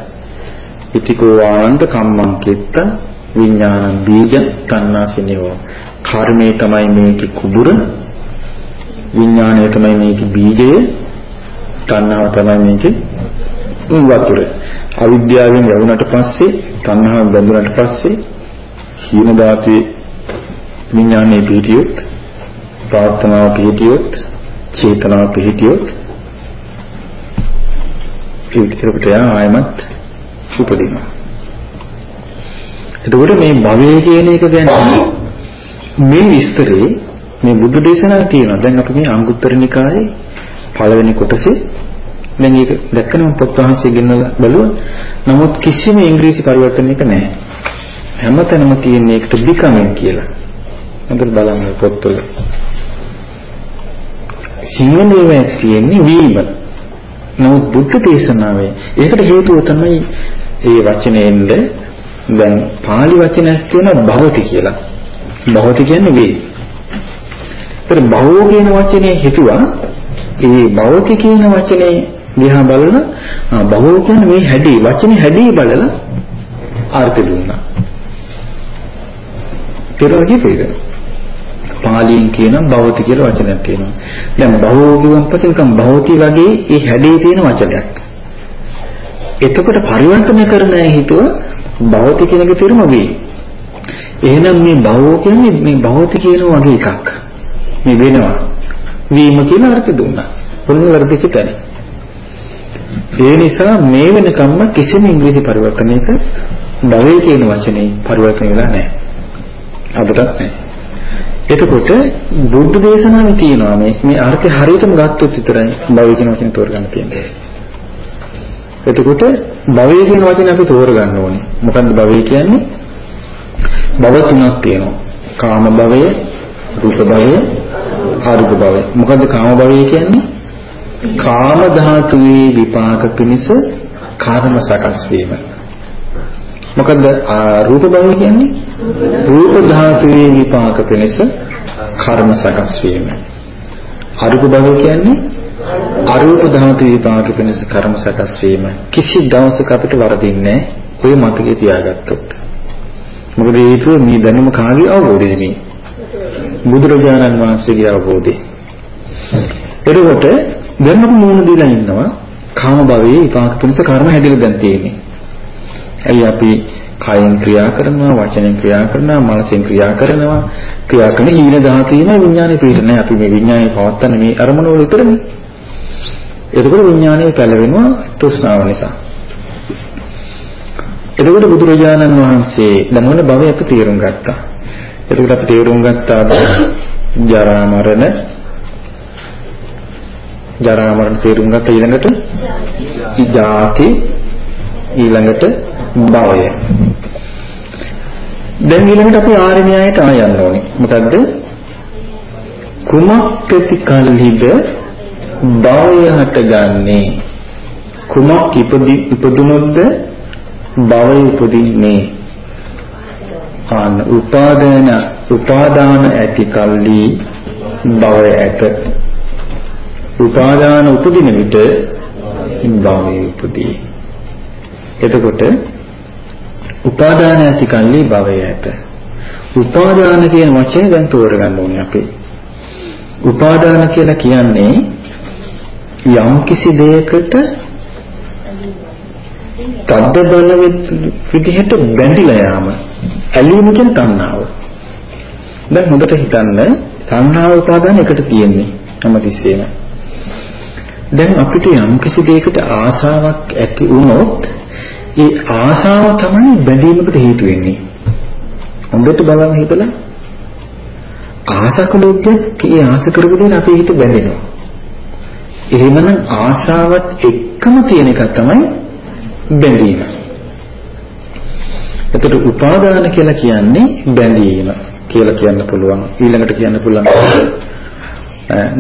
ඉතිකෝ ආනන්ද කම්මං කිත්ත විඥානං බීජ තණ්හාසිනියෝ. කර්මය තමයි මේකේ කුබුර විඥානය තමයි මේකේ බීජය තණ්හාව තමයි මේකේ වතුර. අවිද්‍යාවෙන් යවුනට පස්සේ තණ්හාව බැඳුනට පස්සේ හීන ධාතුවේ විඥානයේ පිහිටියොත් ප්‍රාර්ථනාව පිහිටියොත් චේතනාව පිහිටියොත් පිහිටියට ආයමත් උපදිනවා. එතකොට මේ භවය කියන එක ගැන මේ විස්තරේ මේ බුදු දේශනාවේ තියෙනවා. දැන් අපි මේ අංගුත්තර නිකායේ පළවෙනි කොටසේ දැන් ඒක දැක්කම පොත් වහන්සේ ගෙනලා බලුවා. නමුත් කිසිම ඉංග්‍රීසි පරිවර්තනයක නැහැ. හැමතැනම තියෙන එකට becoming කියලා. හොඳට බලන්න පොත්වල. සිංහලයේ තියෙන්නේ වීම. නමුත් බුද්ධ දේශනාවේ ඒකට හේතුව තමයි ඒ වචනේ එන්නේ දැන් pāli වචනයක් කියන භවති කියලා. භවති කියන්නේ වේ. ඒතර භවෝ කියන වචනේ හිතුවා ඒ භවති කියන වචනේ දිහා බලලා භවෝ කියන්නේ මේ හැඩී වචනේ හැඩී බලලා අර්ථ දුන්නා. තේරුණා කිව්වේද? පාලියෙන් කියන භවති කියලා වචනයක් තියෙනවා. දැන් භවෝ කියවන් පස්සේ නිකන් භවති වගේ ඒ හැඩේ තියෙන වචනයක්. එතකොට පරිවර්තන කරන හිතුව භවති කියන එක තේරුම වේ. එහෙනම් මේ භවෝ කියන්නේ මේ භවති කියන වගේ එකක්. මේ වෙනවා. වීම කියලා අර්ථ දුන්නා. ඔන්න වර්ධිත තැන. ඒ නිසා මේ වෙනකම්ම කිසිම ඉංග්‍රීසි පරිවර්තනයක භවය කියන වචනේ පරිවර්තන වෙලා නැහැ. අදටත් නැහැ. එතකොට බුද්ධ දේශනාවේ තියෙනවා මේ මේ අර්ථය හරියටම ගත්තොත් විතරයි භවය කියන වචනේ තෝරගන්න තියෙන්නේ. එතකොට භවය කියන වචනේ අපි තෝරගන්න ඕනේ. මොකද්ද භවය කියන්නේ? භව තුනක් තියෙනවා. කාම භවය, රූප භවය, ආර්ග භවය. මොකද්ද කාම භවය කියන්නේ? කාම ධාතුවේ විපාක පිණිස කර්ම සකස් වීම. මොකද්ද රූප භවය කියන්නේ? රූප ධාතුවේ විපාක පිණිස කර්ම සකස් වීම. අරූප භවය කියන්නේ අරූප ධාතු විපාක පිණිස කර්ම සකස් වීම. කිසි දවසක අපිට වරදින්නේ ඔය මතකේ තියාගත්තොත්. මොකද හේතුව මේ දැනුම කාගේ අවබෝධයද මේ? බුදුරජාණන් වහන්සේගේ අවබෝධය. එතකොට දැන් අපි මූණ දීලා ඉන්නවා. කාම භවයේ විපාක පිණිස කර්ම හැදිලා දැන් තියෙන්නේ. ඇයි අපි කයෙන් ක්‍රියා කරනවා වචනෙන් ක්‍රියා කරනවා මනසෙන් ක්‍රියා කරනවා? ක්‍රියා කරන ඊන ධාතුවේම විඥානේ පිටනේ අපි මේ විඥානේ පවත්තන මේ අරමුණ වල විතරනේ. එතකොට විඥානේ පැලවෙනවා තෘෂ්ණාව නිසා. එතකොට බුදුරජාණන් වහන්සේ ධනවල භවය අපි තේරුම් ගත්තා. එතකොට අපි තේරුම් ගත්තා ජරා මරණ ජරා මරණ තේරුම් ගත්ත ඊළඟට ජාති ඊළඟට භවය. දැන් ඊළඟට අපි ආර්ය න්‍යායට ආ යන්න ඕනේ. මොකද්ද? කුමක් ඇති කල්හිද භවය හටගන්නේ? කුමක් ඉපදි ඉපදුනොත්ද භවය උපදින්නේ? ආන උපාදාන උපාදාන ඇති කල්හි භවය ඇත. උපාදාන උපදින විට භවය උපදී. එතකොට උපාදාන ඇති කල්ලි භවය ඇත. උපාදාන කියන වචනේ දැන් තෝරගන්න ඕනේ අපි. උපාදාන කියලා කියන්නේ යම් කිසි දෙයකට තද්ද බල විදිහට බැඳිලා යාම. ඇලීමකින් තණ්හාව. දැන් හොඳට හිතන්න තණ්හාව උපාදාන එකට තියෙන්නේ හැමතිස්සෙම. දැන් අපිට යම් කිසි දෙයකට ආසාවක් ඇති වුණොත් ඒ ආසාව තමයි බැඳීමකට හේතු වෙන්නේ. හොඳට බලන්න හිතලා ආසකලොද්ද ඒ ආස කරපු දේ අපේ හිත බැඳෙනවා. එහෙමනම් ආශාවත් එක්කම තියෙන එක තමයි බැඳීම. එතකොට උපාදාන කියලා කියන්නේ බැඳීම කියලා කියන්න පුළුවන්. ඊළඟට කියන්න පුළුවන්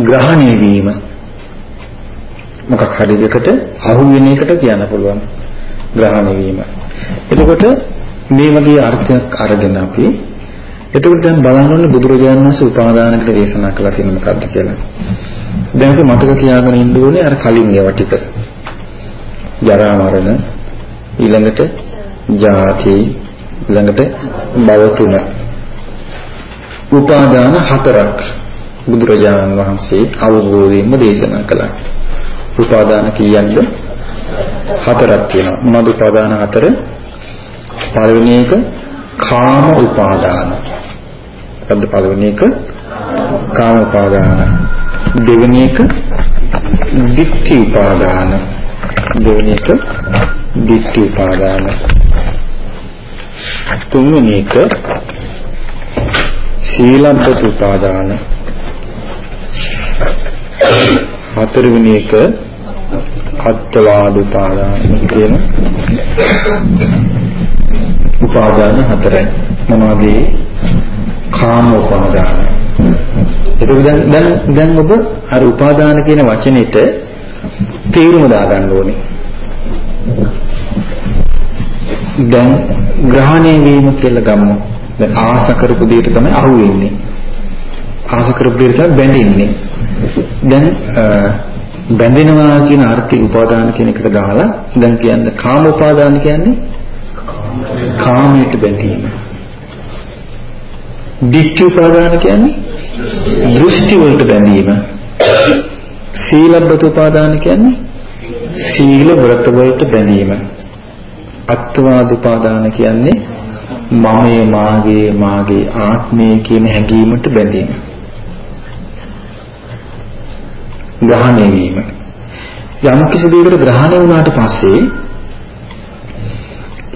ග්‍රහණය වීම. මොකක් හරි දෙකට අහු වෙන එකට කියන්න පුළුවන්. ග්‍රහණය වීම. එතකොට මේ වගේ අර්ථයක් අරගෙන අපි එතකොට දැන් බලන්න ඕනේ බුදුරජාණන් වහන්සේ උපාදානකට දේශනා කළා තියෙන මොකක්ද කියලා. දැන් අපි මතක තියාගෙන ඉන්න ඕනේ අර කලින් ඒවා ටික. ජරා මරණ ඊළඟට ජාති ඊළඟට භව තුන. උපාදාන හතරක් බුදුරජාණන් වහන්සේ අවබෝධයෙන්ම දේශනා කළා. උපාදාන කීයක්ද? හතරක් තියෙනවා. මොනවද උපාදාන හතර? පළවෙනි එක කාම උපාදාන. මොකද්ද පළවෙනි එක? කාම උපාදාන. දෙවෙනි එක දික්ඛි උපාදාන. දෙවෙනි එක දික්ඛි උපාදාන. තුන්වෙනි එක සීලබ්බත උපාදාන. හතරවෙනි එක අත්වාද උපාදාන කියන උපාදාන හතරයි. මොනවද කාම උපාදාන. එතකොට දැන් දැන් දැන් ඔබ අර උපාදාන කියන වචනෙට තේරුම දාගන්න ඕනේ. දැන් ග්‍රහණය වීම කියලා ගමු. දැන් ආස කරපු දෙයට තමයි අහු වෙන්නේ. ආස කරපු දෙයට තමයි බැඳෙන්නේ. දැන් බැඳෙනවා කියන අර්ථي උපාදාන කියන එකට දාලා දැන් කියන්නේ කාම උපාදාන කියන්නේ කාමයට බැඳීම. ditthi උපාදාන කියන්නේ දෘෂ්ටි වලට බැඳීම. සීලබ්බත උපාදාන කියන්නේ සීල වෘත වලට බැඳීම. අත්වාද උපාදාන කියන්නේ මමයේ මාගේ මාගේ ආත්මය කියන හැඟීමට බැඳීම. ග්‍රහණය වීම. යම් කිසි දෙයකට ග්‍රහණය වුණාට පස්සේ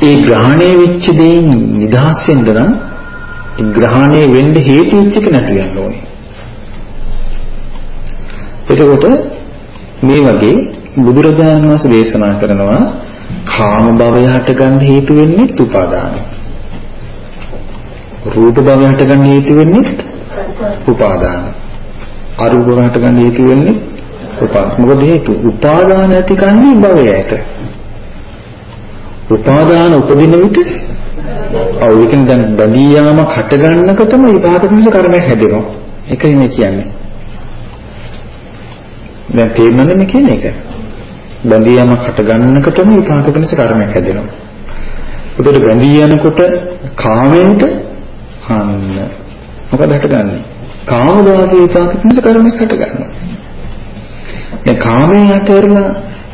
ඒ ග්‍රහණය වෙච්ච දෙයින් නිදහස් වෙන්න නම් ග්‍රහණය වෙන්න හේතු වෙච්ච එක නැති වෙන්න ඕනේ. එතකොට මේ වගේ බුදුරජාණන් වහන්සේ දේශනා කරනවා කාම භවය හට ගන්න හේතු වෙන්නේ උපාදානයි. රූප භවය හට ගන්න හේතු වෙන්නේ උපාදානයි. අරූප භවය හට ගන්න හේතු වෙන්නේ උපාදාන. මොකද හේතු උපාදාන ඇති කන්නේ භවය ඇත. උපාදාන උපදින විට ඔව් ඒකෙන් දැන් බැඳී යාමක් හට ගන්නකොටම විපාක පිණිස කර්මයක් හැදෙනවා. ඒකයි මේ කියන්නේ. දැන් තේරෙන්නේ මේ කියන එක. බැඳී යාමක් හට ගන්නකොටම විපාක පිණිස කර්මයක් හැදෙනවා. උදේට බැඳී යනකොට කාමයට අන්න මොකද හටගන්නේ? කාම දාසේ විපාක පිණිස කර්මයක් හට ගන්නවා. දැන් කාමයෙන් අතහැරලා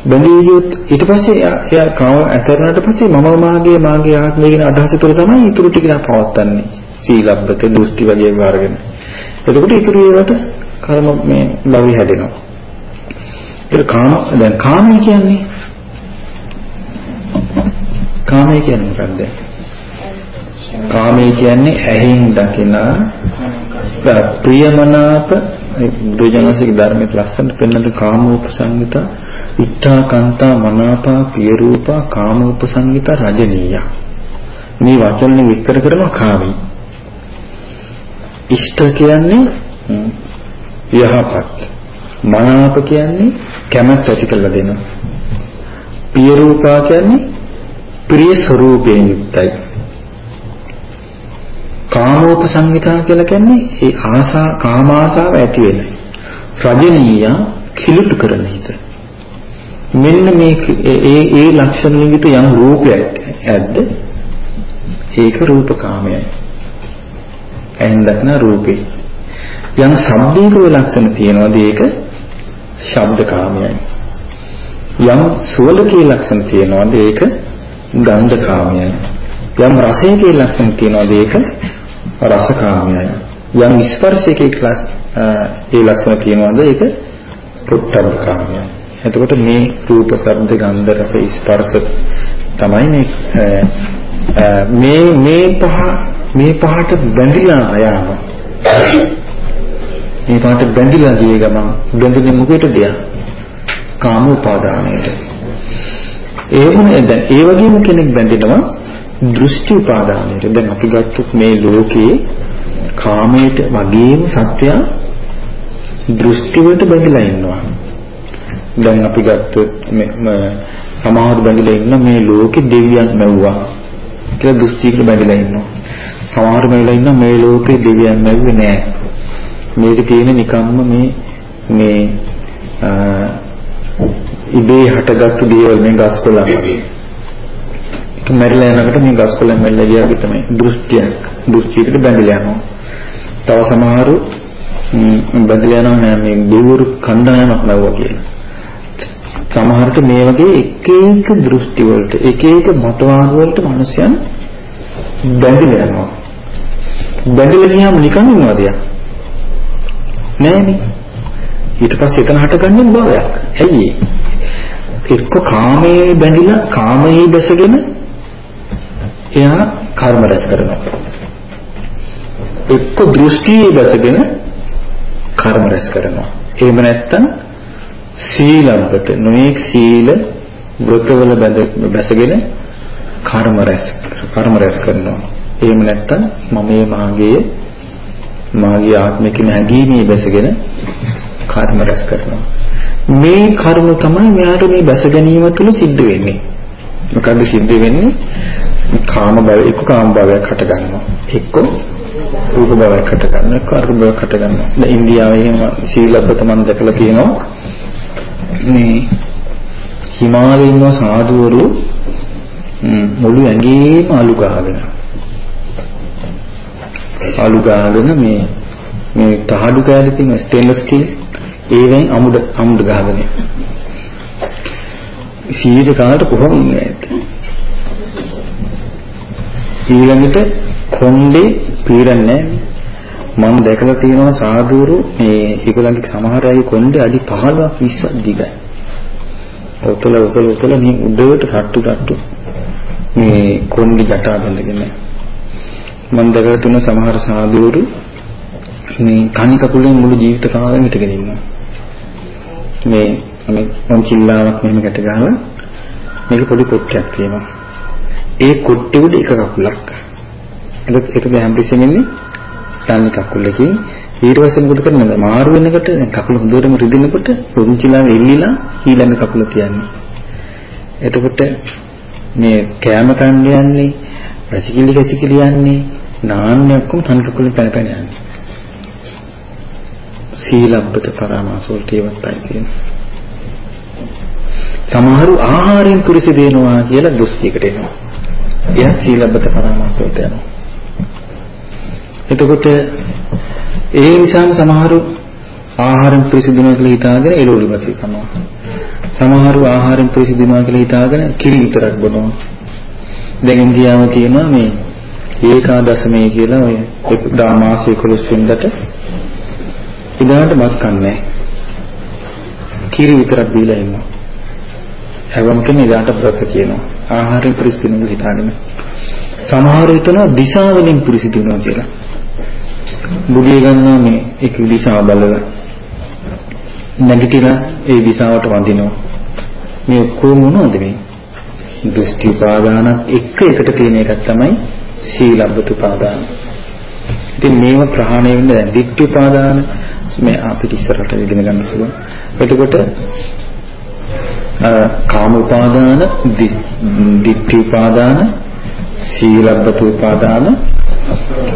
බැඳී ගියොත් ඊට පස්සේ එයා කාම ඇතරනට පස්සේ මම මාගේ මාගේ ආත්මය කියන අදහස තුළ තමයි ඊටු ටික පවත්න්නේ සීලබ්බත දෘෂ්ටි වගේ වර්ගන. එතකොට ඊටු ඒවට කර්ම මේ ලවි හැදෙනවා. ඒක කාම දැන් කාමය කියන්නේ කාමය කියන්නේ මොකද්ද? කාමය කියන්නේ ඇහෙන් දකින ප්‍රියමනාප බුදුජානසික ධර්මයේ ලස්සනට පෙන්වන කාමෝපසංගිත ඉත්තා කාන්තා මනාපා පිය රූපා කාමෝපසංගිත රජනීය. මේ වචන විස්තර කරනවා කාමී. ඉෂ්ට කියන්නේ යහපත්. මනාප කියන්නේ කැමැත්ත ඇති කරලා දෙන. පිය රූපා කියන්නේ ප්‍රිය ස්වરૂපයෙන් යුක්තයි. කාමෝපසංගිතා කියලා කියන්නේ ඒ ආසා කාම ආසාව ඇති වෙන. රජනීය කිලුට කරන හිත. මෙන්න මේ ඒ ඒ ලක්ෂණ නිමිත යම් රූපයක් ඇද්ද? ඒක රූපකාමයයි. ඇහෙන් දක්න රූපේ. යම් ශබ්දයක ලක්ෂණ තියෙනවාද ඒක ශබ්දකාමයයි. යම් සුවඳකේ ලක්ෂණ තියෙනවාද ඒක ගන්ධකාමයයි. යම් රසයකේ ලක්ෂණ තියෙනවාද ඒක රසකාමයයි. යම් ස්පර්ශයකේ ක්ලාස් ඒ ලක්ෂණ තියෙනවාද ඒක පුට්ටබ්බකාමයයි. එතකොට මේ රූප, ශබ්ද, ගන්ධ, රස, ස්පර්ශ තමයි මේ මේ මේ පහ මේ පහට බැඳිලා යාම. මේ පහට බැඳිලා ගිය ගමන් බැඳුනේ මොකේද? කාම උපාදානයට. ඒ වුණේ දැන් ඒ වගේම කෙනෙක් බැඳෙනවා දෘෂ්ටි උපාදානයට. දැන් අපි ගත්තොත් මේ ලෝකේ කාමයට වගේම සත්‍යය දෘෂ්ටි වලට බැඳලා ඉන්නවා. දැන් අපි ගත්තොත් සමහර බැඳලා ඉන්න මේ ලෝකේ දෙවියන් මැව්වා කියලා දෘෂ්ටියකට බැඳලා ඉන්නවා. සමහර වෙලාවෙ ඉන්න මේ ලෝකේ දෙවියන් නැව්වේ නෑ. මේක තියෙන නිකම්ම මේ මේ ඉබේ හටගත්තු දේවල් මේ ගස් කොළන් වගේ. ඒක මැරිලා යනකොට මේ ගස් කොළන් මැරිලා ගියාගේ තමයි දෘෂ්ටියක්. දෘෂ්ටියකට බැඳලා යනවා. තව සමහරු බැඳලා යනවා නෑ මේ දෙවිවරු කණ්ඩායමක් නැවුවා කියලා. සමහරට මේ වගේ එක එක දෘෂ්ටි වලට එක එක මතවාද වලට මිනිසයන් බැඳලා යනවා. බැඳලා ගියාම නිකන් ඉන්නවද යා? නෑනේ. ඊට පස්සේ එතන හටගන්නේ භවයක්. ඇයි එක්ක කාමයේ බැඳිලා කාමයේ බැසගෙන එයා කර්ම රැස් කරනවා. එක්ක දෘෂ්ටියේ බැසගෙන කර්ම රැස් කරනවා. එහෙම නැත්නම් සීලවකට නොඑක් සීල වෘතවල බැසගෙන කර්ම රැස් කර්ම රැස් කරනවා. එහෙම නැත්නම් මමයේ මාගේ මාගේ ආත්මික නැගීමේ බැසගෙන කර්ම රැස් කරනවා. මේ කර්ම තමයි මෙයාට මේ බැස ගැනීම තුළ සිද්ධ වෙන්නේ. මොකද සිද්ධ වෙන්නේ? කාම භව එක්ක කාම භවයක් හට ගන්නවා. එක්ක රූප භවයක් හට ගන්නවා. එක්ක අරූප භවයක් හට ගන්නවා. දැන් ඉන්දියාවේ එහෙම සීලබ්බත මම දැකලා තියෙනවා. මේ හිමාලයේ ඉන්න සාධුවරු මුළු ඇඟේම අලු ගහගෙන අලු ගහගෙන මේ මේ තහඩු කෑලි තියෙන ස්ටේන්ලස් ස්ටීල් ඒවෙන් අමුඩ අමුඩ ගහගෙන සීර කාලට කොහොම ඉන්නේ ඊළඟට කොණ්ඩේ පීරන්නේ මම දැකලා තියෙනවා සාදුරු මේ ඒගොල්ලන්ගේ සමහර අය කොණ්ඩේ අඩි 15ක් 20ක් දිගයි. ඔතල ඔතල ඔතල මේ උඩට කට්ටු කට්ටු මේ කොණ්ඩේ ජටා බඳගෙන මම දැකලා තියෙන සමහර සාදුරු මේ තනි කකුලෙන් මුළු ජීවිත කාලෙම හිටගෙන ඉන්නවා. මේ මේ මොන්චිල්ලාවක් මෙහෙම ගැට ගහලා මේක පොඩි කොට්ටයක් තියෙනවා. ඒ කොට්ටේ උඩ එක කකුලක්. ඒක ඒක ගැම්පිසෙන් ඉන්නේ තනි කකුලකින් ඊට පස්සේ මොකද කරන්නේ? මාරු වෙනකොට දැන් කකුල හොඳටම රිදෙනකොට මොන්චිල්ලාව එල්ලිලා ඊළඟ කකුල තියන්නේ. එතකොට මේ කෑම කන්න යන්නේ, වැසිකිලි වැසිකිලි යන්නේ, නාන්නේ ඔක්කොම තනි කකුලෙන් පැන පැන යන්නේ. සීලබ්බත පරාමාස වලට ඒවත්යි කියන්නේ. සමහරු ආහාරයෙන් පිරිසිදු වෙනවා කියලා දෘෂ්ටියකට එනවා. එයා සීලබ්බත පරාමාස වලට යනවා. එතකොට ඒ නිසාම සමහරු ආහාරයෙන් පිරිසිදු වෙනවා කියලා හිතාගෙන එළවලු බසී කනවා. සමහරු ආහාරයෙන් පිරිසිදු වෙනවා කියලා හිතාගෙන කිරි විතරක් බොනවා. දැන් ඉන්දියාව කියනවා මේ ඒකාදශමයේ කියලා ඔය මාසය 11 වෙනිදාට ඉදාට බත් කන්නේ කිරි විතරක් බීලා ඉන්නවා. හැවම් කෙනෙක් ඉදාට බ්‍රත කියනවා. ආහාරය පිරිසිදුන හිතාගෙන. සමහර හිතනවා දිශා වලින් පිරිසිදු වෙනවා කියලා. බුදිය ගන්නවා මේ එක දිශාව බලලා. නැගිටිලා ඒ දිශාවට වඳිනවා. මේ ඔක්කොම මොනවද මේ? දෘෂ්ටි උපාදානත් එක්ක එකට තියෙන එකක් තමයි සීලබ්බත උපාදාන. ඉතින් මේව ප්‍රහාණය වෙන්න දැන් දිට්ඨි උපාදාන මේ අපිට ඉස්සරහට ඉගෙන ගන්න පුළුවන්. එතකොට කාම උපාදාන, ditthi උපාදාන, සීලබ්බත උපාදාන,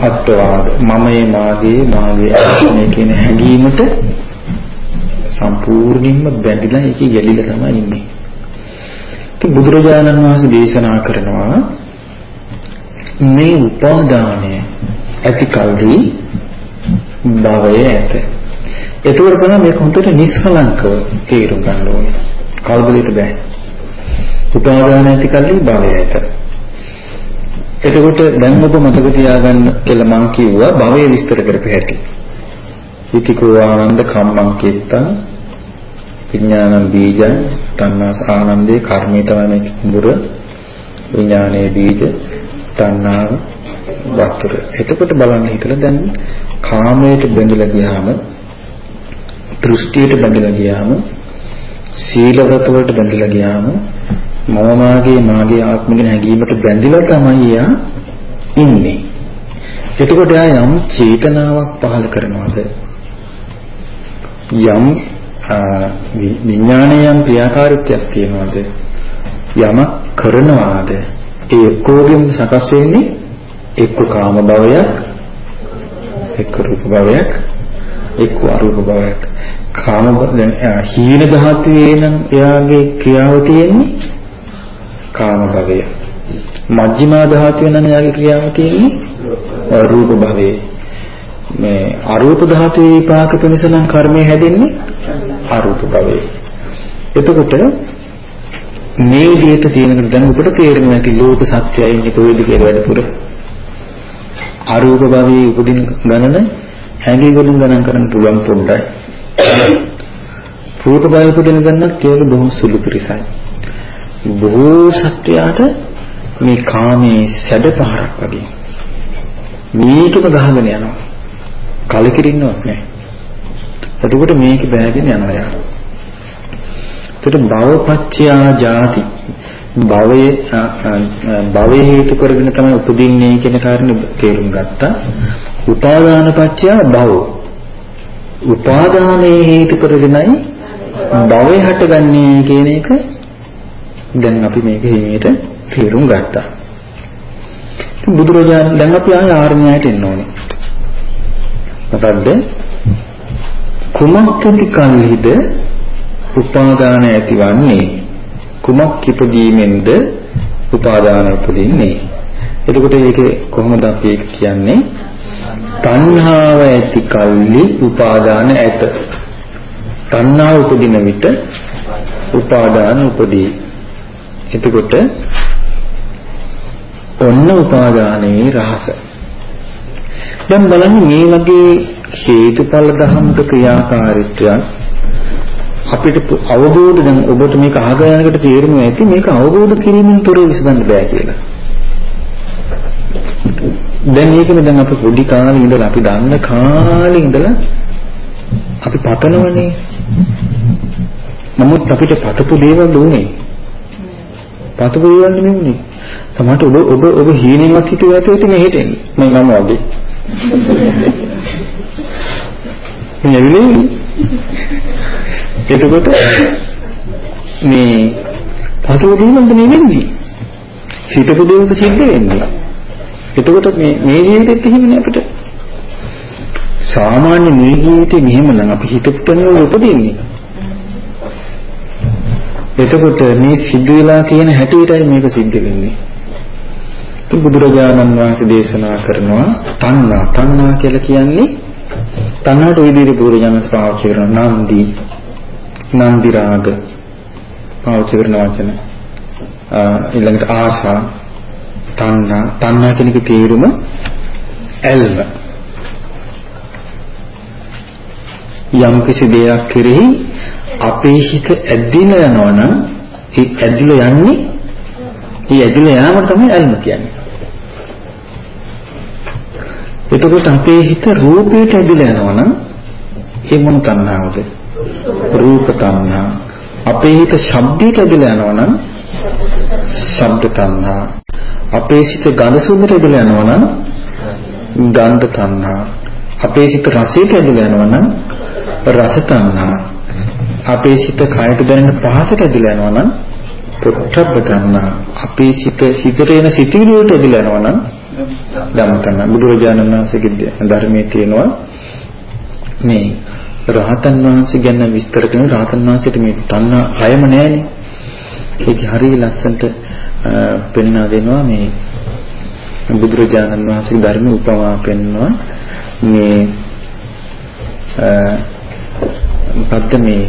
අත්වාද මමයේ මාගේ මාගේ ආත්මය කියන හැඟීමට සම්පූර්ණයෙන්ම බැඳිලා ඒක යලිලා තමයි ඉන්නේ. ඉතින් බුදුරජාණන් වහන්සේ දේශනා කරනවා මේ උපාදානය ඇති කල්හි භවය ඇත. එතකොට තමයි මේක හොඳට නිස්කලංකව තේරුම් ගන්න ඕනේ. කල්පලයට බෑ. උපාදාන ඇති කල්ලි භවය ඇත. එතකොට දැන් ඔබ මතක තියාගන්න කියලා මම කිව්වා භවය විස්තර කරපු හැටි. ඉතිකෝ ආනන්ද කම්මං කිත්තං විඥානං බීජං තණ්හාස ආනන්දේ කර්මේ තමයි මුර විඥානයේ බීජ තණ්හාව වතුර. එතකොට බලන්න හිතලා දැන් කාමයට බැඳලා ගියාම දෘෂ්ටියට බැඳලා ගියාම සීල ව්‍රත වලට බැඳලා ගියාම මම මාගේ මාගේ ආත්මික හැඟීමට බැඳිලා තමයි එයා ඉන්නේ. එතකොට එයා යම් චේතනාවක් පහළ කරනවාද? යම් විඥානයන් ක්‍රියාකාරීත්වයක් තියනවාද? යමක් කරනවාද? ඒ ඔක්කොගෙම සකස් වෙන්නේ එක්ක කාම භවයක් එක්ක රූප භවයක් එක්ක අරූප භවයක්. කාම දැන් හීන ධාතුවේ නම් එයාගේ ක්‍රියාව තියෙන්නේ? කාම භවය. මජ්ක්‍ධිමා ධාතුවේ නම් එයාගේ ක්‍රියාව තියෙන්නේ? රූප භවයේ. මේ අරූප ධාතුවේ විපාක පිණිස නම් කර්මය හැදෙන්නේ? අරූප භවයේ. එතකොට මේ විදිහට තියෙනකොට දැන් ඔබට තේරෙනවා ඇති ලෝක සත්‍යය ඉන්නේ කොහෙද කියලා වැඩිපුර. අරූප භවයේ උපදින ගණන හැඟි වලින් ගණන් කරන්න පුළුවන් පොඩ්ඩයි. රූප භවයේ උපදින ගණනත් ඒක බොහොම සුළු පිරිසයි. බොහෝ සත්‍යයට මේ කාමයේ සැඩ පහරක් වගේ මේකම ගහගෙන යනවා. කලකිරින්නවත් නැහැ. එතකොට මේක බෑගෙන යනවා යා. එතකොට භවපච්චයා ජාති භවයේ භවයේ හේතු කරගෙන තමයි උපදින්නේ කියන කාරණේ තේරුම් ගත්තා. උපාදාන පත්‍ය භව. උපාදානයේ හේතු කරගෙනයි භවය හටගන්නේ කියන එක දැන් අපි මේක හිමීට තේරුම් ගත්තා. බුදුරජාණන් දැන් අපි ආය ආර්ණ්‍යයට එන්න ඕනේ. මොකද්ද? කුමක්කති කල්හිද උපාදාන ඇතිවන්නේ? කුමක් ඉපදීමෙන්ද උපාදාන උපදින්නේ? එතකොට මේක කොහොමද අපි ඒක කියන්නේ? තණ්හාව ඇති කල්ලි උපාදාන ඇත. තණ්හාව උපදින විට උපාදාන උපදී. එතකොට ඔන්න උපාදානයේ රහස. දැන් බලන්න මේ වගේ හේතුඵල ධම්මක ක්‍රියාකාරීත්වයක් අපිට අවබෝධ දැන් ඔබට මේක අහගෙන යනකොට තේරෙනවා ඇති මේක අවබෝධ කිරීමෙන් තොරව විසඳන්න බෑ කියලා. දැන් මේකනේ දැන් අපි පොඩි කාලේ ඉඳලා අපි දන්න කාලේ ඉඳලා අපි පතනවනේ. නමුත් අපිට පතපු දේවල් උනේ. පතපු දේවල් නෙමෙයි. සමහරට ඔබ ඔබ ඔබ හීනෙන්වත් හිතුවා ඇති ඉතින් මෙහෙට එන්නේ. මම ගම වගේ. මේ ඇවිලේ එතකොට මේ පතපු දේවල්ද මේ වෙන්නේ. හිතපු දේවල්ද සිද්ධ වෙන්නේ. එතකොට මේ මේ ජීවිතෙත් එහෙමනේ අපිට. සාමාන්‍ය මේ ජීවිතේ මෙහෙම නම් අපි හිතපු තැන වල උපදින්නේ. එතකොට මේ සිද්ධ වෙලා තියෙන හැටියටයි මේක සිද්ධ වෙන්නේ. බුදුරජාණන් වහන්සේ දේශනා කරනවා තණ්හා තණ්හා කියලා කියන්නේ තණ්හාට ওই විදිහට බුදුරජාණන් පාවිච්චි කරන නන්දි නන්දි රාග පාවිච්චි කරන වචන ඊළඟට ආශා තණ්හා තණ්හා කියන එකේ තේරුම ඇල්ම යම් කිසි දෙයක් කෙරෙහි අපේ හිත ඇදිලා යනවනම් ඒ ඇදිලා යන්නේ ඒ ඇදිලා යාම තමයි ඇල්ම කියන්නේ. එතකොට අපේ හිත රූපයට ඇදිලා යනවනම් ඒ මොන තණ්හාවද? රූප තණ්හා. අපේ හිත ශබ්දයට ඇදිලා යනවනම් ශබ්ද තණ්හා. අපේ සිත ගඳ සුවඳට ඇදලා යනවා නම් ගන්ධ තණ්හා. අපේ සිත රසයට ඇදලා යනවා නම් රස තණ්හා. අපේ සිත කයට දැනෙන පහසට ඇදලා යනවා නම් පොට්ටබ්බ තණ්හා. අපේ සිත සිතට එන සිතිවිලි වලට ඇදලා යනවා නම් ධම්ම තණ්හා. බුදුරජාණන් වහන්සේගේ ධර්මයේ තියෙනවා මේ රහතන් වහන්සේ ගැන විස්තර කරන රහතන් වහන්සේට මේ තණ්හා හයම නැහැනේ. ඒක හරිය ලස්සනට පෙන්වා දෙනවා මේ බුදුරජාණන් වහන්සේගේ ධර්ම උපමා පෙන්වනවා මේ මොකද්ද මේ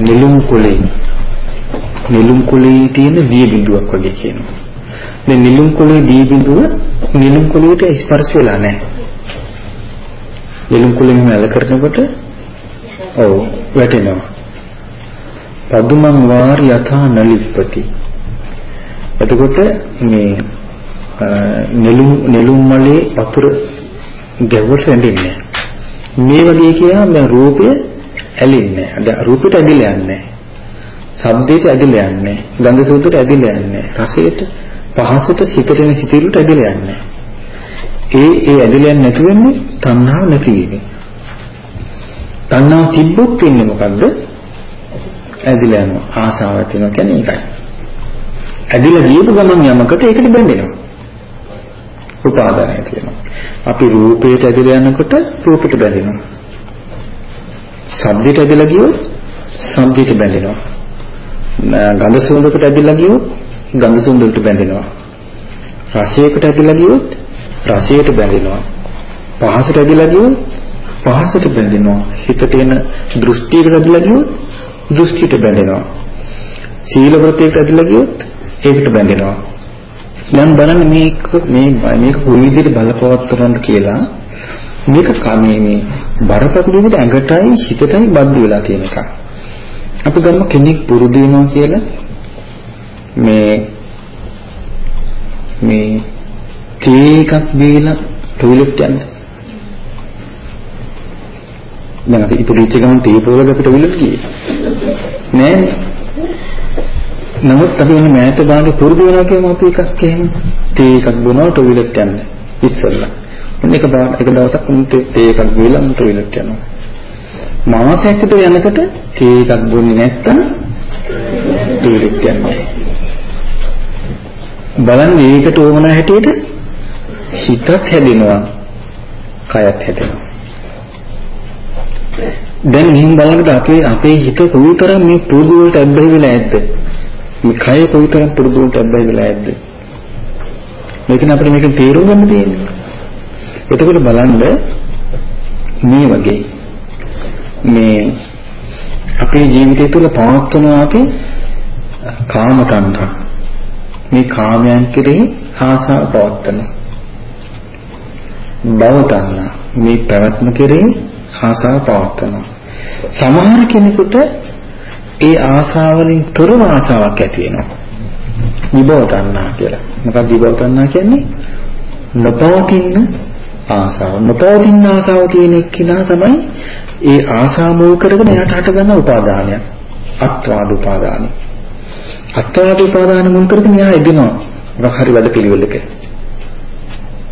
නිලුම් කුලේ නිලුම් කුලේ තියෙන දී බිඳුවක් වගේ කියනවා. මේ නිලුම් කුලේ දී බිඳුව නිලුම් කුලේට ස්පර්ශ වෙලා නැහැ. නිලුම් කුලෙන් ඇල කරනකොට ඔව් වැටෙනවා. පදුමන් වාරි යථා නලිප්පති එතකොට මේ නෙළුම් නෙළුම් මලේ වතුර ගැවුවට ඇඳින්නේ මේ වගේ කියා මේ රූපය ඇලින්නේ නැහැ. රූපෙට ඇදිලා යන්නේ ශබ්දයට ඇදිලා යන්නේ ගන්ධ සූත්‍රයට ඇදිලා යන්නේ රසයට පහසට සිතට එන සිතිවිලට ඇදිලා යන්නේ ඒ ඒ ඇදිලා යන්නේ නැති වෙන්නේ තණ්හාව නැති වීම. තණ්හාව තිබ්බොත් වෙන්නේ මොකද්ද? ඇදිලා යනවා ආසාවක් තියෙනවා කියන්නේ ඒකයි. ඇදිලා ගියපු ගමන් යමකට ඒකට බැඳෙනවා. උපාදානය තියෙනවා. අපි රූපයට ඇදලා යනකොට රූපෙට බැඳෙනවා. ශබ්දයට ඇදලා ගියොත් ශබ්දයට බැඳෙනවා. ගන්ධ සුවඳකට ඇදලා ගියොත් ගන්ධ සුවඳට බැඳෙනවා. රසයකට ඇදලා ගියොත් රසයට බැඳෙනවා. පහසට ඇදලා ගියොත් පහසට බැඳෙනවා. හිතට එන දෘෂ්ටියකට ඇදලා ගියොත් දෘෂ්ටියට බැඳෙනවා. සීල වෘතයකට ඇදලා ගියොත් ඒකට බැඳෙනවා. දැන් බලන්න මේක මේ මේක කොයි විදිහට බලපවත්වනවද කියලා මේක කමේ මේ බරපතල විදිහට ඇඟටයි හිතටයි බද්ධ වෙලා තියෙන එකක්. අපි ගන්න කෙනෙක් පුරුදු වෙනවා කියලා මේ මේ තී එකක් බීලා ටොයිලට් යන්න. දැන් අපි ඉපදිච්ච ගමන් තී පොලක අපිට ටොයිලට් ගියේ. නෑනේ. නමුත් අපි මේ මෑත භාගේ පුරුදු වෙනවා කියමු අපි එකක් එහෙම. තේ එකක් බොනවා ටොයිලට් යන්න. ඉස්සෙල්ලා. ඔන්න එක එක දවසක් උන් තේ එකක් බීලා උන් ටොයිලට් යනවා. මාසයක් විතර යනකොට තේ එකක් බොන්නේ නැත්තම් ටොයිලට් යනවා. බලන්න ඒකට ඕන හැටියට හිතත් හැදෙනවා. කයත් හැදෙනවා. දැන් මෙහින් බලනකොට අපේ අපේ හිත කොයිතරම් මේ පුරුදු වලට අබ්බැහි වෙලා ඇද්ද? මේ කය කොයිතරම් පුරුදුන්ට අබ්බයි වෙලා ඇද්ද? මේකන අපිට මේක තේරුම් ගන්න තියෙන්නේ. එතකොට බලන්න මේ වගේ මේ අපේ ජීවිතය තුළ පවත්වන අපි කාම තණ්හා මේ කාමයන් කෙරෙහි ආසාව පවත්වන භව තණ්හා මේ පැවැත්ම කෙරෙහි ආසාව පවත්වන සමහර කෙනෙකුට ඒ ආසාවලින් තොරව ආසාවක් ඇති වෙනවා. විභව තණ්හා කියලා. මොකක්ද විභව තණ්හා කියන්නේ? නොපවතින ආසාව. නොපවතින ආසාව තියෙන එක්කිනා තමයි ඒ ආසාව මුල් කරගෙන එයාට හටගන්න උපාදානයක්. අත්වාද උපාදානයි. අත්වාද උපාදාන මුල් කරගෙන එයා එදිනවා. මොකක් හරි වැඩ පිළිවෙලක.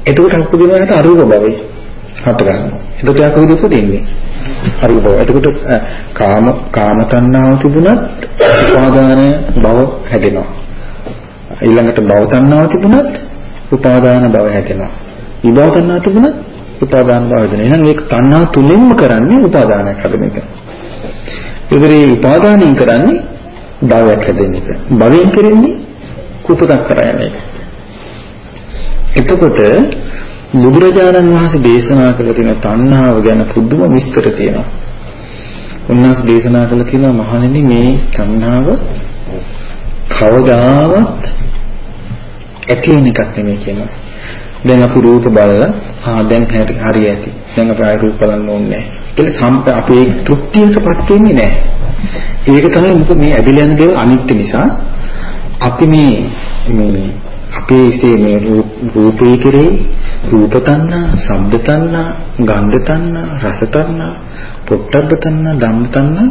එතකොට අපුදිනවට අරූප භවයි හට ගන්නවා. එතකොට එයා කොහෙද උපදින්නේ? හරි බව. එතකොට කාම කාම තණ්හාව තිබුණත් උපාදාන බව හැදෙනවා. ඊළඟට භව තණ්හාව තිබුණත් උපාදාන බව හැදෙනවා. විභව තණ්හාව තිබුණත් උපාදාන බව හැදෙනවා. එහෙනම් මේක තණ්හා තුලින්ම කරන්නේ උපාදානයක් හදන එක. ඉතින් උපාදානින් කරන්නේ භවයක් හැදෙන එක. භවයෙන් කරන්නේ කුපතක් කරගෙන එක. එතකොට බුදුරජාණන් වහන්සේ දේශනා කළ තියෙන තණ්හාව ගැන පුදුම විස්තර තියෙනවා. උන්වහන්සේ දේශනා කළ තියෙනවා මහණෙනි මේ තණ්හාව කවදාවත් ඇති වෙන එකක් නෙමෙයි කියනවා. දැන් අපි රූප බලලා ආ දැන් හරි හරි ඇති. දැන් අපි ආය රූප බලන්න ඕනේ නැහැ. ඒක සම්ප අපේ තෘප්තියකටපත් වෙන්නේ නැහැ. ඒක තමයි මොකද මේ ඇදලා යන දේවල් අනිත්‍ය නිසා අපි මේ මේ අපේ ඉසේ මේ රූපේ කෙරෙහි රූප තණ්හා, ශබ්ද තණ්හා, ගන්ධ තණ්හා, රස තණ්හා, පොට්ටබ්බ තණ්හා, ධම්ම තණ්හා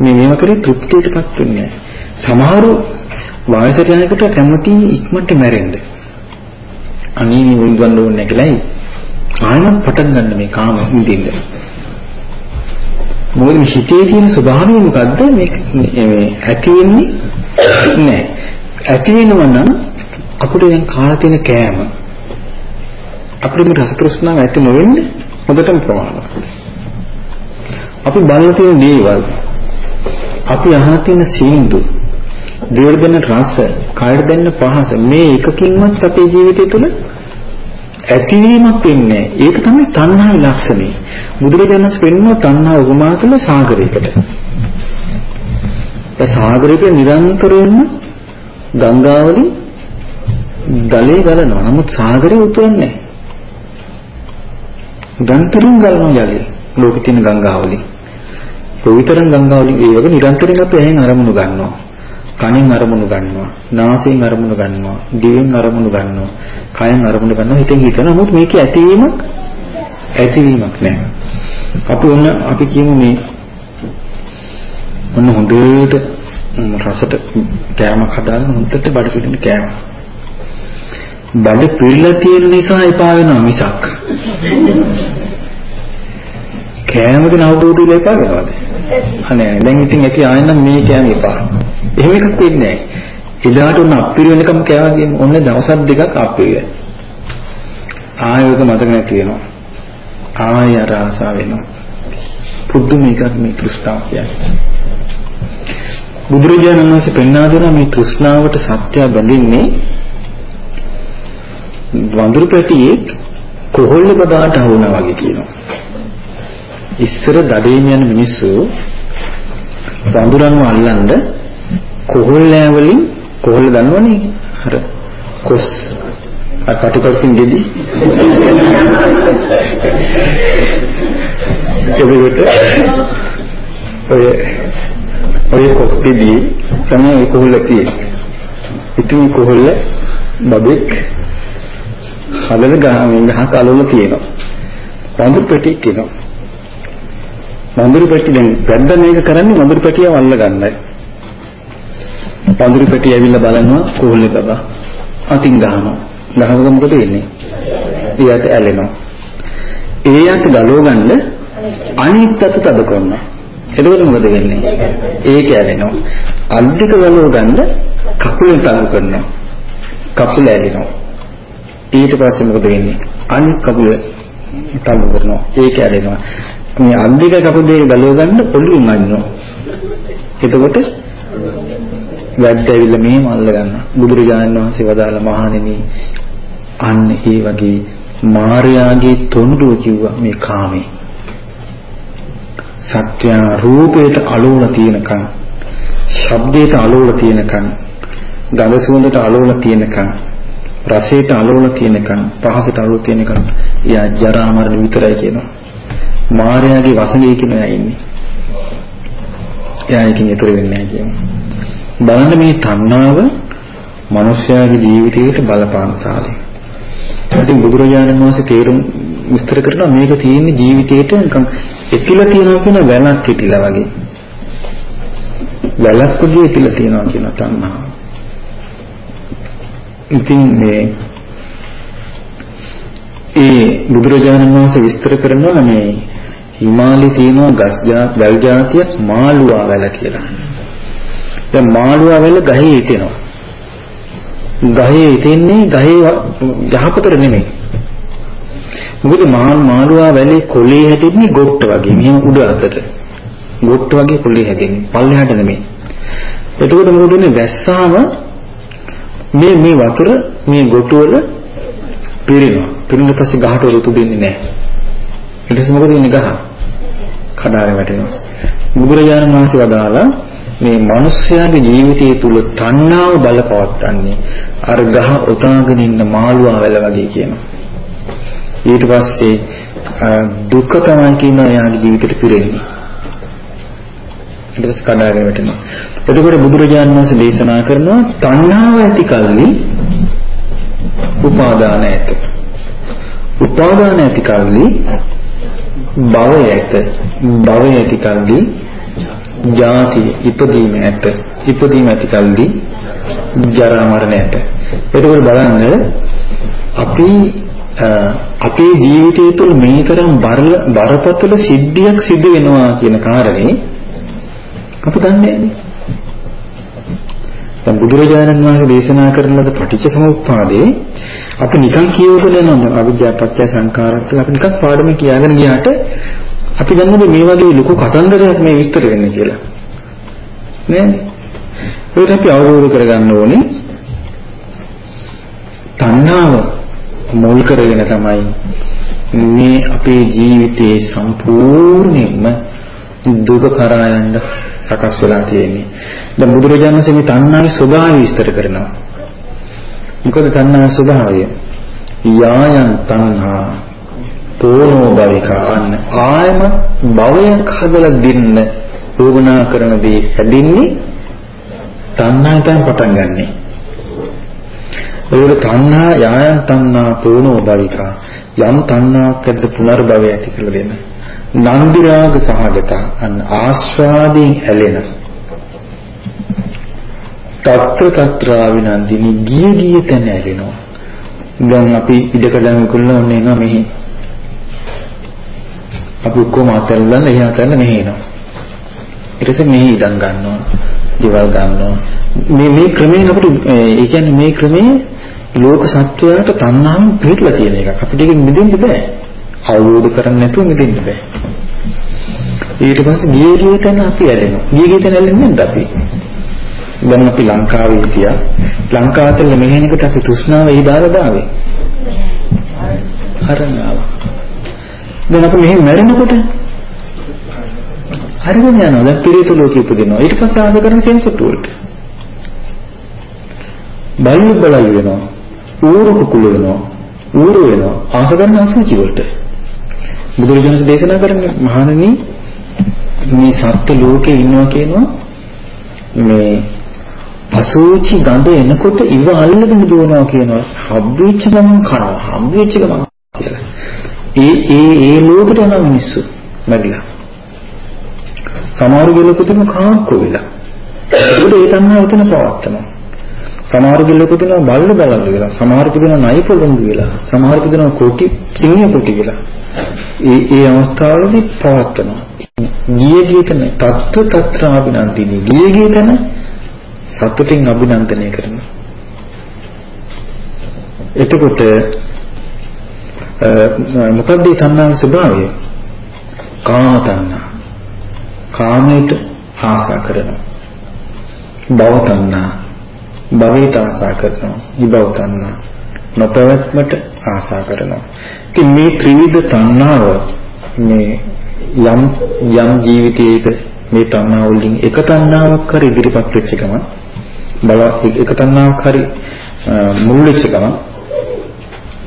මේ මේව කරේ තෘප්තියටපත් වෙන්නේ සමහර වයසට යනකොට කැමති ඉක්මනට මැරෙන්න. අනේ උන්වන්න ඕනේ කියලායි ආයෙත් පටන් ගන්න මේ කාම ඉඳින්න. මොකද මේ හිතේ තියෙන ස්වභාවය මොකද්ද මේ ඇති වෙන්නේ නැහැ. ඇති වෙනවා නම් අපිට දැන් කාලා තියෙන කෑම අපිට මේ රස තෘෂ්ණාව ඇති නොවෙන්නේ හොඳටම ප්‍රමාණවත්. අපි බලන තියෙන දේවල් අපි අහන තියෙන සීන්දු දේවල් දෙන රස, කායර දෙන්න පහස මේ එකකින්වත් අපේ ජීවිතය තුළ ඇතිවීමක් වෙන්නේ ඒක තමයි තණ්හාවේ ලක්ෂණය. බුදුරජාණන් වහන්සේ පෙන්වන තණ්හා උපමා කළ සාගරයකට. ඒ සාගරයක නිරන්තරයෙන්ම ගංගාවලින් ගලේ ගලනවා. නමුත් සාගරේ උතුරන්නේ නැහැ. නිරන්තරයෙන් ගලන ජලය ලෝකේ තියෙන ගංගාවලින්. කොවිතරම් ගංගාවලින් ඒ වගේ නිරන්තරයෙන් අපි ඇහෙන් අරමුණු ගන්නවා. කනෙන් අරමුණු ගන්නවා. නාසයෙන් අරමුණු ගන්නවා. දිවෙන් අරමුණු ගන්නවා. කයෙන් අරමුණු ගන්නවා. හිතෙන් හිතන නමුත් මේකේ ඇතිවීමක් ඇතිවීමක් නැහැ. අපි ඔන්න අපි කියමු මේ ඔන්න හොඳට රසට කෑමක් හදාගෙන හොඳට බඩ පිටින් කෑම. බඩ පිරලා තියෙන නිසා එපා වෙනවා මිසක්. කෑමක නවුරු දීලා එපා වෙනවද? අනේ දැන් ඉතින් ඇති ආයෙත් මේ කෑම එපා. එහෙම එකක් වෙන්නේ නැහැ. එදාට උන අප්පිරි වෙනකම් කෑවා කියන්නේ ඔන්න දවස් දෙකක් අප්පිරිය. ආයෝග මතක නැති වෙනවා. ආය අර ආසාව වෙනවා. පුදුම එකක් මේ තෘෂ්ණාව කියන්නේ. බුදුරජාණන් වහන්සේ පෙන්වා දෙන මේ තෘෂ්ණාවට සත්‍ය බැඳින්නේ වඳුරු පැටියේ කොහොල්ල බදාට වුණා වගේ කියනවා. ඉස්සර දඩේම යන මිනිස්සු වඳුරන්ව අල්ලන්න කොහොල්ලෑ වලින් කොහොල්ල දන්නවනේ අර කොස් අර කටුපස්සින් ගෙඩි. එවිට ඔය ඔය කොස් ගෙඩි තමයි කොහොල්ල තියෙන්නේ. ඉතින් කොහොල්ල බබෙක් හදල ගහ ගහක අලවල තියෙනවා වඳුරු පෙට්ටියක් කියනවා වඳුරු පෙට්ටි දැන් වැද්දා මේක කරන්නේ වඳුරු පෙට්ටියව අල්ල ගන්නයි වඳුරු පෙට්ටිය ඇවිල්ලා බලනවා කොහොල්ලේ බබා අතින් ගහනවා ගහනකොට මොකද වෙන්නේ? ඊයට ඇලෙනවා. ඒ අත ගලව ගන්න අනිත් අත තද කරනවා. එතකොට මොකද වෙන්නේ? ඒක ඇලෙනවා. අද්දික ගලව ගන්න කකුලෙන් තද කරනවා. කකුල ඇලෙනවා. ඊට පස්සේ මොකද වෙන්නේ? අනිත් කකුල තද කරනවා. ඒක ඇලෙනවා. මේ අද්දික කකුල දෙක ගලව ගන්න ඔළුවෙන් අදිනවා. එතකොට වැද්ද ඇවිල්ලා මෙහෙම අල්ල ගන්නවා. බුදුරජාණන් වහන්සේ වදාළ මහණෙනි අන්න ඒ වගේ මාර්යාගේ තොණ්ඩුව කිව්වා මේ කාමේ. සත්‍ය රූපයට අලෝල තියෙනකන්, ශබ්දයට අලෝල තියෙනකන්, ගඳ සුවඳට අලෝල තියෙනකන්, රසයට අලෝල තියෙනකන්, පහසට අලෝල තියෙනකන්, එයා ජරා මරණ විතරයි කියනවා. මාර්යාගේ වසඟේ කියන එයා ඉන්නේ. එයා එකකින් ඈතර වෙන්නේ නැහැ කියනවා. බලන්න මේ තණ්හාව මනුෂ්‍යයාගේ ජීවිතයට බලපාන තාලේ. ඉතින් බුදුරජාණන් වහන්සේ තේරුම් විස්තර කරනවා මේක තියෙන ජීවිතේට නිකන් එතිලා තියනවා කියන වැලක් හිටිලා වගේ. වැලක් වගේ එතිලා තියනවා කියන තණ්හාව. ඉතින් මේ ඒ බුදුරජාණන් වහන්සේ විස්තර කරනවා මේ හිමාලයේ තියෙනවා ගස් ජාත වැල් ජාතියක් මාළුවා වැල කියලා. දැන් මාළුවා වැල ගහේ හිටිනවා. ගහේ හිටින්නේ ගහේ යහපතට නෙමෙයි. මොකද මහා මාළුවා වැලේ කොළේ හැදෙන්නේ ගොට්ට වගේ. මෙහෙම උඩ අතට. ගොට්ට වගේ කොළේ හැදෙන්නේ. පල්ලෙහාට නෙමෙයි. එතකොට මොකද වෙන්නේ වැස්සාම මේ මේ වතුර මේ ගොටු වල පිරෙනවා. පිරුණට පස්සේ ගහට රුතු දෙන්නේ නැහැ. ඊට පස්සේ මොකද වෙන්නේ ගහ? කඩාගෙන වැටෙනවා. බුදුරජාණන් වහන්සේ වදාලා මේ මිනිස්යාගේ ජීවිතය තුල තණ්හාව බලපවත්න්නේ අර ගහ උතාගෙන ඉන්න මාළුවා වැල වගේ කියනවා. ඊට පස්සේ දුක තමයි කියන එයාගේ ජීවිතේට පිරෙන්නේ. ඊට පස්සේ කඩාගෙන වැටෙනවා. එතකොට බුදුරජාණන් වහන්සේ දේශනා කරනවා තණ්හාව ඇති කල්ලි උපාදාන ඇත. උපාදාන ඇති කල්ලි භවය ඇත. භවය ඇති කල්ලි ජාති ඉපදීම ඇත. ඉපදීම ඇති කල්ලි ජරා මරණ ඇත. එතකොට බලන්න අපි අපේ ජීවිතය තුළ මේ තරම් බරපතල සිද්ධියක් සිදු වෙනවා කියන කාරණේ අපි දන්නේ නැහැ. දැන් බුදුරජාණන් වහන්සේ දේශනා කරන ලද පටිච්ච සමුප්පාදේ අපි නිකන් කියවගෙන යනවා අවිද්‍යාව පත්‍ය සංකාරات කියලා අපි නිකන් පාඩම කියාගෙන ගියාට අපි දන්නද මේ වගේ ලොකු කතන්දරයක් මේ විස්තර වෙන්නේ කියලා නේද ඒකට අපි අවබෝධ කරගන්න ඕනේ තණ්හාව මුල් කරගෙන තමයි මේ අපේ ජීවිතයේ සම්පූර්ණයෙන්ම දුක කරා යන්න සකස් වෙලා තියෙන්නේ. දැන් බුදුරජාණන් වහන්සේ මේ තණ්හාවේ ස්වභාවය විස්තර කරනවා. මොකද තණ්හාවේ ස්වභාවය? යායන් තණ්හා තෝනෝ භවිකාන්න ආයම භවයක් හදලා දෙන්න යෝගනා කරන දේ හැදින්නේ තණ්හාවෙන් පටන් ගන්නෙ. ඒකට තණ්හා යායන් තණ්හා තෝනෝ භවිකා යම් තණ්හාවක් ඇද්ද පුනර්භවය ඇති කරලා දෙන්න. නන්දි රාග සහගත අන් ආස්වාදයෙන් ඇලෙන. තත්ත්‍ර තත්‍රා විනන්දිනි ගිය ගිය තැන ඇලෙනවා. දැන් අපි ඉඩකඩම් කරලා ඔන්න එනවා මෙහි. අපි ඔක්කොම අතල්ලා එහා අතල්ලා මෙහි එනවා. ඊට පස්සේ මෙහි ඉඩම් ගන්නවා දේවල් ගන්නවා. මේ මේ ක්‍රමයෙන් අපිට ඒ කියන්නේ මේ ක්‍රමයේ ලෝක සත්‍යයට තණ්හාවෙන් පිටලා තියෙන එක අපිට ඒක මිදෙන්න බෑ. අවබෝධ කරන්නේ නැතුව මිදෙන්න බෑ. ඊට පස්සේ ගියේ ගියේ තැන අපි ඇලෙනවා. ගියේ ගියේ තැන ඇලෙන්නේ නැද්ද අපි? දැන් අපි ලංකාවේ හිටියා. ලංකාවට මෙහෙණකට අපි තෘෂ්ණාව එහි දාලා දාවේ. හරනාව. දැන් අපි මෙහෙ මැරෙනකොට හරියම යනවා. දැන් පිරිත ලෝකෙ උපදිනවා. ඊට පස්සේ ආස කරන සෙන්සට් වලට. බල්ලු බලයි වෙනවා. ඌරු කුකුල වෙනවා. ඌරු වෙනවා. ආස කරන අසුචි වලට. බුදුරජාණන් දේශනා කරන්නේ මහණෙනි මේ සත්ත්ව ලෝකේ ඉන්නවා කියනවා මේ අසුචි ගඳ එනකොට ඉව අල්ලගෙන දුවනවා කියනවා. හම්බෙච්ච ගමන් කනවා. හම්බෙච්ච ගමන් කියලා. ඒ ඒ ඒ ලෝකෙට යන මිනිස්සු මැරිලා. සමහර ගෙලකුතුම කාක්කෝ වෙලා. ඒකට ඒ තණ්හාව උතන පවත්තනවා. සමහර ගෙලකුතුම බල්ල බලන්න වෙලා. සමහර පුදුන නයි පොළොංගු වෙලා. සමහර පුදුන කොටි සිංහ කොටි වෙලා. ඒ ඒ අවස්ථාවලදී පවත්තනවා. ගිය ගියතන තත්ත්ව తත්‍ර අභිනන්දිනී. ගිය ගියතන සතුටින් අභිනන්දනය කරනවා. එතකොට මොකක්ද මේ තණ්හාවේ ස්වභාවය? කාම තණ්හා. කාමයට ආශා කරනවා. භව තණ්හා. භවයට ආශා කරනවා. විභව තණ්හා. නොපැවැත්මට ආශා කරනවා. ඉතින් මේ ත්‍රිවිධ තණ්හාව මේ යම් යම් ජීවිතයක මේ තණ්හා වලින් එක තණ්හාවක් හරි ඉදිරිපත් වෙච්ච ගමන් බල එක තණ්හාවක් හරි මුල් වෙච්ච ගමන්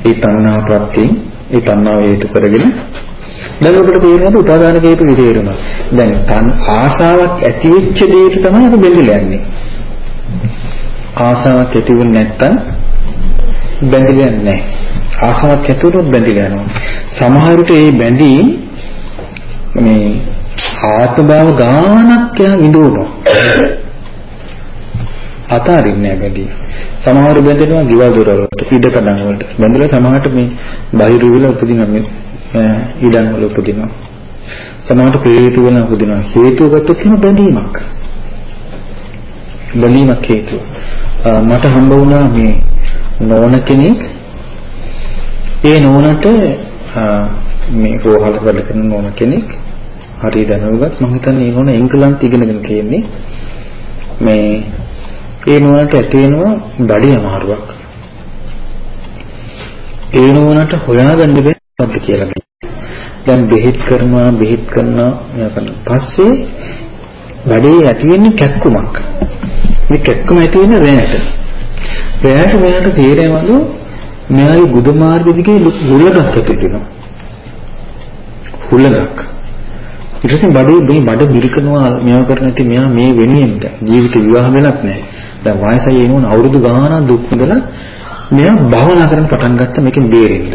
ඒ තණ්හා ප්‍රත්‍යයෙන් ඒ තණ්හාව හේතු කරගෙන දැන් ඔබට තේරෙනවද උපාදාන හේතු විදේරුණා. දැන් තන් ආසාවක් ඇති වෙච්ච දෙයට තමයි අපි බැඳිලා යන්නේ. ආසාවක් ඇති වෙන්නේ නැත්තම් බැඳිලා නැහැ. ආසාවක් ඇති වුණොත් බැඳිලා යනවා. සමහර විට මේ බැඳීම් මේ ආත්ම භාව ගානක් යන විඳවනවා. අතාරින්නේ නැහැ බැඳීම. සමහර බැඳෙනවා ගෙවල් දොරවලට, ඉඩකඩම් වලට. බැඳලා සමහරට මේ බාහිර විල උපදින මේ ඉඩම් වල උපදිනවා. සමහරට ප්‍රේරිත වෙන උපදිනවා. හේතුව ගත්තොත් එහෙම බැඳීමක්. බැඳීමක් හේතුව. මට හම්බ වුණා මේ නෝන කෙනෙක් ඒ නෝනට මේ රෝහල වැඩ කරන නෝන කෙනෙක් හරි දැනුගත් මම හිතන්නේ නෝන එංගලන්ත ඉගෙනගෙන තියෙන්නේ මේ ඒ නෝනට ඇති වෙනවා බඩේ අමාරුවක්. ඒ නෝනට හොයාගන්න බැහැ කියලා. දැන් බෙහෙත් කරනවා බෙහෙත් කරනවා යන පස්සේ බඩේ ඇති වෙන්නේ කැක්කුමක්. මේ කැක්කුම ඇති වෙන්නේ රැයට. රැයට මෙයාට තේරෙනවලු මෙයාගේ ගුද මාර්ග දිගේ හුලඟක් ඇති වෙනවා. හුලඟක්. ඊට පස්සේ බඩේ මේ බඩ මිරිකනවා මෙයා කරන ඉතින් මෙයා මේ වෙනියෙන්ද ජීවිත විවාහ වෙලක් නැහැ. දැන් වයසයි එනවන අවුරුදු ගාණක් දුක් විඳලා මෙයා භවනා කරන්න පටන් ගත්ත මේකෙන් බේරෙන්න.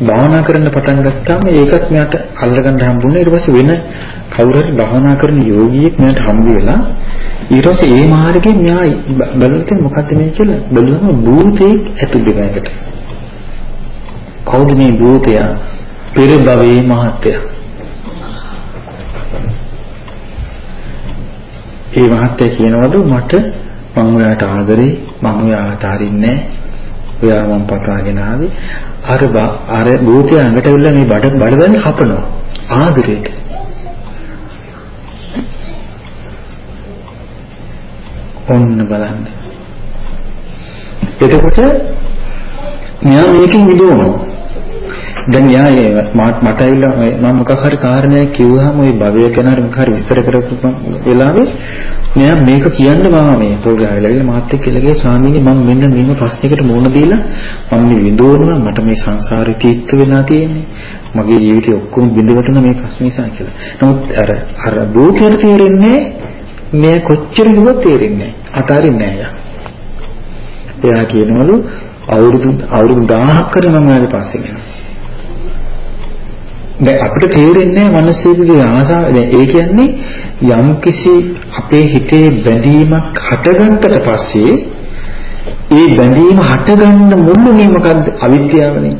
භවනා කරන්න පටන් ගත්තාම ඒකත් මෙයාට අල්ලගන්න හම්බුනේ ඊට පස්සේ වෙන කවුරු හරි භවනා කරන යෝගියෙක් මෙයාට හම්බ වෙලා ඊට පස්සේ ඒ මාර්ගයෙන් මෙයා බලුවොත් මොකද්ද මේ කියලා බලුවම භූතෙක් ඇතුළු වෙනකට. කවුද මේ භූතයා? පෙර භවයේ මහත්යා. ඒ මහත්තයා කියනවලු මට මම ඔයාට ආදරේ මම ඔයාට අරින්නේ ඔයා මම පතාගෙන ආවේ අර අර භූතය ඇඟට ඇවිල්ලා මේ බඩ බඩවැල් හපනවා. ආදරේට ඔන්න බලන්න. එතකොට මෙයා මේකෙන් මිදවනවා. දැන් යා මට ඇවිල්ලා මම මොකක් හරි කාරණයක් කිව්වහම ওই භවය ගැන හරි මොකක් හරි විස්තර කරපු වෙලාවේ මෙයා මේක කියන්න මම මේ ප්‍රෝග්‍රෑම් එකේ මාත් එක්ක ඉලගේ ස්වාමීනි මම මෙන්න මෙන්න ප්‍රශ්නයකට මුහුණ දීලා මම මේ විඳවනවා මට මේ සංසාරේ තීත්ත වෙලා තියෙන්නේ මගේ ජීවිතේ ඔක්කොම බිඳවටන මේ ප්‍රශ්න නිසා කියලා. නමුත් අර අර භූතයට තේරෙන්නේ මේ කොච්චර කිව්වත් තේරෙන්නේ නැහැ. අතාරින්නේ නැහැ යා. එයා කියනවලු අවුරුදු අවුරුදු 1000ක් කර මම ආවේ පස්සේ යනවා. දැන් අපිට තේරෙන්නේ මිනිස්සුගේ ආසාව දැන් ඒ කියන්නේ යම්කිසි අපේ හිතේ බැඳීමක් හටගත්තට පස්සේ ඒ බැඳීම හටගන්න මුල්ුනේ මොකද්ද? අවිද්‍යාවනේ.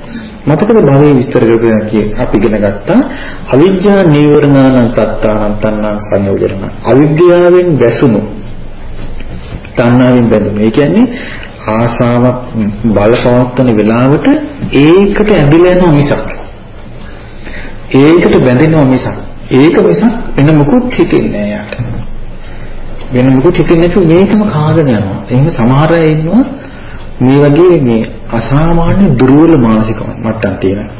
මතකද භවයේ විස්තර කරගෙන කිය අපි ඉගෙන ගත්තා. අවිද්‍යා නීවරණාන සත්තාන තණ්හා සංයෝජන. අවිද්‍යාවෙන් වැසුණු. තණ්හාවෙන් බැඳුණු. ඒ කියන්නේ ආසාවක් බලපවත්වන වෙලාවට ඒකට ඇදිලා යනවා මිසක්. ඒකට බැඳෙනවා මිසක් ඒක මිසක් වෙන මොකුත් හිතෙන්නේ නෑ යාට වෙන මොකුත් හිතෙන්නේ නැතුව මේකම කාගෙන යනවා එහෙනම් සමහර අය ඉන්නවා මේ වගේ මේ අසාමාන්‍ය දුර්වල මානසික මට්ටම් තියෙනවා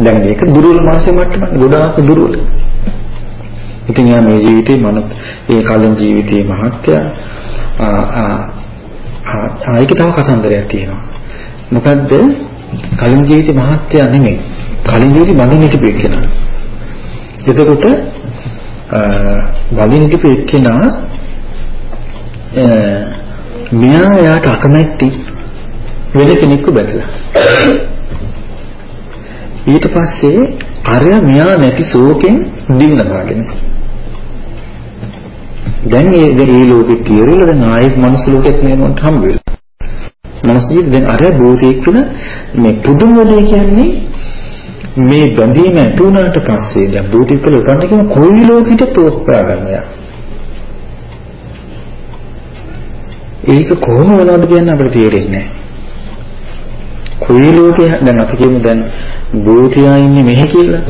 දැන් මේක දුර්වල මානසික මට්ටම ගොඩාක් දුර්වල ඉතින් යා මේ ජීවිතේ මන ඒ කලින් ජීවිතේ මහත්ය ආයික තව කතන්දරයක් තියෙනවා. මොකද්ද? කලින් ජීවිතේ මහත්ය නෙමෙයි. කලින් ජීවිතේ බඳින්න හිටපු එක්කෙනා. එතකොට බඳින්න හිටපු එක්කෙනා මෙයා යාට අකමැති වෙන කෙනෙක්ව බැලලා. ඊට පස්සේ අරය මෙයා නැති ශෝකෙන් දින්නවාගෙන. දැන් මේ මේ ලෝකෙ කියලා දැන් ආයෙත් මනුස්ස ලෝකෙත් නේනොන්ට හම්බ වෙලා. මනුස්ස ජීවිත දැන් අර බෝසෙක් තුන මේ පුදුම වෙලේ කියන්නේ මේ බැඳීම ඇති වුණාට පස්සේ දැන් බෝධික කළ උපන්න කියන කොයි ලෝකෙට තෝප්පා ගන්නවා. ඒක කොහොම වෙනවද කියන්නේ අපිට තේරෙන්නේ නැහැ. කොයි ලෝකේ දැන් අපි කියමු දැන් බෝධියා ඉන්නේ මෙහෙ කියලා.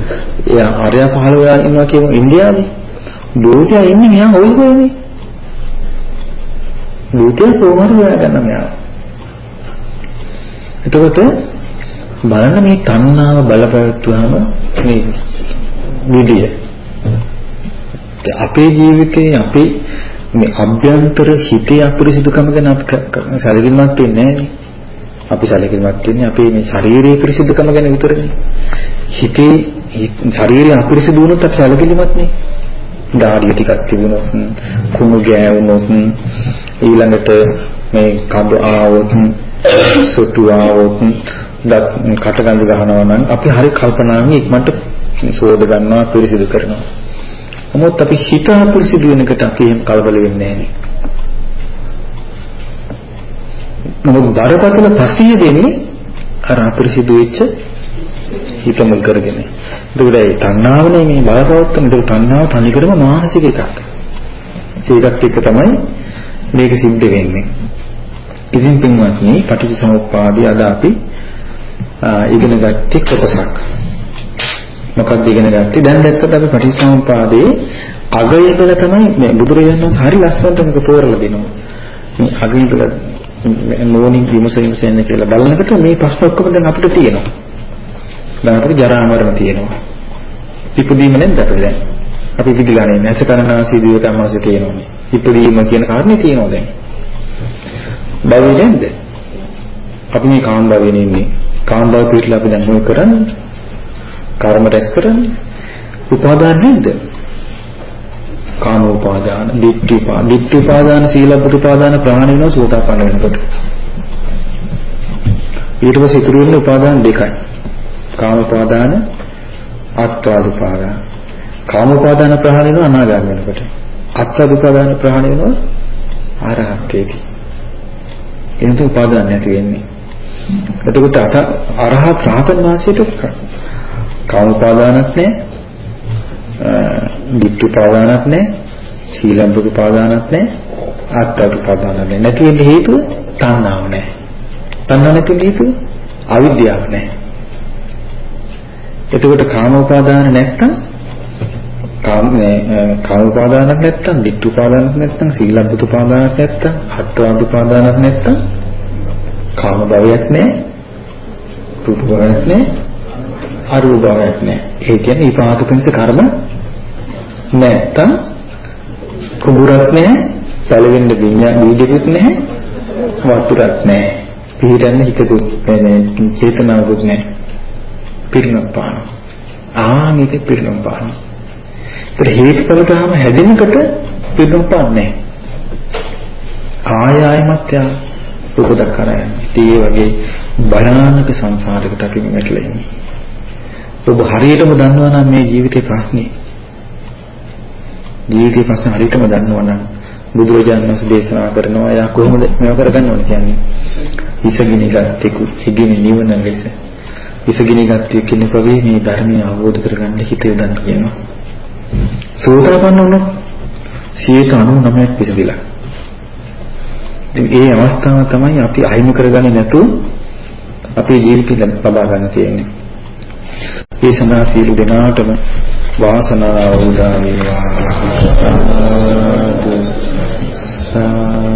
එයා ආර්ය පහළ වෙලා ඉන්නවා කියමු ඉන්දියාවේ. භූතයා ඉන්නේ මෙයා හොයි හොයනේ. භූතයා කොහොමද හොයාගන්න මෙයා. එතකොට බලන්න මේ තණ්හාව බලපෑවුවාම මේ විදිය. අපේ ජීවිතේ අපි මේ අභ්‍යන්තර හිතේ අපරිසිදුකම ගැන අපි සැලකිලිමත් වෙන්නේ නැහැ. අපි සැලකිලිමත් වෙන්නේ අපේ මේ ශාරීරික පිරිසිදුකම ගැන විතරනේ. හිතේ ශරීරය අපරිසිදු වුණොත් අපි සැලකිලිමත් නේ. දාඩිය ටිකක් තිබුණොත් කුණු ගෑවුනොත් ඊළඟට මේ කඳ ආවොත් සොටු ආවොත් දත් කටගඳ ගහනවා නම් අපි හරි කල්පනාවෙන් ඉක්මනට සෝද ගන්නවා පිරිසිදු කරනවා. නමුත් අපි හිත පිරිසිදු වෙනකට අපි එහෙම කලබල වෙන්නේ නැහැ. නමුත් බරපතල පසිය දෙන්නේ අර අපිරිසිදු වෙච්ච හිතම කරගෙන. ඒකට ඒ තණ්හාවනේ මේ බලපවත්තන. ඒක තණ්හාව තනිකරම මානසික එකක්. ඒකත් එක්ක තමයි මේක සිද්ධ වෙන්නේ. ඉතින් පින්වත්නි පටිච්චසමුප්පාදය අද අපි ඉගෙන ගත්තේ කොටසක්. මොකක්ද ඉගෙන ගත්තේ? දැන් දැක්කද අපි පටිච්චසමුප්පාදයේ අගය කියලා තමයි මේ බුදුරජාණන් වහන්සේ හරි ලස්සනට මේක තෝරලා දෙනවා. මේ අගය කියලා නෝනින් විමස විමසෙන්න කියලා බලනකොට මේ ප්‍රශ්න ඔක්කොම දැන් අපිට තියෙනවා. දැන් අපිට ජරා මරණ තියෙනවා. ඉපදීම නැද්ද අපිට දැන්? අපි ඉපදිලා නැහැ. නැස කරනාසී දිව කමස තියෙනවා. ඉපදීම කියන කාරණේ තියෙනවා දැන්. භවය නැද්ද? අපි මේ කාම භවයේ ඉන්නේ. කාම භව පිටලා අපි දැන් මොකද කරන්නේ? කර්ම රැස් කරන්නේ. උපාදාන නැද්ද? කාම උපාදාන, ditthi උපාදාන, ditthi උපාදාන, සීලබ්බත උපාදාන ප්‍රහාණය වෙනවා සෝතාපන්න වෙනකොට. ඊට පස්සේ ඉතුරු වෙන උපාදාන දෙකයි. කාම උපාදාන, අත්වාද උපාදාන. කාම උපාදාන ප්‍රහාණය වෙනවා අනාගාම වෙනකොට. අත්වාද උපාදාන ප්‍රහාණය වෙනවා ආරහත්යේදී. එනතු උපාදාන නැති වෙන්නේ. එතකොට අට අරහත් රහතන් වහන්සේට කාම උපාදානක් නැහැ. ditthi උපාදානක් නැහැ. සීලම්බක උපාදානක් නැහැ. ආත්ත උපාදානක් නැහැ. නැති වෙන්න හේතුව තණ්හාව නැහැ. තණ්හාව නැති වෙන්න හේතුව අවිද්‍යාව නැහැ. එතකොට කාම උපාදාන නැත්තම් කාම කාම උපාදානක් නැත්තම් ditthi උපාදානක් නැත්තම් සීලබ්බත උපාදානක් නැත්තම් අත්වාද උපාදානක් නැත්තම් කාම භවයක් නැහැ. රූප භවයක් නැහැ. අරූප භාවයක් නැහැ. ඒ කියන්නේ විපාක පිණිස කර්ම නැත්තම් කුඹුරක් නැහැ, සැලෙන්න විඤ්ඤා බීජකුත් නැහැ, වතුරක් නැහැ. පිළිදන්නේ හිතකුත් මේ චේතනාවකුත් නැහැ. පිරිනම් පාන. ආ මේක පිරිනම් පාන. ඒත් හේතුඵල ධර්ම හැදෙනකොට පිරිනම් පාන්නේ ආය ආයමත් යා උපදක් කරන්නේ. ඒ වගේ භයානක සංසාරයකට අපි මෙట్లా ඉන්නේ. ඔබ හරියටම දන්නවා නම් මේ ජීවිතේ ප්‍රශ්නේ. ජීවිතේ ප්‍රශ්න හරියටම දන්නවා නම් බුදුරජාණන් වහන්සේ දේශනා කරනවා යා කොහොමද මේව කරගන්න ඕන කියන්නේ? ඉසගිනි ගත්තෙකු ඉගිනි නිවන ලෙස. ඉසගිනි ගත්තේ කෙනෙක් වගේ මේ ධර්මය අවබෝධ කරගන්න හිත යොදන්න කියනවා. සෝතාපන්න වුණොත් 99ක් විසදිලා ඉතින් ඒ අවස්ථාව තමයි අපි අහිමි කරගන්නේ නැතුව අපේ ජීවිතය ලබා ගන්න තියෙන්නේ. ඒ සඳහා සියලු දෙනාටම වාසනාව උදා වේවා. සාදු